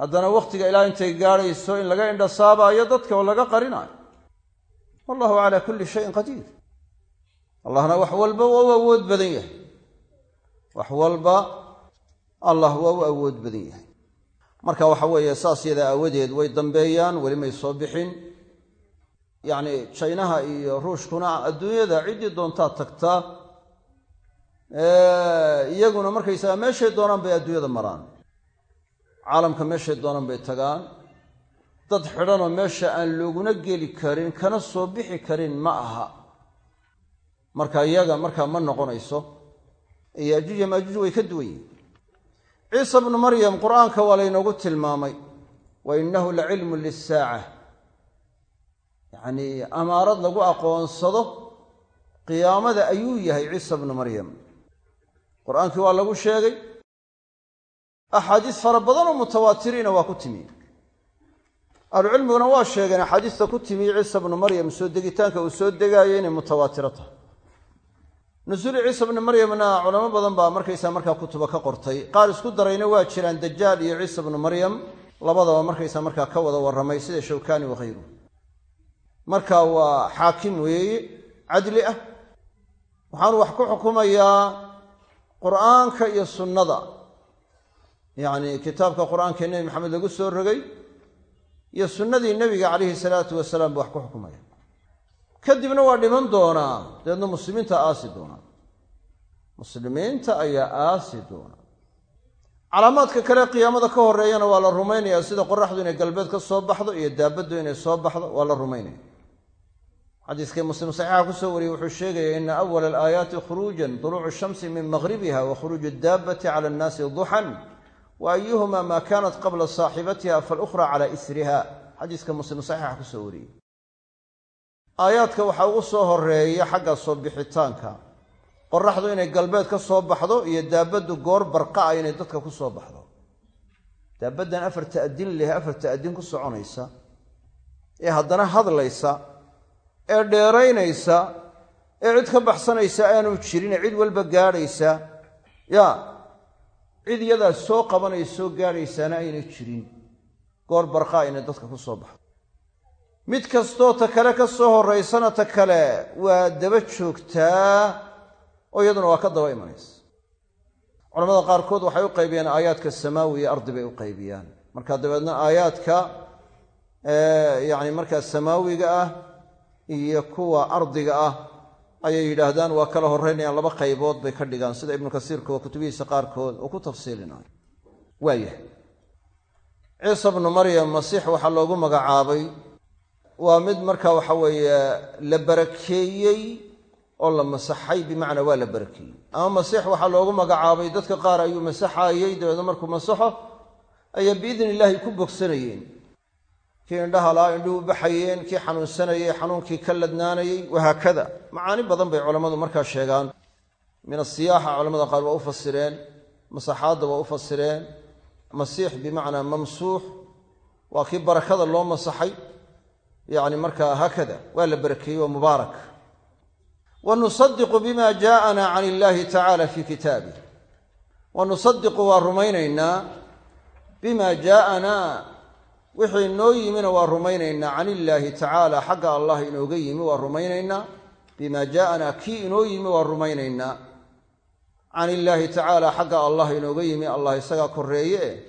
haddana wakhtiga ilaa intay gaadhayso in laga indhasaabaayo dadka oo laga qarinayo. Wallahu calaa kulli shayin qadiir. Allahna wax walba waa u awood badan yahay wax walba allah waa u awood badan yahay. Marka waxa weeye saas yada aawadeed way dambeeyaan weli may soo bixin. Yacni jaynaha iyo ruushkuna adduunyada ciddii doontaa tagtaa iyaguna markaysaga meeshay doonaan bay adduunyada maraan. Caalamka meeshay doonaan bay tagaan. Dad xidhanoo meesha aan looguna geli karin kana soo bixi karin ma aha. Marka iyaga markaa ma noqonayso yajuuj maajuuj way ka duwan yihiin ciisa bnu maryam qur'aanka waa laynoogu tilmaamay wa innahu la cilmun lisaaca yacnii amaarad lagu aqoonsado qiyaamada ayuu yahay ciisa bnu maryam. Qur'aankii waa lagu sheegay axaadiis fara badanoo mutawaatiriina waa ku timi. Ahlucilmiguna waa sheegeen axaadiista ku timi ciisa bnu maryam soo degitaanka uu soo degaayo inay mutawaatiro tahay nusuuli ciisa bnu maryamna culamo badan baa markaysaa markaa kutuba ka qortay. Qaar isku darayna waa jiraan dajaal iyo ciisa bnu maryam. Labadaba markaysaa markaa ka wada warramay sida shawkani wakhayru marka waa xaakim weeye cadli ah. Waxaanu wax ku xukumayaa qur'aanka iyo sunnada. Yacni kitaabka qur'aanka ee nebi maxamed lagu soo rogay iyo sunnadii nebiga calayhi salaatu wasalaam buu wax ku xukumaya kadibna waa dhiman doonaa dabeedna muslimiinta aasi doonaa muslimiinta ayaa aasi doonaa calaamaadka kale qiyaamada ka horeeyana waa la rumaynayaa sida qoraxdu inay galbeed ka soo baxdo iyo daabaddu inay soo baxdo waa la rumaynaya. Xadiiskii muslim saxiixa ku soo wariyey wuxuu sheegaya ina awala alaayaati khuruujan duluucu shamsi min maqhribiha wa khuruuju daabati cala annaasi duxan wa ayuhuma maa kanat qabla saaxibatiha falukhra cala isriha xadiiska muslim saxiixa ku soo wariyey aayaadka waxaa ugu soo horreeya xagga soo bixitaanka. Qoraxdu inay galbeed ka soo baxdo iyo daabaddu goor barqa'a inay dadka ku soo baxdo. Daabaddan afar ta'din leh afar ta'din ku soconaysa. Ee haddana hadlaysa ee dheeraynaysa ee cid ka baxsanaysa aanu jirin ee cid walba gaadhaysa. Yaa cid iyadaa soo qabanaysa soo gaadhaysaana aynay jirin. Goor barqaa inay dadka ku soo baxdo mid kastoo ta kale ka soo horraysana ta kale waa daba joogtaa oo iyaduna waa ka daba imanaysa. Culamada qaarkood waxay u qaybiyaan aayaadka samaawi iyo ardi bay u qaybiyaan. Marka dabeedna aayaadka yacni markaa samaawiga ah iyo kuwa ardiga ah ayay yidhaahdaan waa kala horreynayaan laba qaybood bay ka dhigaan. Sida ibnu kasiirka waa kutubihiisa qaarkood oo ku tafsiilinayo. Waayahay ciisa bnu maryam masiix waxaa loogu magacaabay waa mid marka waxa weeye la barakeeyey oo la masaxay bimacnaa waa la barakeeyey. Ama masiix waxaa loogu magacaabay dadka qaar ayuu masaxayey dabeedna markuu masaxo ayaa biidni illaahi ku bogsanayeen. Kii indhaha laa indhuhu baxayeen kii xanuunsanayey xanuunkii ka ladnaanayey wahaakada. Macaani badan bay culammadu markaa sheegaan. Min asiyaaxa culamada qaar waa u fasireen masaxaadda waa u fasireen. Masiix bimacnaa mamsuux waa kii barakada loo masaxay yacni markaa haakada waa la barakeeyey waa mubaarak. Wa nusadiqu bima jaa'ana can illaahi tacala fii kitaabih wa nusadiqu waa rumaynaynaa bima jaa'ana wixii noo yimina waa rumaynaynaa can illaahi tacaala xagga allah inooga yimi waa rumaynaynaa. Bima jaa'ana kii inoo yimi waa rumaynaynaa. Can illaahi tacaala xagga allah inooga yimi allah isagaa koreeye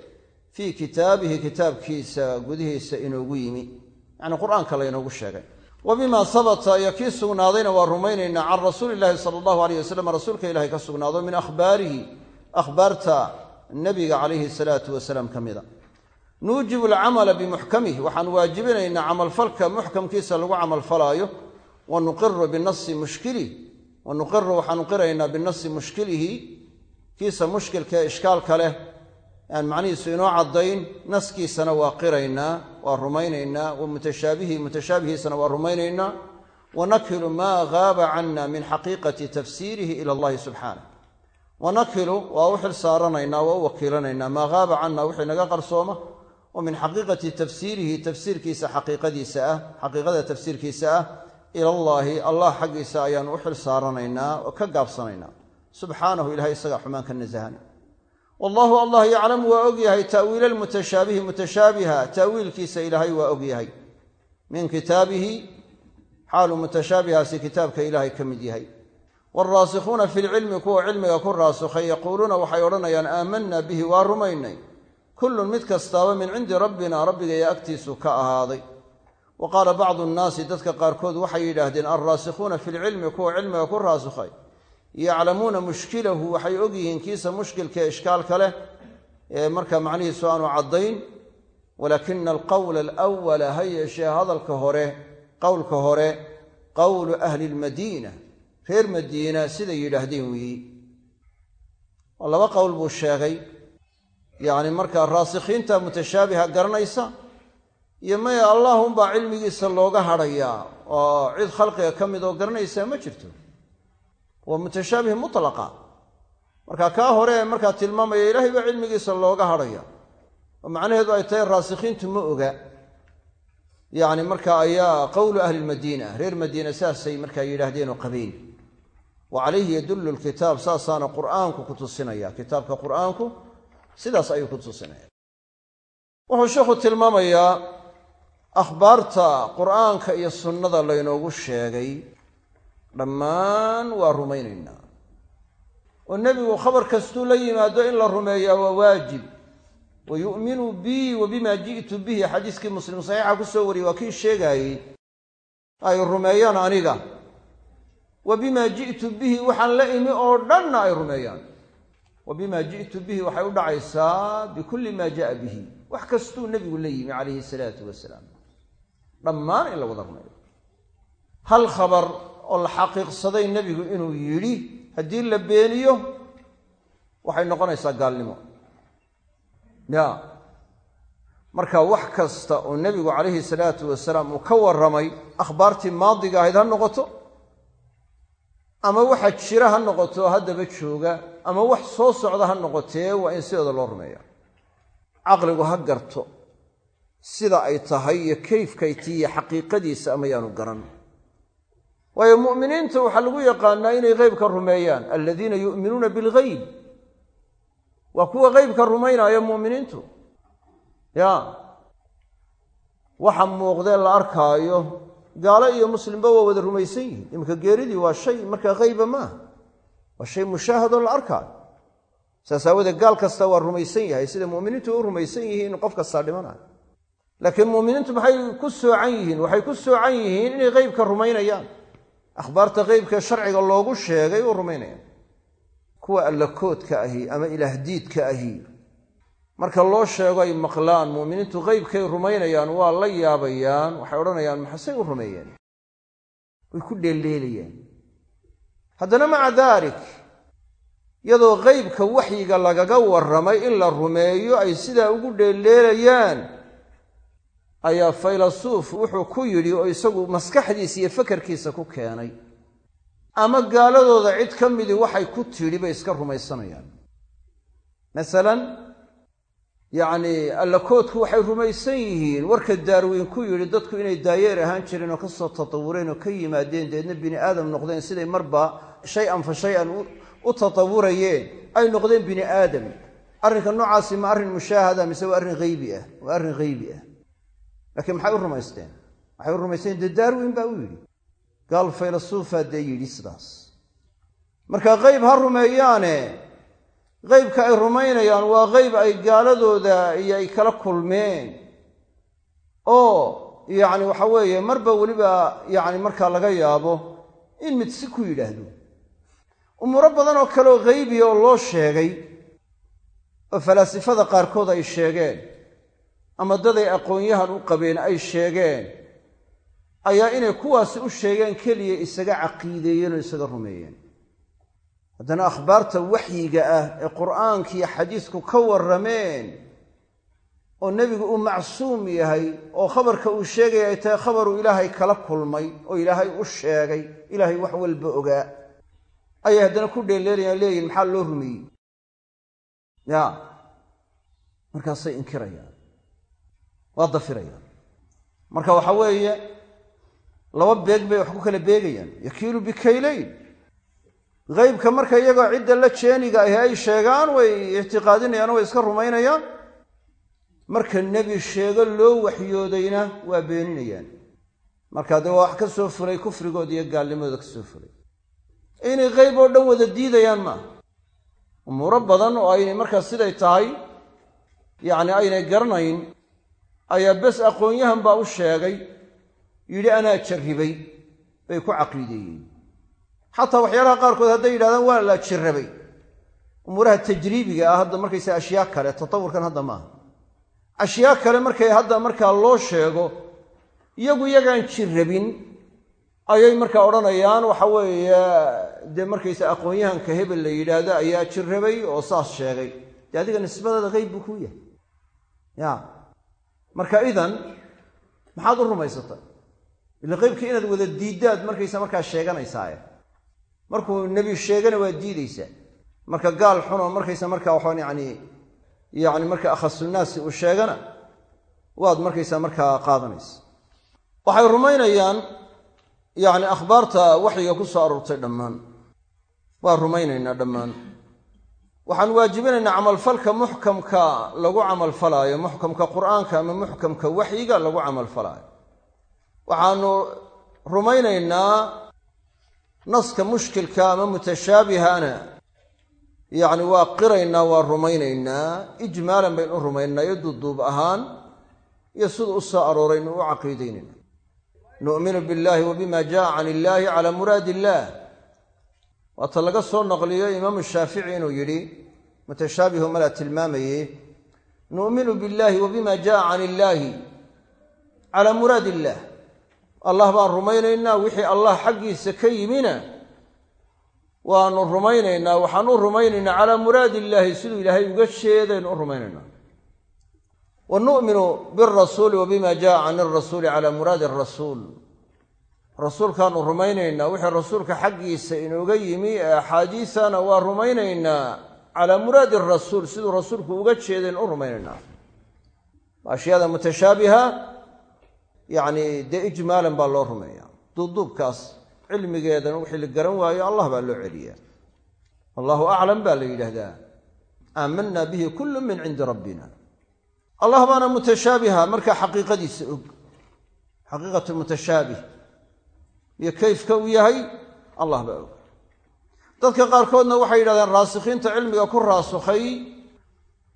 fii kitaabihi kitaabkiisa gudihiisa inoogu yimi yacni qur'aanka laynoogu sheegay. Wa bima sabata iyo kii sugnaadayna waa rumaynaynaa can rasuuli illahi sala allahu aleyh wasalam rasuulka ilahay ka sugnaado min akhbaarihi akhbaarta nebiga calayhi salaatu wasalaam ka mida. Nuujibu alcamala bimuxkamih waxaan waajibinaynaa camalfalka muxkamkiisa lagu camalfalaayo wa nuqiru binasi mushkilih wa nuqiru waxaanu qiraynaa binasi mushkilihi kiisa mushkilkaee ishkaalka leh. Aan macnihiisu inoo caddayn naskiisana waa qiraynaa waa rumaynaynaa wa mutashaabihi mutashaabihiisana waa rumaynaynaa. Wa nakilu maa gaaba cana min xaqiiqati tafsiirihi ila allahi subxaanah wa nakilu waa u xil saaranaynaa waa u wakiilanaynaa. Maa gaaba cana wixii naga qarsooma oo min xaqiiqati tafsiirihi tafsiirkiisa xaqiiqadiisa ah xaqiiqada tafsiirkiisa ah ilallaahi allah xaggiisa ayaanu u xil saaranaynaa oo ka gaabsanaynaa. Subxaanahu ilahay isagaa xumaan ka nasahan wallahu allah yaclamu waa ogyahay ta'wiila almutashaabihi mutashaabiha. Ta'wiilkiisa ilaahay waa ogyahay min kitaabihi xaalu mutashaabihaasi kitaabka ilaahay ka mid yahay. Waalraasikhuuna fi lcilmi kuwa cilmiga ku raasikhay yaquuluuna waxay odhanayaan aamanna bihi waa rumaynay. Kullun mid kastaaba min cindi rabbina rabbigaya agtiisu ka ahaaday. Wa qaala bacdu nnaasi dadka qaarkood waxay yidhaahdeen alraasikhuuna fi lcilmi kuwa cilmiga ku raasikhay yaclamuuna mushkilahu waxay ogyihiin kiisa mushkilkaee ishkaalka leh ee markaa macnihiisu aanu caddayn walaakina alqowla alawala ha yeeshee hadalka hore qowlka hore qowlu ahli lmadiina reer madiina siday yidhaahdeen weeyi. Oo laba qowl buu sheegay yacni markaa raasikhiinta mutashaabiha garanaysa iyo maya allahunbaa cilmigiisa looga hadhayaa oo cid khalqiga ka mid oo garanaysaa ma jirto waa mutashaabih mutlaqa. Marka kaa hore markaa tilmaamaya ilaahay baa cilmigiisa looga hadhaya oo macnaheedu ay tahay raasikhiintu ma oga. Yacni marka ayaa qowlu ahli lmadiina reer madiina saasay markaa yidhaahdeen oo qabeen wa calayhi yadullu lkitaab saasaana qur'aanku ku tusinaya. Kitaabka qur'aanku sidaas ayuu ku tusinaya. Wuxuu sheikhu tilmaamayaa akhbaarta qur'aanka iyo sunnada laynoogu sheegay dhammaan waa rumaynaynaa. Oo nebigu khabar kastuu la yimaado in la rumeeyaa waa waajib. Wa yu'minu bii wa bima ji'tu bihi. Xadiiskii muslim saxiixa ku soo wariyey waa kii sheegaayey ay rumeeyaan aniga. Wa bima ji'tu bihi waxaan la imi oo dhanna ay rumeeyaan. Wa bima ji'tu bihi waxay u dhacaysaa bikulli maa ja'a bihi. Wax kastuu nebigu la yimi calayhi salaatu wasalaam. Dhammaan in la wada rumeeyo. Hal khabar oo la xaqiiqsaday nebigu inuu yidhi haddii la beeniyo waxay noqonaysaa gaalnimo. Ya. Marka wax kasta oo nebigu calayhi salaatu wasalaam uu ka warramay akhbaartii maadiga ahayd ha noqoto ama waxa jira ha noqoto haddaba jooga ama wax soo socda ha noqotee waa in sideeda loo rumeeya. Caqligu ha garto sida ay tahay iyo kayfkay tii xaqiiqadiisa ama garan waayo mu'miniinta waxaa lagu yaqaanaa inay qeybka rumeeyaan aladiina yu'minuuna bilghayb. Waa kuwa qeybka rumaynaya mu'miniintu. Ya. Waxa muuqdee la arkaayo gaalo iyo muslimba waa wada rumaysan yihiin. Iminka geeridii waa shay markaa hayba maaha waa shay mushaahadoo la arkaayo saas aawadeed gaal kasta waa rumaysan yahay. Sida mu'miniintu u rumaysan yihiin in qof kastaa dhimanayo laakiin mu'miniintu maxay ku soocan yihiin? Waxay ku soocan yihiin inay qeybka rumaynayaan akhbaarta qeybkae sharciga loogu sheegay u rumaynayaan kuwa allakoodka ahi ama ilaahdiidka ahi. Marka loo sheego ay maqlaan mu'miniintu qeybkay rumaynayaan waa la yaabayaan waxay odhanayaan maxasay u rumeeyeen? Way ku dheelleelayaan haddana maca daalik iyadoo qeybka waxyiga lagaga warramay in la rumeeyo ay sidaa ugu dheelleelayaan ayaa faylasuuf wuxuu ku yidhi oo isagu maskaxdiisa iyo fakarkiisa ku keenay. Ama gaaladooda cid ka midii waxay ku tidhi bay iska rumaysanayaan. Masalan yacni allakoodku waxay rumaysan yihiin warka daarweyn ku yidhi dadku inay daayeer ahaan jireen oo ka soo tatawureen oo ka yimaadeen deedna bini aadam noqdeen siday marba shay-an fa shay-an u tatawurayeen ay noqdeen bini aadam arrinka noocaasi ma arrin mushaahada mise waa arrin haybi ah? Waa arrin haybi ah laakiin maxay u rumaysteen? Waxay u rumaysteen dee daarweyn baa u yidhi. Gaal faylasuufaa dee yidhi sidaas. Marka qeyb ha rumeeyaane qeybka ay rumaynayaan waa qeyb ay gaaladooda iyo ay kala kulmeen. Oo yacni waxa weeye marba weliba yacni markaa laga yaabo in mid si ku yidhaahdo. Umuuro badan oo kaleoo haybiya oo loo sheegay oo falaasifada qaarkood ay sheegeen ama daday aqoon-yahan u qabeen ay sheegeen ayaa inay kuwaasi u sheegeen keliya isaga caqiideeyeen oo isaga rumeeyeen. Haddana akhbaarta waxyiga ah ee qur'aankiiyo xadiisku ka warrameen oo nebigu uu macsuum yahay oo khabarka uu sheegaya ay tahay khabaruu ilaahay kala kulmay oo ilaahay u sheegay ilaahay wax walba ogaa ayay haddana ku dheeleelayaan leeyihiin maxaa loo rumeeyey? Ya markaasay inkirayaan waa dafirayaan marka waxa weeye laba beeg bay wax ku kala beegayaan. Yakiilu bikaylayn. Qeybka marka iyagoo cidda la jeeniga ahi ay sheegaan way ictiqaadinayaan way iska rumaynayaan. Marka nebi sheego loo waxyoodayna waa beeninayaan. Marka dee waa wax ka soo fulay kufrigooda iyo gaalnimadooda ka soo fulay inay qeyb oo dhan wada diidayaan maaha umuuro badan oo aynay markaa siday tahay yacni aynay garanayn ayaa bes aqoon-yahan baa u sheegay yidhi anaa jarribay bay ku caqiideeyeen xataa waxyaalaha qaarkood hadday yidhahdaan waa la jirrabay umuuraha tajriibiga ah hadda markaysa ashyaa kale tatawurkan hadda maaha. Ashyaa kale markay hadda markaa loo sheego iyagu iyagaan jirrabin ayay markaa odhanayaan. Waxa weeye dee markaysa aqoon-yahanka hebel la yidhaahdo ayaa jirrabay oo saas sheegay. Dee adiga nisbadaada qeyb buu kuu yahay. Ya marka idan maxaad u rumaysatay ila qeybkii inaad wada diiddaad markaysa markaa sheeganaysaaye markuu nebi sheegana waa diidaysaa marka gaal xun oo markaysa markaa waxaan yani yani marka akhasunaasi uu sheegana waad markaysa markaa qaadanaysa. Waxay rumaynayaan yacni akhbaarta waxyiga ku soo aroortay dhammaan. Waa rumaynaynaa dhammaan waxaan waajibinaynaa camalfalka muxkamka lagu camalfalaayo muxkamka qur'aanka ama muxkamka waxyiga lagu camalfalaayo. Waxaanu rumaynaynaa naska mushkilka ama mutashaabihana yacni waa qiraynaa waa rumaynaynaa. Ijmaalan baynu u rumaynaynaa iyo duuduub ahaan iyo sida u soo arooraynu u caqiidaynayna nu'minu billahi wa bima jaa can illaahi calaa muraadi illaah waata laga soo naqliyo imaamu shaafici inuu yidhi mutashaabihu malaa tilmaamayey nu'minu billahi wa bima jaa can illaahi calaa muraadi illaah allah baan rumaynaynaa wixii allah xaggiisa ka yimina waanu rumaynaynaa waxaan u rumaynaynaa calaa muraadi illaahi siduu ilaahay uga jeedaynu u rumaynaynaa. Wa nu'minu birasuuli wa bima jaa can irasuuli calaa muraadi arasuul rasuulkaanu rumaynaynaa wixii rasuulka xaggiisa inooga yimi ee axaadiisana waa rumaynaynaa. Calaa muraadi arasuul siduu rasuulku uga jeedaynu u rumaynaynaa. Ashyaada mutashaabiha yacni dee ijmaalan baa loo rumeeyaa. Duubduubkaas cilmigeedana wixii la garan waayo allah baa loo celiyaa. Allahu aclam baa la yidhaahdaa. Aamanna bihi kullu min cindi rabbina. Allah baana mutashaabiha markaa xaqiiqadiisa og. Xaqiiqatu mutashaabih iyo kayfka uu yahay allah baa og. Dadka qaarkoodna waxay yidhahdeen raasikhiinta cilmiga ku raasukhay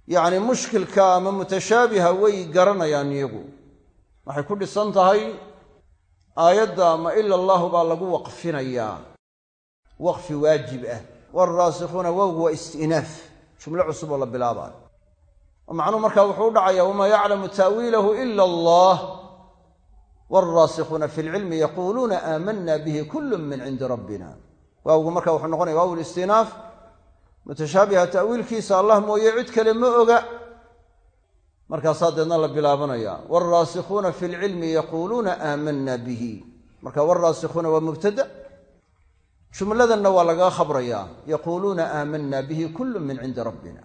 yacni mushkilka ama mutashaabiha way garanayaan iyagu. Waxay ku dhisan tahay aayadda ma ila allahu baa lagu waqfinayaa. Waqfi waajib ah. Waalraasikhuuna wowgu waa istinaaf jumlo cusub oo la bilaabaayo. Oo macnuhu markaa wuxuu u dhacayaa wamaa yaclamu ta'wiilahu ila allah waalraasikhuuna fi lcilmi yaquuluuna aamanna bihi kullu min cindi rabbina waawgu marka wuxuu noqonaya waaw listinaaf mutashaabiha ta'wiilkiisa allah mooye cid kale ma oga markaasaa deedna la bilaabanaya waalraasikhuuna fi lcilmi yaquuluuna aamanna bihi marka waalraasikhuuna waa mubtada jumladanna waa lagaga khabrayaa yaquuluuna aamanna bihi kullu min cindi rabbina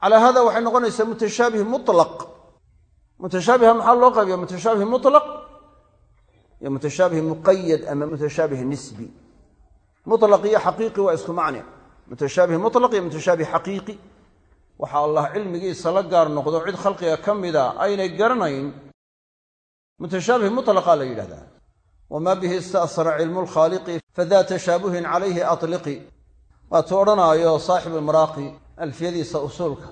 calaa hada waxay noqonaysaa mutashaabih mutlaq mutashaabiha maxaa loo qaybiya mutashaabih mutlaq iyo mutashaabih muqayad ama mutashaabih nisbi. Mutlaq iyo xaqiiqi waa isku macne. Mutashaabih mutlaq iyo mutashaabih xaqiiqi waxa allah cilmigiisa la gaar noqdo cid khalqiga ka mida aynay garanayn. Mutashaabih mutlaqa la yidhahdaa. Wamaa bihi ista'sara cilmu lkhaaliqi fadaa tashaabuhin calayhi atliqi. Waatuu odhanaayo saaxibu almaraaqi alfiyadiisa usuulka.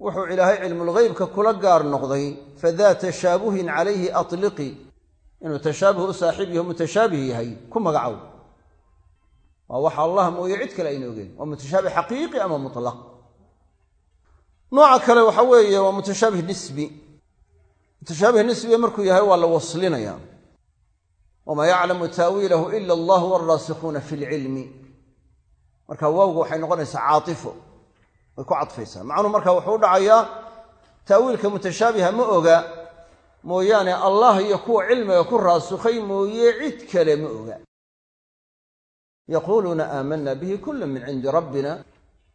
Wuxuu ilaahay cilmulgheybka kula gaar noqday fadaa tashaabuhin inuu tashaabuh u saaxiib yaho mutashaabih yahay ku magacow. Waa waxa allah mooye cid kale ayna ogeen waa mutashaabih xaqiiqi ama mutlaq? Nooca kale waxa weeye waa mutashaabih nisbi. Mutashaabih nisbiga markuu yahay waa la waslinaya. Wamaa yaclamu taawiilahu ila allah waalraasikuuna fi lcilmi marka waawga waxay noqonaysaa caatifo way ku cadfaysaa. Macnuhu marka wuxuu u dhacayaa taawiilka mutashaabiha ma oga mooyaane allah iyo kuwa cilmiga ku raasukhay mooye cid kale ma oga. Yaquuluuna aamana bihi kula min cindi rabbina.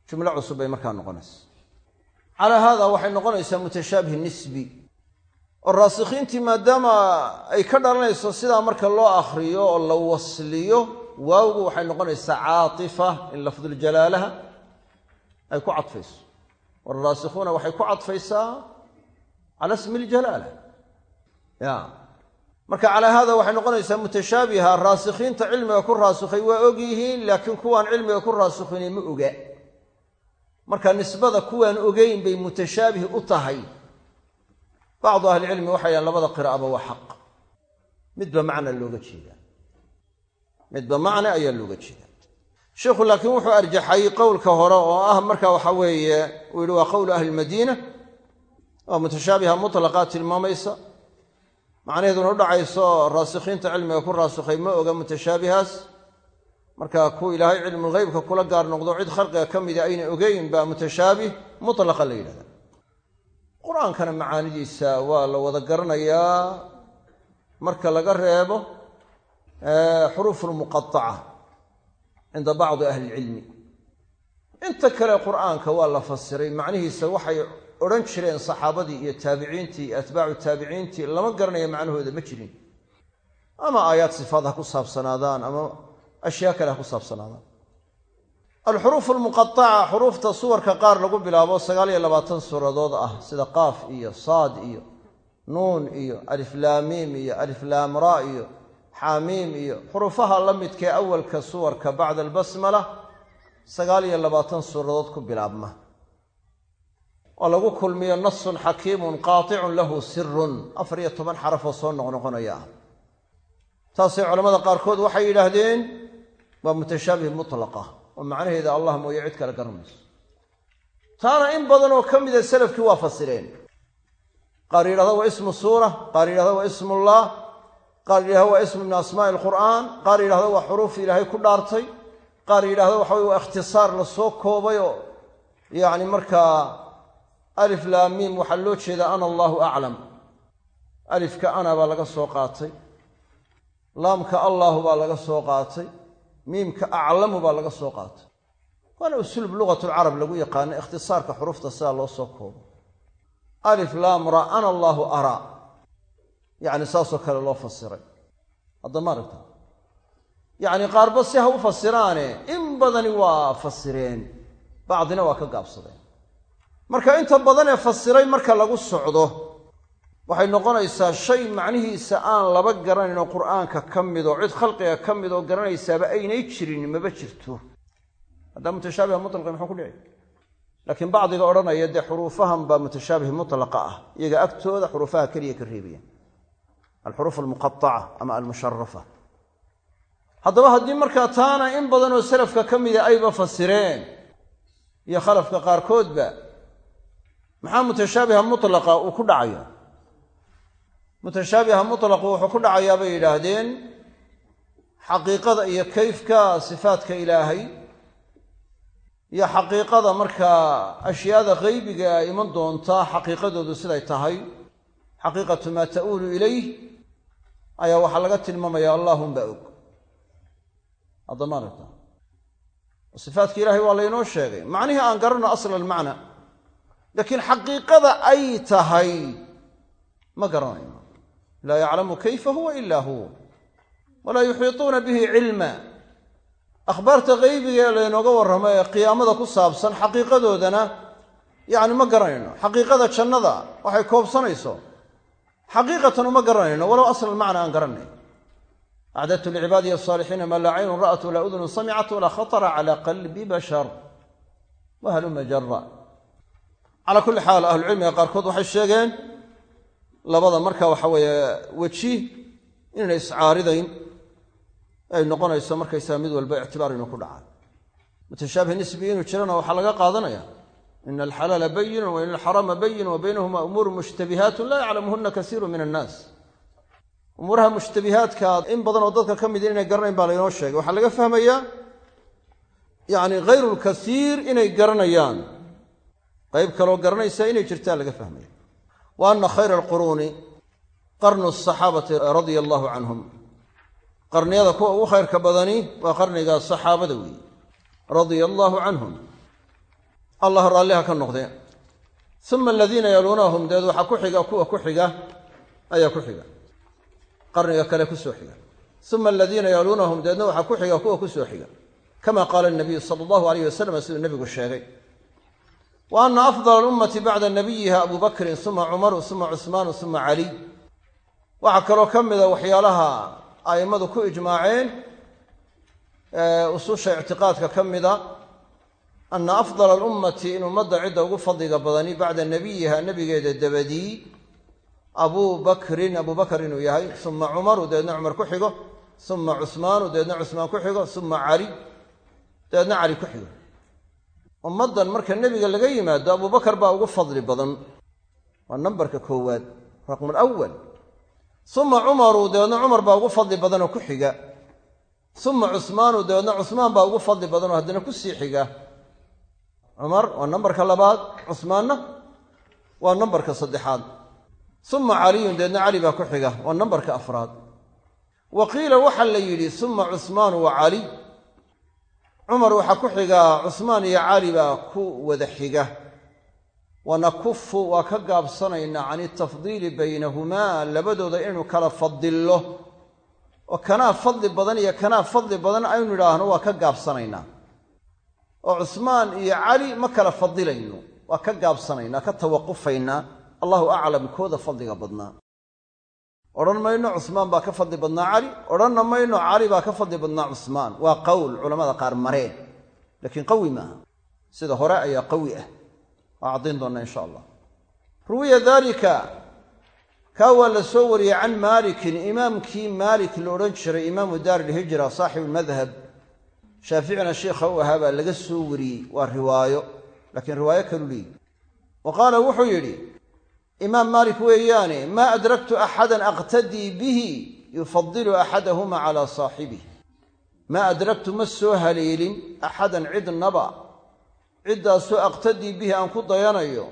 Jumlo cusub bay markaa noqonaysa calaa haada waxay noqonaysaa mutashaabih nisbi. Oo raasikhiintii maadaama ay ka dhalanayso sidaa marka loo akhriyo oo la wasliyo waawgu waxay noqonaysaa caatifa in lafduljalaalaha ay ku cadfayso. Waalraasikhuuna waxay ku cadfaysaa cala smi ljalaala ya. Marka calaa haada waxay noqonaysaa mutashaabiha raasikhiinta cilmiga ku raasikhay waa og yihiin laakiin kuwaan cilmiga ku raasikhinay ma oga. Marka nisbada kuwaan ogeyn bay mutashaabih u tahay. Bacdu ahlicilmi waxay yahaan labada qiraa'aba waa xaq. Midba macna looga jeedaa. Midba macne ayaa looga jeedaa. Sheikhu laakiin wuxuu arjaxay qowlka hore oo ah marka waxa weeye uu yihi waa qowlu ahli lmadiina oo mutashaabiha mutlaqa tilmaamaysa macnaheeduna u dhacayso raasikhiinta cilmiga ku raasikhay ma oga mutashaabihaas. Marka ku ilaahay cilmulgheybka kula gaar noqdo cid khalqiga ka mida ayna ogeyn baa mutashaabih mutlaqa la yidhahda qur'aankana macaanidiisa waa la wada garanayaa. Marka laga reebo xuruuf lmuqaaca cinda bacdi ahli ilcilmi. Inta kale qur'aanka waa la fasiray macnihiisa waxay odhan jireen saxaabadii iyo taabiciintii iyo atbaacu taabiciintii lama garanayo macnahooda ma jirin. Ama aayaad sifaad ha ku saabsanaadaan ama ashyaa kale ha ku saabsanaadaan. Alxuruuf almuqaaca xuruufta suwarka qaar lagu bilaabo sagaal iyo labaatan suuradood ah sida qaaf iyo saad iyo nuun iyo aliflaamiim iyo aliflaamra iyo xaamiim iyo xuruufaha la midkae awalka suwarka bacda albasmala sagaal iyo labaatan suuradood ku bilaabma oo lagu kulmiyo nasun xakiimun qaaticun lahu sirun afar iyo toban xarafoo soo noqnoqonaya. Ah taasay culamada qaarkood waxay yidhaahdeen waa mutashaabih mutlaqa. Oo macnaheeda allah mooye cid kale garanayso taana in badan oo ka mida salafkii waa fasireen. Qaar yidhahda waa ismu suura qaar yidhahda waa ismullah qaar yidhahda waa ismu min asmaa'i alqur'aan qaar yidhahda waa xuruuf ilaahay ku dhaartay qaar yidhahda waxa weye waa ikhtisaar la soo koobay markaa alif laamiim waxaa loo jeedaa ana allaahu aclam. Alifka ana baa laga soo qaatay. Laamka allaahu baa laga soo qaatay. Miimka aclamu baa laga soo qaatay. Waana usluub lugatulcarab lagu yaqaano ikhtisaarka xuruufta sidaa loo soo koobo. Alif laam ra ana allaahu araa yacni saasoo kale loo fasiray. Haddama aragta yacni qaarba si ha u fasiraane in badani waa fasireen bacdina waa ka gaabsadeen marka inta badanee fasiray marka lagu socdo waxay noqonaysaa shay macnihiisa aan laba garanayn oo qur'aanka ka mid oo cid khalqiga ka mid oo garanaysaaba aynay jirin maba jirto. Haddaa mutashaabiha mutlaqi muxuu ku dhici. Laakiin bacdiga odhanaya dee xuruufahan baa mutashaabih mutlaqa ah iyaga agtooda xuruufaha keliya ka reebaya. Alxuruuf almuqaaca ama almusharafa haddaba haddii markaa taana in badanoo salafka ka mida ayba fasireen iyo khalafka qaarkoodba maxaa mutashaabiha mutlaqa uu ku dhacaya? Mutashaabiha mutlaqu wuxuu ku dhacayaa bay yidhaahdeen xaqiiqada iyo kayfka sifaadka ilaahay iyo xaqiiqada markaa ashyaada qeybiga ay iman doontaa xaqiiqadoodu siday tahay. Xaqiiqatu maa ta'uulu ilayh ayaa waxaa laga tilmaamaya allahumba og. Haddama aragta? Sifaadka ilahay waa laynoo sheegay. Macnihii aan garanno asla almacna laakiin xaqiiqada ay tahay ma garanayno laa yaclamu kayfa huwa ila huwa walaa yuxiituuna bihi cilma. Akhbaarta qeybiga ee laynooga warramo ee qiyaamada ku saabsan xaqiiqadoodana yacni ma garanayno xaqiiqada jannada waxay koobsanayso. Xaqiiqatan uma garanayno walow asla almacna aan garanay acdadtu licibaadiya asaalixiina maa laa caynun ra'at walaa udunun samicat walaa khatara cala qalbi bashar. Wahaluma jara calaa kulli xaal ahlucilmiga qaarkood waxay sheegeen labada marka waxa weeye weji inayna iscaaridayn ay noqonayso markaysaga mid walba ictibaar inuu ku dhacaa mutashaabih nisbi inuu jirana waxaa laga qaadanaya ina alxalaala bayinun wa ina alxaraama bayin wa baynahuma umuuru mushtabihaatun laa yaclamuhuna kasiiru min annaas. Umuuraha mushtabihaadka in badan oo dadka ka mid inay garanayn baa laynoo sheegay. Waxaa laga fahmayaa yani hayru lkasiir inay garanayaan qayb kaloo garanaysa inay jirtaan laga fahmaya. Wa ana khayra alquruuni qarnu asaxaabati radia allahu canhum qarniyada kuwa ugu khayrka badani waa qarniga saxaabada weeye radia allaahu canhum allah raalliha ka noqdee uma aladiina yaluunahum dabeed waxaa ku xiga kuwa ku xiga ayaa ku xiga. Qarniga kale ku soo xiga. Uma aladiina yaluunahum dabeedna waxaa ku xiga kuwa ku soo xiga. Kama qaala nabiyu sala allahu alayh wasalam siduu nebigu sheegay wa ana afdala alummati bacda nabiyiha abu bakrin uma cumaru uma cusmaanu uma caliy waxaa kaloo ka mida waxyaalaha a'immadu ku ijmaaceen ususha ictiqaadka ka mida ana afdala alummati in ummadda cidda ugu fadliga badani bacda nabiyiha nebigeeda dabadii abuu bakrin abuu bakr inuu yahay uma cumaru dabeedna cumar ku xigo uma cusmaanu dabeedna cusmaan ku xigo uma cali dabeedna cali ku xigo ummaddan marka nebiga laga yimaado abubakar baa ugu fadli badan. Waa nambarka koowaad raqm alawal uma cumaru dabeedna cumar baa ugu fadli badanoo ku xiga. Uma cusmaanu dabeedna cusmaan baa ugu fadli badanoo haddana ku sii xiga. Cumar waa nambarka labaad. Cusmaanna waa nambarka saddexaad. Uma caliyun dabeedna cali baa ku xiga. Waa nambarka afraad. Wa qiila waxaa la yidhi uma cusmaanu wa cali cumar waxaa ku xigaa cusmaan iyo cali baa ku wada xiga. Wanakufu waa ka gaabsanaynaa can itafdiili baynahumaa labadooda inaynu kala fadillo. Oo kanaa fadli badan iyo kanaa fadli badan aynu idhaahno waa ka gaabsanaynaa oo cusmaan iyo cali ma kala fadilayno waa ka gaabsanaynaa ka tawaqufaynaa allahu aclam kooda fadliga badnaa odhan mayno cusmaan baa ka fadli badnaa cali? Odhanna mayno cali baa ka fadli badnaa cusmaan waa qowl culamada qaar mareen. Laakiin qawi maaha. Sida hore ayaa qawi ah. Waa caddayn doonnaa insha allah. Ruwiya daalika kaa waa la soo wariyey can maalikin. Imaamkii maalik la odhan jiray imaamu daari ilhijra saaxibu lmadhab shaaficina sheikha u ahaa baa laga soo wariyey. Waa riwaayo. Laakiin riwaayo kalu leeyi wa qaala wuxuu yidhi imaam maalik weeyaane maa adraktu axadan aqtadii bihi yufadilu axadahuma calaa saaxibih maa adraktu ma soo haleelin axadan cidnaba ciddaasoo aqtadii bihi aan ku dayanayo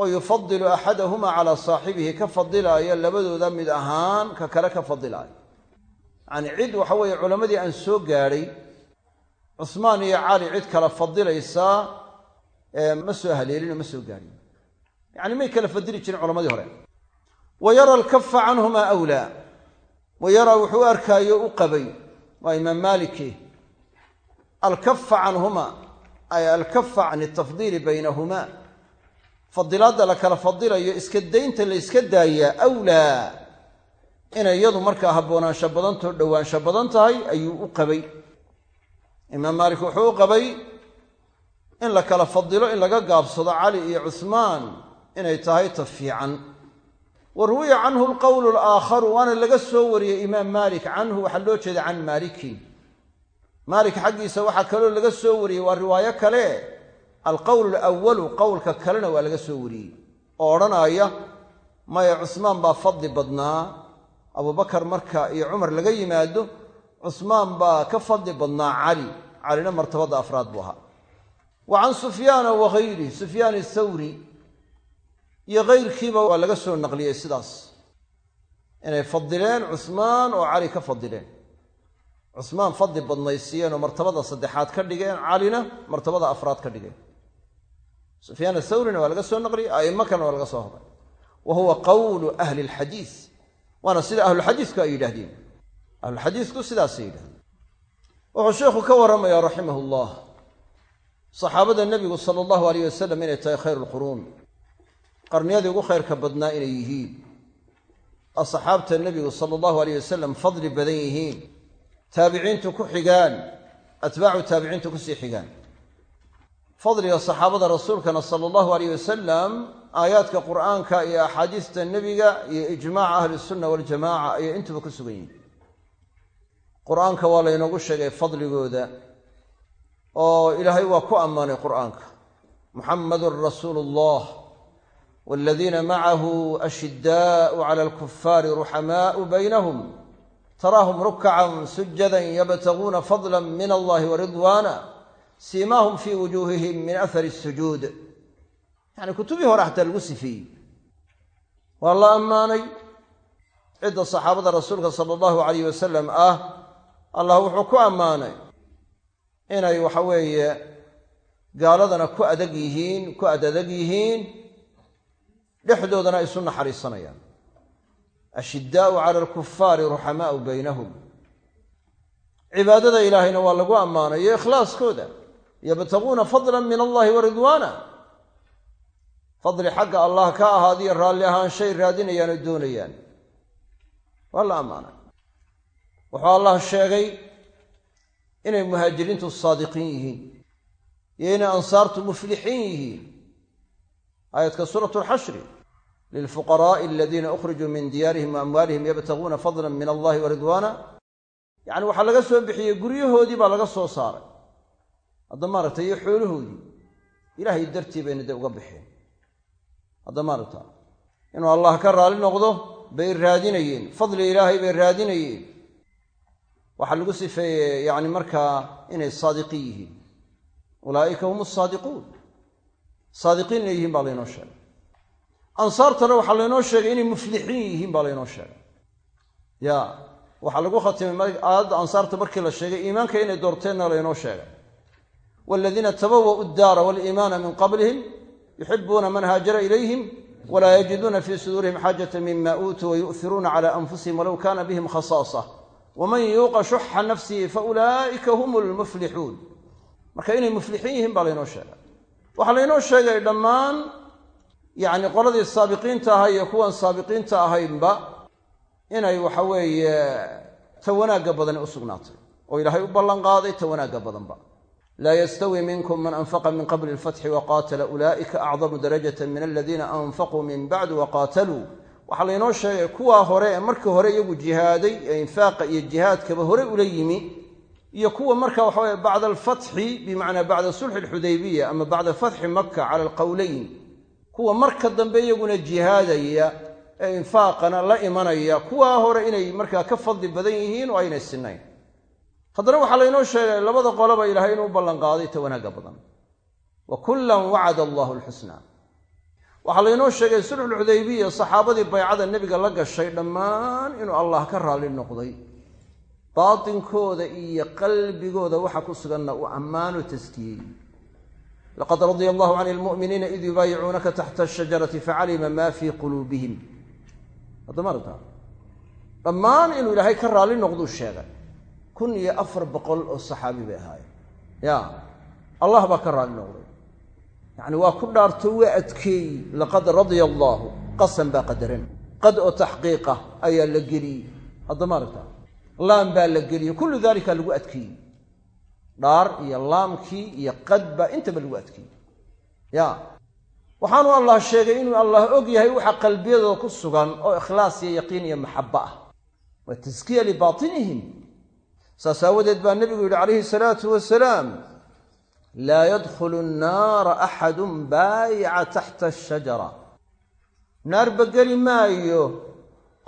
oo yufadilu axadahumaa calaa saaxibihi ka fadilaayo labadooda mid ahaan ka kale ka fadilaayo. Yacanii cid waxa weeye culammadii aan soo gaadhay cusmaan iyo cali cid kala fadilaysaa ma soo haleelin oo ma soo gaadhin yacni may kala fadili jirin culamadii hore. Wa yara alkafa canhumaa awlaa. Wa yaraa wuxuu u arkaayo u qabay waa imaam maaliki. Alkafa canhumaa ay alkafa can altafdiili baynahumaa fadilaadda la kala fadilayo iska daynta la yska daayaa awlaa. Inay iyadu markaa habboonaansho badantoo dhowaansho badan tahay ayuu u qabay. Imaam maalik wuxuu u qabay in la kala fadilo in laga gaabsado cali iyo cusmaan inay tahay ta fiican. Wa ruwiya canhu alqowlu alaakharu waana laga soo wariyey imaam maalik. Canhu waxaa loo jeeda can maalikin maalik xaggiisa waxaa kaloo laga soo wariyey waa riwaayo kale. Alqowlu alawalu qowlka kalena waa laga soo wariyey. Oo odhanaya maya cusmaan baa fadli badnaa. Abubakar marka iyo cumar laga yimaado cusmaan baa ka fadli badnaa cali. Calina martabadda afraad buu ahaa. Wa can sufyaana wa hayrihi sufyaan athawri iyo kayrkiiba waa laga soo naqliyey sidaas. Inay fadileen cusmaan oo cali ka fadileen cusmaan fadli badnaysiiyeen oo martabada saddexaad ka dhigeen calina martabada afraad ka dhigeen. Sufyaan athawrina waa laga soo naqliyey a'imo kalena waa laga soo horay wa huwa qowlu ahli alxadiis. Waana sida ahluxadiisku ay yidhaahdeen. Ahluxadiisku sidaasay yidhahdeen wuxuu sheikhu ka warramayaa raximah ullah saxaabada nebigu sala allahu alayh wasalam inay tahay khayr lquruun qarniyadii ugu khayrka badnaa inay yihiin. Asxaabta nebigu sala allahu aleyh wasalam fadli badan yihiin. Taabiciintu ku xigaan atbaacu taabiciintu ku sii xigaan. Fadliga saxaabada rasuulkana sala allahu aleyh wasalam aayaadka qur'aanka iyo axaadiista nebiga iyo ijmaaca ahlisunna waljamaca ayay intuba ku sugan yihiin. Qur'aanka waa laynoogu sheegay fadligooda oo ilaahay waa ku ammaanay qur'aanka. Muxamadun rasuulu allah waladiina macahu ashidaau cala alkufaari ruxamaau baynahum taraahum rukacan sujadan yabtaguuna fadla min allahi waridwaana siimaahum fii wujuuhihim min ahari sujuud yani kutubihii hore xataa lagu sifeeyey waa la ammaanay cidda saxaabada rasuulka sala allahu alayh wasalam ah allah wuxuu ku ammaanay inay waxa weeye gaaladana ku adag yihiin ku adadag yihiin dhexdoodana ay isu naxariisanayaan. Ashidaau cala alkufaari ruxamaau baynahum. Cibaadada ilaahayna waa lagu ammaanay iyo ikhlaaskooda. Yabtaguuna fadla min allahi wa ridwaana. Fadli xagga allah ka ahaadiyo raalli ahaanshay raadinayaan oo doonayaan. Waa la ammaanay. Wuxuu allah sheegay inay muhaajiriintu saadiqiin yihiin iyo inay ansaartu muflixiin yihiin aayadka suuratu alxashri lilfuqaraai aladiina ukhrijuu min diyaarihim wa amwaalihim yabtaguuna fadla min allahi wa ridwaana. Yacni waxaa laga soo bixiyey guryahoodii baa laga soo saaray. Hadda maaragta iyo xoolahoodii ilaahay dartii bayna dee uga baxeen hadda maaragta inuu allah ka raali noqdo bay raadinayeen. Fadli ilaahay bay raadinayeen. Waxaa lagu sifeeyey yacni markaa inay saadiqiin yihiin. Ulaa'ika hum asaadiquun saadiqiin inay yihiin baa laynoo sheegay. Ansaartana waxaa laynoo sheegay inay muflixiin yihiin baa laynoo sheegay. Ya waxaa lagu khatimay aayadda ansaarta markii la sheegay iimaanka inay doorteenna laynoo sheegay. Waladiina tabawa'u ddaara waliimaana min qablihim yuxibuuna man haajara ilayhim walaa yajiduuna fii suduurihim xaajata mima uutuu wayu'hiruuna cala anfusihim walow kana bihim khasaasa. Waman yuuqa shuxa nafsihi faulaa'ika hum lmuflixuun marka inay muflixiin yihiin baa laynoo sheegay waxaa laynoo sheegay dhammaan yacni qoladii saabiqiinta ahaa iyo kuwan saabiqiinta ahaynba inay waxa weeye ta wanaagga badani u sugnaatay oo ilaahay u ballanqaaday ta wanaagga badanba. Laa yastawi minkum man anfaqa min qabli alfatxi waqaatala ulaa'ika acdamu darajata min aladiina anfaquu min bacdu waqaataluu waxaa laynoo sheegay kuwaa hore ee markii hore iyagu jihaaday ee infaaqa iyo jihaadkaba hore ula yimi iyo kuwa marka waxa weye bacda alfatxi bimacnaa bacda sulxi alxudaybiya ama bacda fatxi maka cala alqowleyn. Kuwa marka dambe iyaguna jihaadaya ee infaaqana la imanaya kuwaa hore inay markaa ka fadli badan yihiin oo aynay sinayn haddana waxaa laynoo sheegay labada qoloba ilaahay inuu ballanqaaday ta wanaagga badan. Wa kullan wacada allahu alxusnaa. Waxaa laynoo sheegay sulxulxudaybiya saxaabadii baycada nebiga la gashay dhammaan inuu allah ka raalli noqday baatinkooda iyo qalbigooda waxa ku suganna uu ammaano taskiyey laqad radia allahu can lmu'miniina id yubaayicuunaka taxta ashajarati facalima ma fii quluubihim. Haddamaarta dhammaan inuu ilaahay ka raalli noqduu sheegay. Kun iyo afar boqol oo saxaabi bay ahaayeen. Ya allah baa ka raalli noqday. Yacni waa ku dhaarto waa adkeeyey. Laqad radia allaahu qasan baa qadaran qad oo taxqiiqa ayaa la geliyey. Haddamaarta laam baa la geliyey kullu dalika lagu adkeeyey. Dhaar iyo laamkii iyo qad baa intaba lagu adkeeyey. Ya. Waxaanu allah sheegay inuu allah og yahay waxa qalbiyadooda ku sugan oo ikhlaas iyo yaqiin iyo maxabba ah. Waa taskiya libaatinihim saas aawadeed baa nebigu yidhi calayhi salaatu wasalaam laa yadkhulu nnaara axadun baayica taxta ashajara naarba geli maayo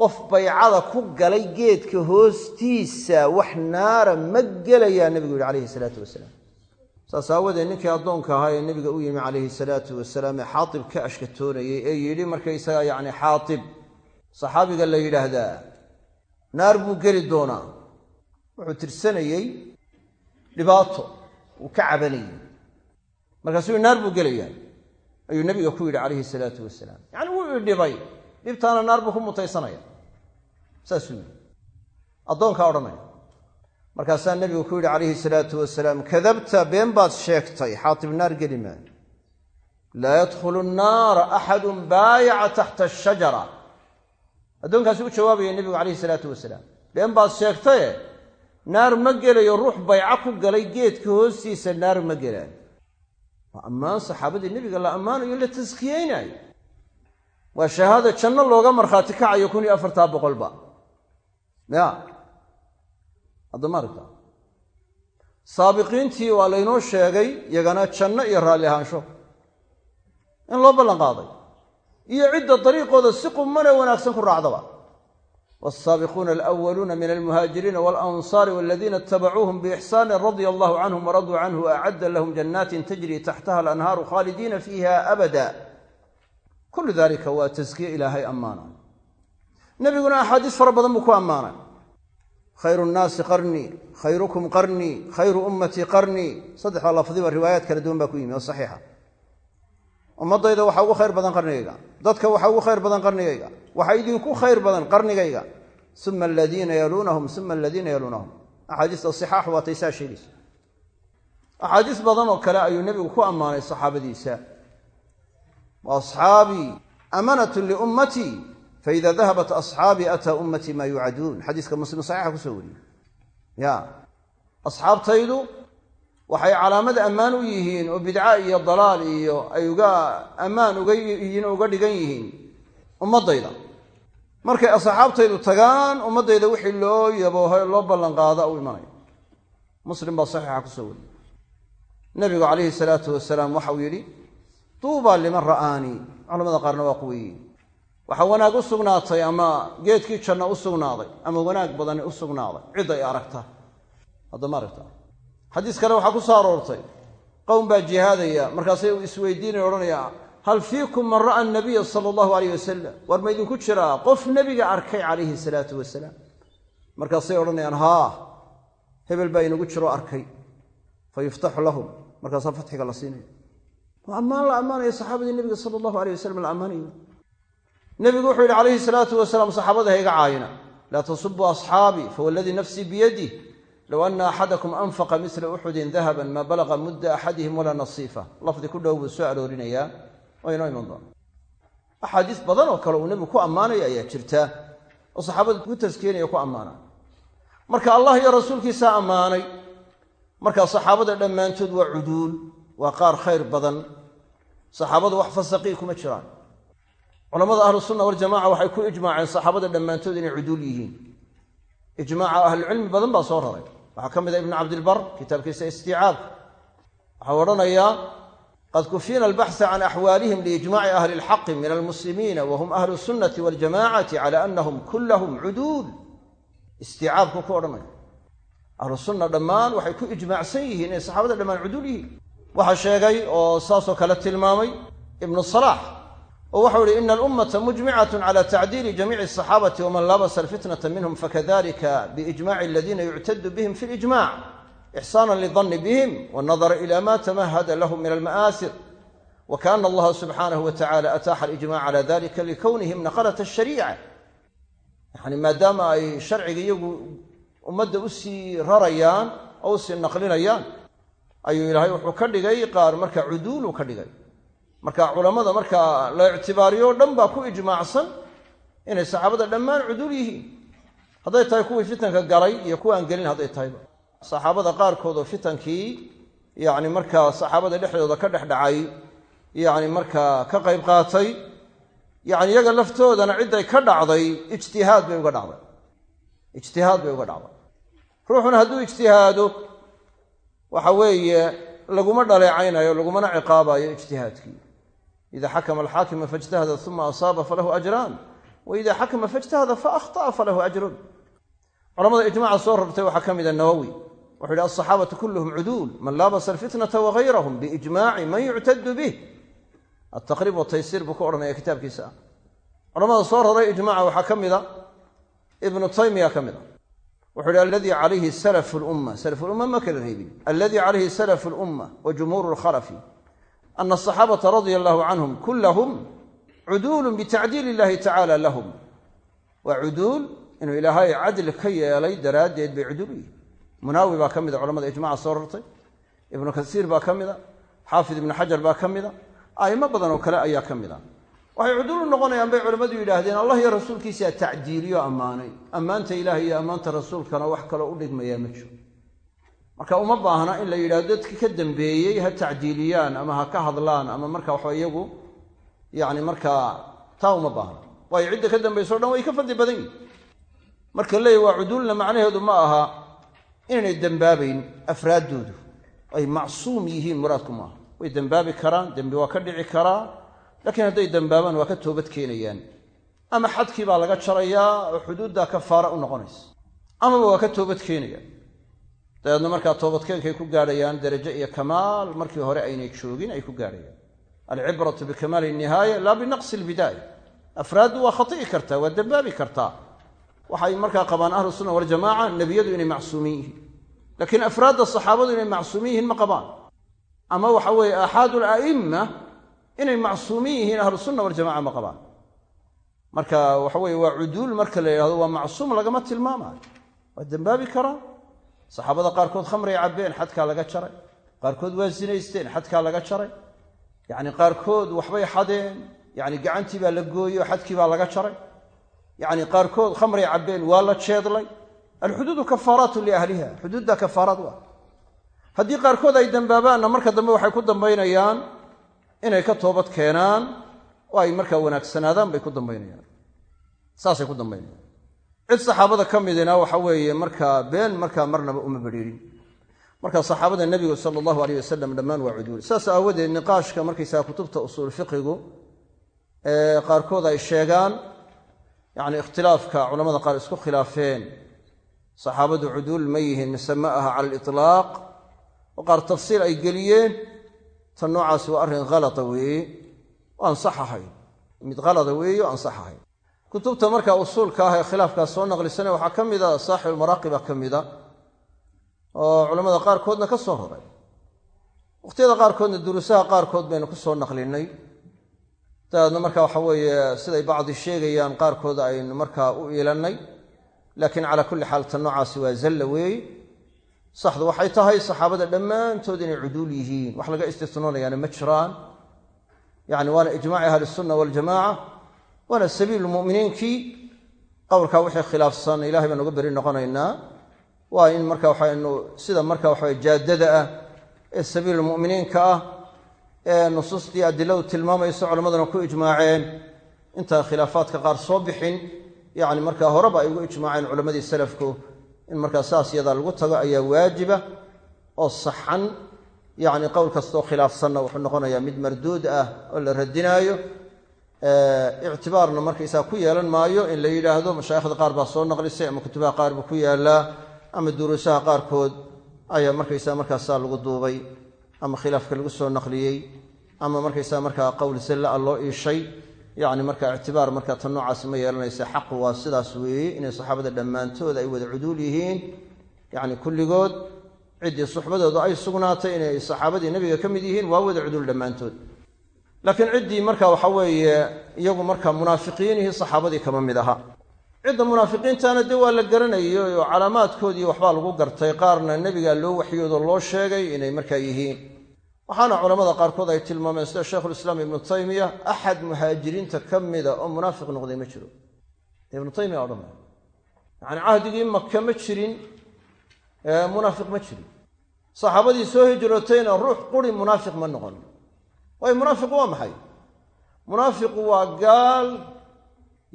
qof baycada ku galay geedka hoostiisa wax naara ma gelayaa nebigu yihi calayhi salaatu wasalaam. Saas aawadeed ninkii addoonka ahaa ee nebiga u yimi calayhi salaatu wasalaam ee xaatib ka ashkatoonayey ee yidhi markaysaga yacni xaatib saxaabiga la yidhaahdaa naar buu geli doonaa. Wuxuu tirsanayey dhibaato uu ka cabanayey markaasuu naar buu gelayaa. Ayuu nebiga ku yidhi calayhi salaatu wasalaam. Yacni wuu idhibay dhibtaana naar buu ku mutaysanaya saasuu yidhi addoonkaa odhanaya markaasaa nebigu ku yidhi calayhi salaatu wasalaam kadabta been baad sheegtay xaatib naar geli maayo laa yadkhulu nnaara axadun baayaca taxta ashajara addoonkaasi u jawaabaya nebigu calayhi salaatu wasalaam been baad sheegtaye naar ma gelayo ruux bayco ku galay geedka hoostiisa naar ma gelaayo waa ammaan saxaabadii nebiga la ammaanayo la taskiyeynayo waa shahaada janno looga markhaati kacayo kun iyo afartaa boqolba ya. Haddama saabiqiintii waa laynoo sheegay yagana janno iyo raalli ahaansho. In loo ballan qaaday. Iyo cidda dariiqooda si qumane wanaagsan ku raacdaba. waalsaabiquuna alwaluuna min almuhaajiriina waalansaari waladiina itabacuuhum biixsaanin radia allahu canhum waraduu canhu acadda lahum jannaatin tajri taxtaha alanhaaru khaalidiina fiiha abada kullu dalika waa taskiye ilaahay ammaana nebiguna axaadiis fara badan buu ku ammaanay. Khayru nnaasi qarnii khayrukum qarnii khayru ummatii qarnii saddexda lafdiba riwaayaad kala duwan baa ku yimi oo saxiixa. Ummadayda waxaa ugu khayr badan qarnigayga. Dadka waxaa ugu khayr badan qarnigayga. Waxaa idinku khayr badan qarnigayga. Uma aladiina yaluunahum uma aladiina yaluunahum. Axaadiista sixaax waa taysaa sheegaysa. Axaadiis badan oo kale ayuu nebigu ku ammaanay saxaabadiisa. Wa amanatun liummatii faida dahabat asxaabii ataa ummatii maa yucaduun xadiiska muslim saxiixa ku soo wariyey ya asxaabtaydu waxay calaamad ammaan u yihiin oo bidca iyo dalaal iyo ay uga ammaan uga yihiin oo uga dhigan yihiin ummaddayda markay asxaabtaydu tagaan ummaddayda wixii loo yabooho loo ballanqaada u imanaya muslim baa saxiixa ku soo wariyey nabigu calayhi salaatu wasalaam waxauu yidhi duubaa liman ra'aanii culamada qaarna waa quweeyey waxaa wanaag u sugnaatay ama geedkii janno u sugnaaday ama wanaag badani u sugnaaday. Cid ay aragta haddama aragta. Xadiis kale waxaa ku soo aroortay. Qowm baa jihaadaya. Markaasay isweydiinaya odhanaya hal fiikum man ra'a nabiya sala allahu alayh wasalam war ma idinku jiraa qof nebiga arkay calayhi salaatu wasalaam. Markaasay odhanayaan haa hebel baa inagu jiroo arkay. Fa yuftaxu lahum. Markaasaa fatxiga la siinaya waa ammaan la ammaanaya saxaabadii nebiga sala allahu alayh wasalam la ammaanayo nebigu wuxuu yidhi calayhi salaatu wasalaam saxaabada ha iga caayina laa tasubuu asxaabii fawaladii nafsii biyadih low ana axadakum anfaqa mila uxudin dahaban maa balaqa mudda axadihim walaa nasiifa. Lafdi ku dhow buu soo aroorinayaa. Waa inoo iman doona axaadiis badan oo kale uu nebigu ku ammaanaya ayaa jirta oo saxaabada ku taskiyenaya ku ammaana marka allah iyo rasuulkiisaa ammaanay marka saxaabada dhammaantood waa cuduul waa qaar khayr badan. Saxaabadu wax fasaqii kuma jiraan culamada ahlu sunna waljamaca waxay ku ijmaaceen saxaabada dhammaantood inay cuduul yihiin. Ijmaaca ahlucilmi badan baa soo raray. Waxaa ka mid a ibnu cabdilbar kitaabkiisa istiicaabka waxau odhanayaa qad kufina albaxa can axwaalihim liijmaci ahli lxaqi min almuslimiina wahum ahlu sunnati waljamacati cala anahum kullahum cuduul. Istiicaabku ku odhanaya. Ahlu sunna dhammaan waxay ku ijmaacsan yihiin inay saxaabada dhammaan cuduul yihiin. Waxaa sheegay oo saasoo kale tilmaamay ibnu salaax oo waxau ihi ina alummata mujmicatu cala tacdiili jamiici asaxaabati waman labasa alfitnata minhum fakadalika biijmaci aladiina yuctadu bihim fi lijmac ixsaana lidanni bihim wanadara ila ma tamahada lahum min alma'aasir wa kaana allaha subxaanahu wa tacala ataaxa alijmac cala dalika likownihim naqalat ashariica yani maadaama ay sharciga iyagu ummadda u sii rarayaan oo u sii naqlinayaan ayuu ilaahay wuxuu ka dhigay qaar marka cuduulu ka dhigay marka culammada markaa la ictibaariyo o dhan baa ku ijmaacsan inay saxaabada dhammaan cuduul yihiin. Hadday tahay kuwii fitanka galay iyo kuwa aan gelin hadday tahayba saxaabada qaarkood oo fitankii yacni markaa saxaabada dhexdooda ka dhex dhacay yacni markaa ka qayb qaatay yacni iyaga laftoodana cidday ka dhacday ijtihaad bay uga dhacday. Ijtihaad bay uga dhacday. Ruuxuna hadduu ijtihaado waxa weeye laguma dhaleecaynayo lagumana ciqaabayo ijtihaadkii ida xakama alxaakimu faijtahada uma asaaba falahu ajraan wa ida xakama faijtahada faahطa'a falahu ajrun culamada ijmaca soo rartay waxaa ka mida nawowi wuxu yidhi alصaxaabatu kulluhum cuduul man laabasa alfitnata wagayrahum biijmaci man yuctadu bih altaqriib wataysiir buu ku odhanaya kitaabkiisa ah culamada soo raray ijmaca waxaa ka mida ibnu taymiya ka mid a wuxu yidhi aladii calayhi salafu lumma salafulumma ma kala reebin aladii calayhi salafu lumma wa jumhuuru lkhalafi ana asaxaabata radia allahu canhum kullahum cuduulun bitacdiil illahi tacala lahum waa cuduul inuu ilaahay cadli ka yeelay daraaddeed bay cuduul u yihiin munaawi baa ka mida culamada ijmaca soo rartay ibnu kasiir baa ka mida xaafid ibnu xajar baa ka mida a'imo badan oo kale ayaa ka mid a waxay cuduul u noqonayaan bay culammadu yidhaahdeen allah iyo rasuulkiisaa tacdiiliyo ammaanay ammaanta ilaah iyo ammaanta rasuulkana wax kaloo u ma jiro marka uma baahna in la yidhahdo dadkii ka dambeeyey ha tacdiiliyaan ama ha ka hadlaan ama marka waxa iyagu yani markaa taa uma baahna. Waayo cidda ka dambayso o dhan way ka fadli badan yihiin marka leeyahy waa cuduulna macnaheedu ma aha inaynay dembaabayn afraaddoodu. Ay macsuum yihiin muraadku maaha way dembaabi karaan dembi waa ka dhici karaa laakiin hadday dembaabaan waa ka toobad keenayaan. Ama xadkii baa laga jarayaa oo xuduuddaa kafaara u noqonaysa. Amaba waa ka toobad keenayaan dabeedna markaa toobadkeenkay ku gaadhayaan darajo iyo kamaal markii hore aynay joogin ay ku gaadhayaan. Alcibratu bikamaali nihaaya laa binaqsi albidaaya. Afraaddu waa khati'i kartaa waa dembaabi kartaa. Waxay markaa qabaan ahlu sunna waljamaca nebiyadu inay macsuumiin yihiin. Laakiin afraadda saxaabadu inay macsuumiin yihiin ma qabaan. Ama waxa weeye aaxaadu ala'imma inay macsuumiin yihiin ahlu sunna waljamaca ma qabaan. Marka waxa weye waa cuduul marka la yidhahdo waa macsuum lagama tilmaamaayo waa dembaabi karaa saxaabada qaarkood khamray cabbeen xadkaa laga jaray. Qaarkood waa zinaysteen xadkaa laga jaray. Yacni qaarkood waxbay xadeen. Yacni gacantii baa la gooyey oo xadkii baa laga jaray. Yacni qaarkood khamray cabbeen waa la jeedlay. Alxuduudu kafaaraatu liahliha xuduudda kafaaraad waa. Haddii qaarkood ay dembaabaanna marka dambe waxay ku dambaynayaan inay ka toobad keenaan oo ay markaa wanaagsanaadaan bay ku dambaynayaan. Saasay ku dambaynayaan cid saxaabada ka midina waxa weeye markaa been markaa marnaba uma bedhiirin marka saxaabada nebigu sala allahu aleyh wasalam dhammaan waa cuduul. Saas aawadeed niqaashka markaysaga kutubta usuul fiqigu qaarkood ay sheegaan yacni ikhtilaafka culamada qaar isku khilaafeen. Saxaabadu cuduul ma yihiin mise ma aha cala alitlaaq. Oo qaar tafsiil ay geliyeen tan noocaasi waa arrin halata weeye. Oo aan sax ahayn mid halada weeye o aan sax ahayn kutubta markaa usuulka ah ee khilaafkaas soo naqlisane waxaa ka mida saaxibulmaraaqiba ka mida oo culamada qaarkoodna ka soo roray wakhtiyada qaarkoodna duruusaha qaarkood baynu ku soo naqlinay. Dabeedna marka waxa weeye siday bacdi sheegayaan qaarkood aynu markaa u iilannay laakiin calaa kulli xaal tan noocaasi waa zalla weeye saxdu waxay tahay saxaabada dhammaantood inay cuduul yihiin. Wax laga istisnoonayaana ma jiraan. Yacni waana ijmaaci ahli waljamaaca waana sabiilu muminiinkii qowlkaa wixii khilaafsan ilahay baan uga beri noqonaynaa. Waa in marka waxaynu sida marka waxawe jaadada ah ee sabiilulmuminiinka ah ee nusuustii adiladu tilmaamayso culammaduna ku ijmaaceen. Intaan khilaafaadka qaar soo bixin yacni markaa horeba ay ugu ijmaaceen culammadii salafku in markaa saas yadaa lagu tago ayaa waajiba oo saxan yacni qowl kastoo khilaafsanna wuxuu noqonayaa mid marduud ah oo la radinaayo ictibaarna markaysaa ku yeelan maayo in la yidhaahdo mashaayikhda qaar baa soo naqlisay ama kutubaha qaar buu ku yaallaa ama duruusaha qaarkood ayaa markaysaa markaasaa lagu duubay ama khilaafka lagu soo naqliyey ama markaysaa markaa qowl salla a loo iishay. Yacni marka ictibaar marka tan noocaasi ma yeelanaysa xaqu waa sidaas weeye inay saxaabada dhammaantood ay wada cuduul yihiin. Yacni kulligood ciddii suxbadooda ay sugnaatay inay saxaabadii nebiga ka mid yihiin waa wada dhammaantood laakiin ciddii marka waxa weeye iyagu marka munaafiqiinihii saxaabadii kama mid aha. Cidda munaafiqiintana dee waa la garanayay oo calaamaadkoodii waxbaa lagu gartay qaarna nebigaa loo waxyoodo loo sheegay inay markaa yihiin. Waxaana culamada qaarkood ay tilmaameen sida sheikhulislaam ibnu taymiya axad muhaajiriinta ka mida oo munaafiq noqday ma jiro. Ibnu taymiya odhan yacni cahdigii maka ma jirin munaafiq ma jirin. Saxaabadii soo hijrootayna ruux quri munaafiq ma noqon waayo munaafiqu waa maxay? Munaafiqu waa gaal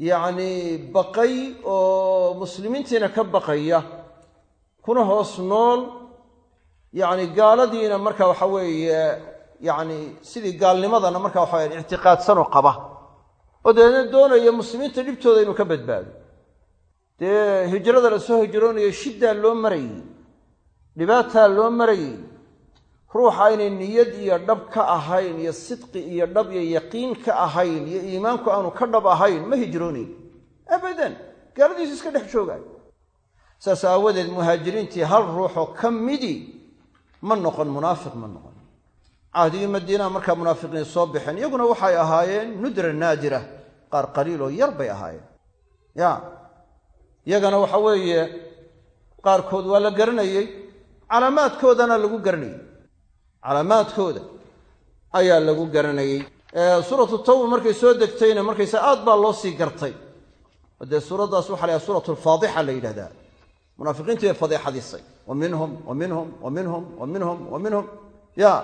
yacni baqay oo muslimiintiina ka baqaya kuna hoos nool yacni gaaladiina marka waxa weeye yacni sidii gaalnimadana marka waxa weye ictiqaadsanoo qaba. Oo dabeedna doonaya muslimiinta dhibtooda inuu ka badbaado. Dee hijrada la soo hijroonayo shiddaa loo marayey dhibaataa loo marayey ruuxa aynay niyad iyo dhab ka ahayn iyo sidqi iyo dhab iyo yaqiin ka ahayn iyo iimaanku aanu ka dhab ahayn ma hijroonayn abadan. Gaaladiisu iska dhex joogaay saas aawadeed muhaajiriintii hal ruuxoo ka midii ma noqon munaafiq ma noqon. Cahdigii madiinaha markaa munaafiqiin soo baxeen iyaguna waxay ahaayeen nudra naadira qaar qaliiloo yar bay ahaayeen. Ya. Iyagana waxa weeye qaarkood waa la garanayey calaamaadkoodana lagu garanayey calaamaadkooda ayaa lagu garanayey suuratu tawba markay soo degtayna markaysa aad baa loo sii gartay. Oo dee suuraddaas waxa la yhaha suuratu lfaadixa la yidhahdaa. Munaafiqiintii bay fadeexadisay. Wa minhum wa minhum wa ya.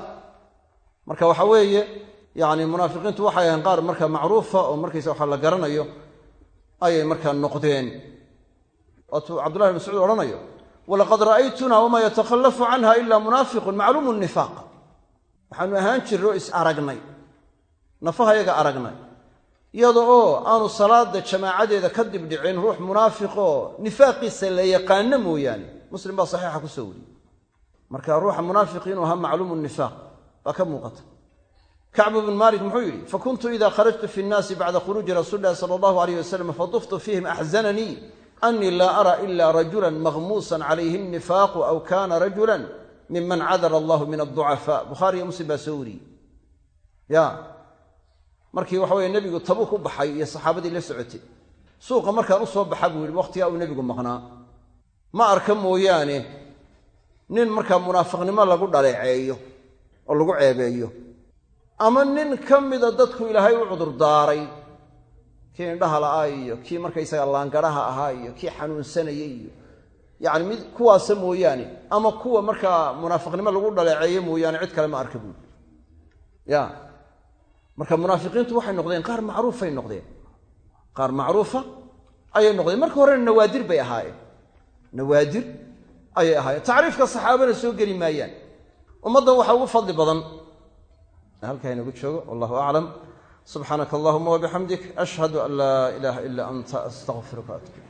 Marka waxa weeye yani munaafiqiintu waxay ahayn qaar marka macruufa oo markaysa waxa la garanayo ayay markaa noqdeen. Waatuu cabdullahi bn mascuud odhanayo walaqad ra'aytuna wamaa yatakhallafu canha ila munaafiqun macluumu nifaaq waxaanu ahaan jirro is aragnay. Nafahayaga aragnay. Iyada oo aanu salaada jamaacadeeda ka dibdhicin ruux munaafiqoo nifaaqiisa la yaqaano mooyaane. Muslim baa saxiixa ku soo wariyey. Marka ruuxa munaafiqi inuu ahaa macluumu nifaaq baa ka muuqata. Kacbu bn malik muxuu yidhi fakuntu ida kharajtu fi nnaasi bacda khuruuji rasuuli lahi sala allahu alayh wasalam faduftu fiihim axzananii anii laa ara ila rajulan maghmuusan calayhi nifaaqu aw kana rajulan miman cadara allahu min adducafaa bukhaari iyo muslim baa soo wariyey. Ya. Markii waxa weye nebigu tabuk u baxay iyo saxaabadii la socotay. Suuqa markaan u soo baxa buu yidhi wakhtigaa uu nebigu maqnaa? Ma arka mooyaane nin markaa munaafiqnimo lagu dhaleeceeyo oo lagu ceebeeyo ama nin ka mida dadku ilaahay u cudurdaaray kii indhaha la'aa iyo kii markaysaga laangaraha ahaa iyo kii xanuunsanayay iyo yacni mid kuwaasa mooyaane ama kuwa markaa munaafiqnimo lagu dhaleeceeyo mooyaane cid kale ma arka buuri ya. Marka munaafiqiintu waxay noqdeen qaar macruufay noqdeen. Qaar macruufa ayay noqdeen. Marka horena nawaadir bay ahaayeen. Nawaadir ayay ahaayeen. Tacriifka saxaabana soo geli maayaan. Ummaddan waxaa ugu fadli badan. Halkaa inagu joogo wallahu aclam subxaanaka allahuma wabixamdik ashhadu an laa ilaaha ila anta astaqfiruka atub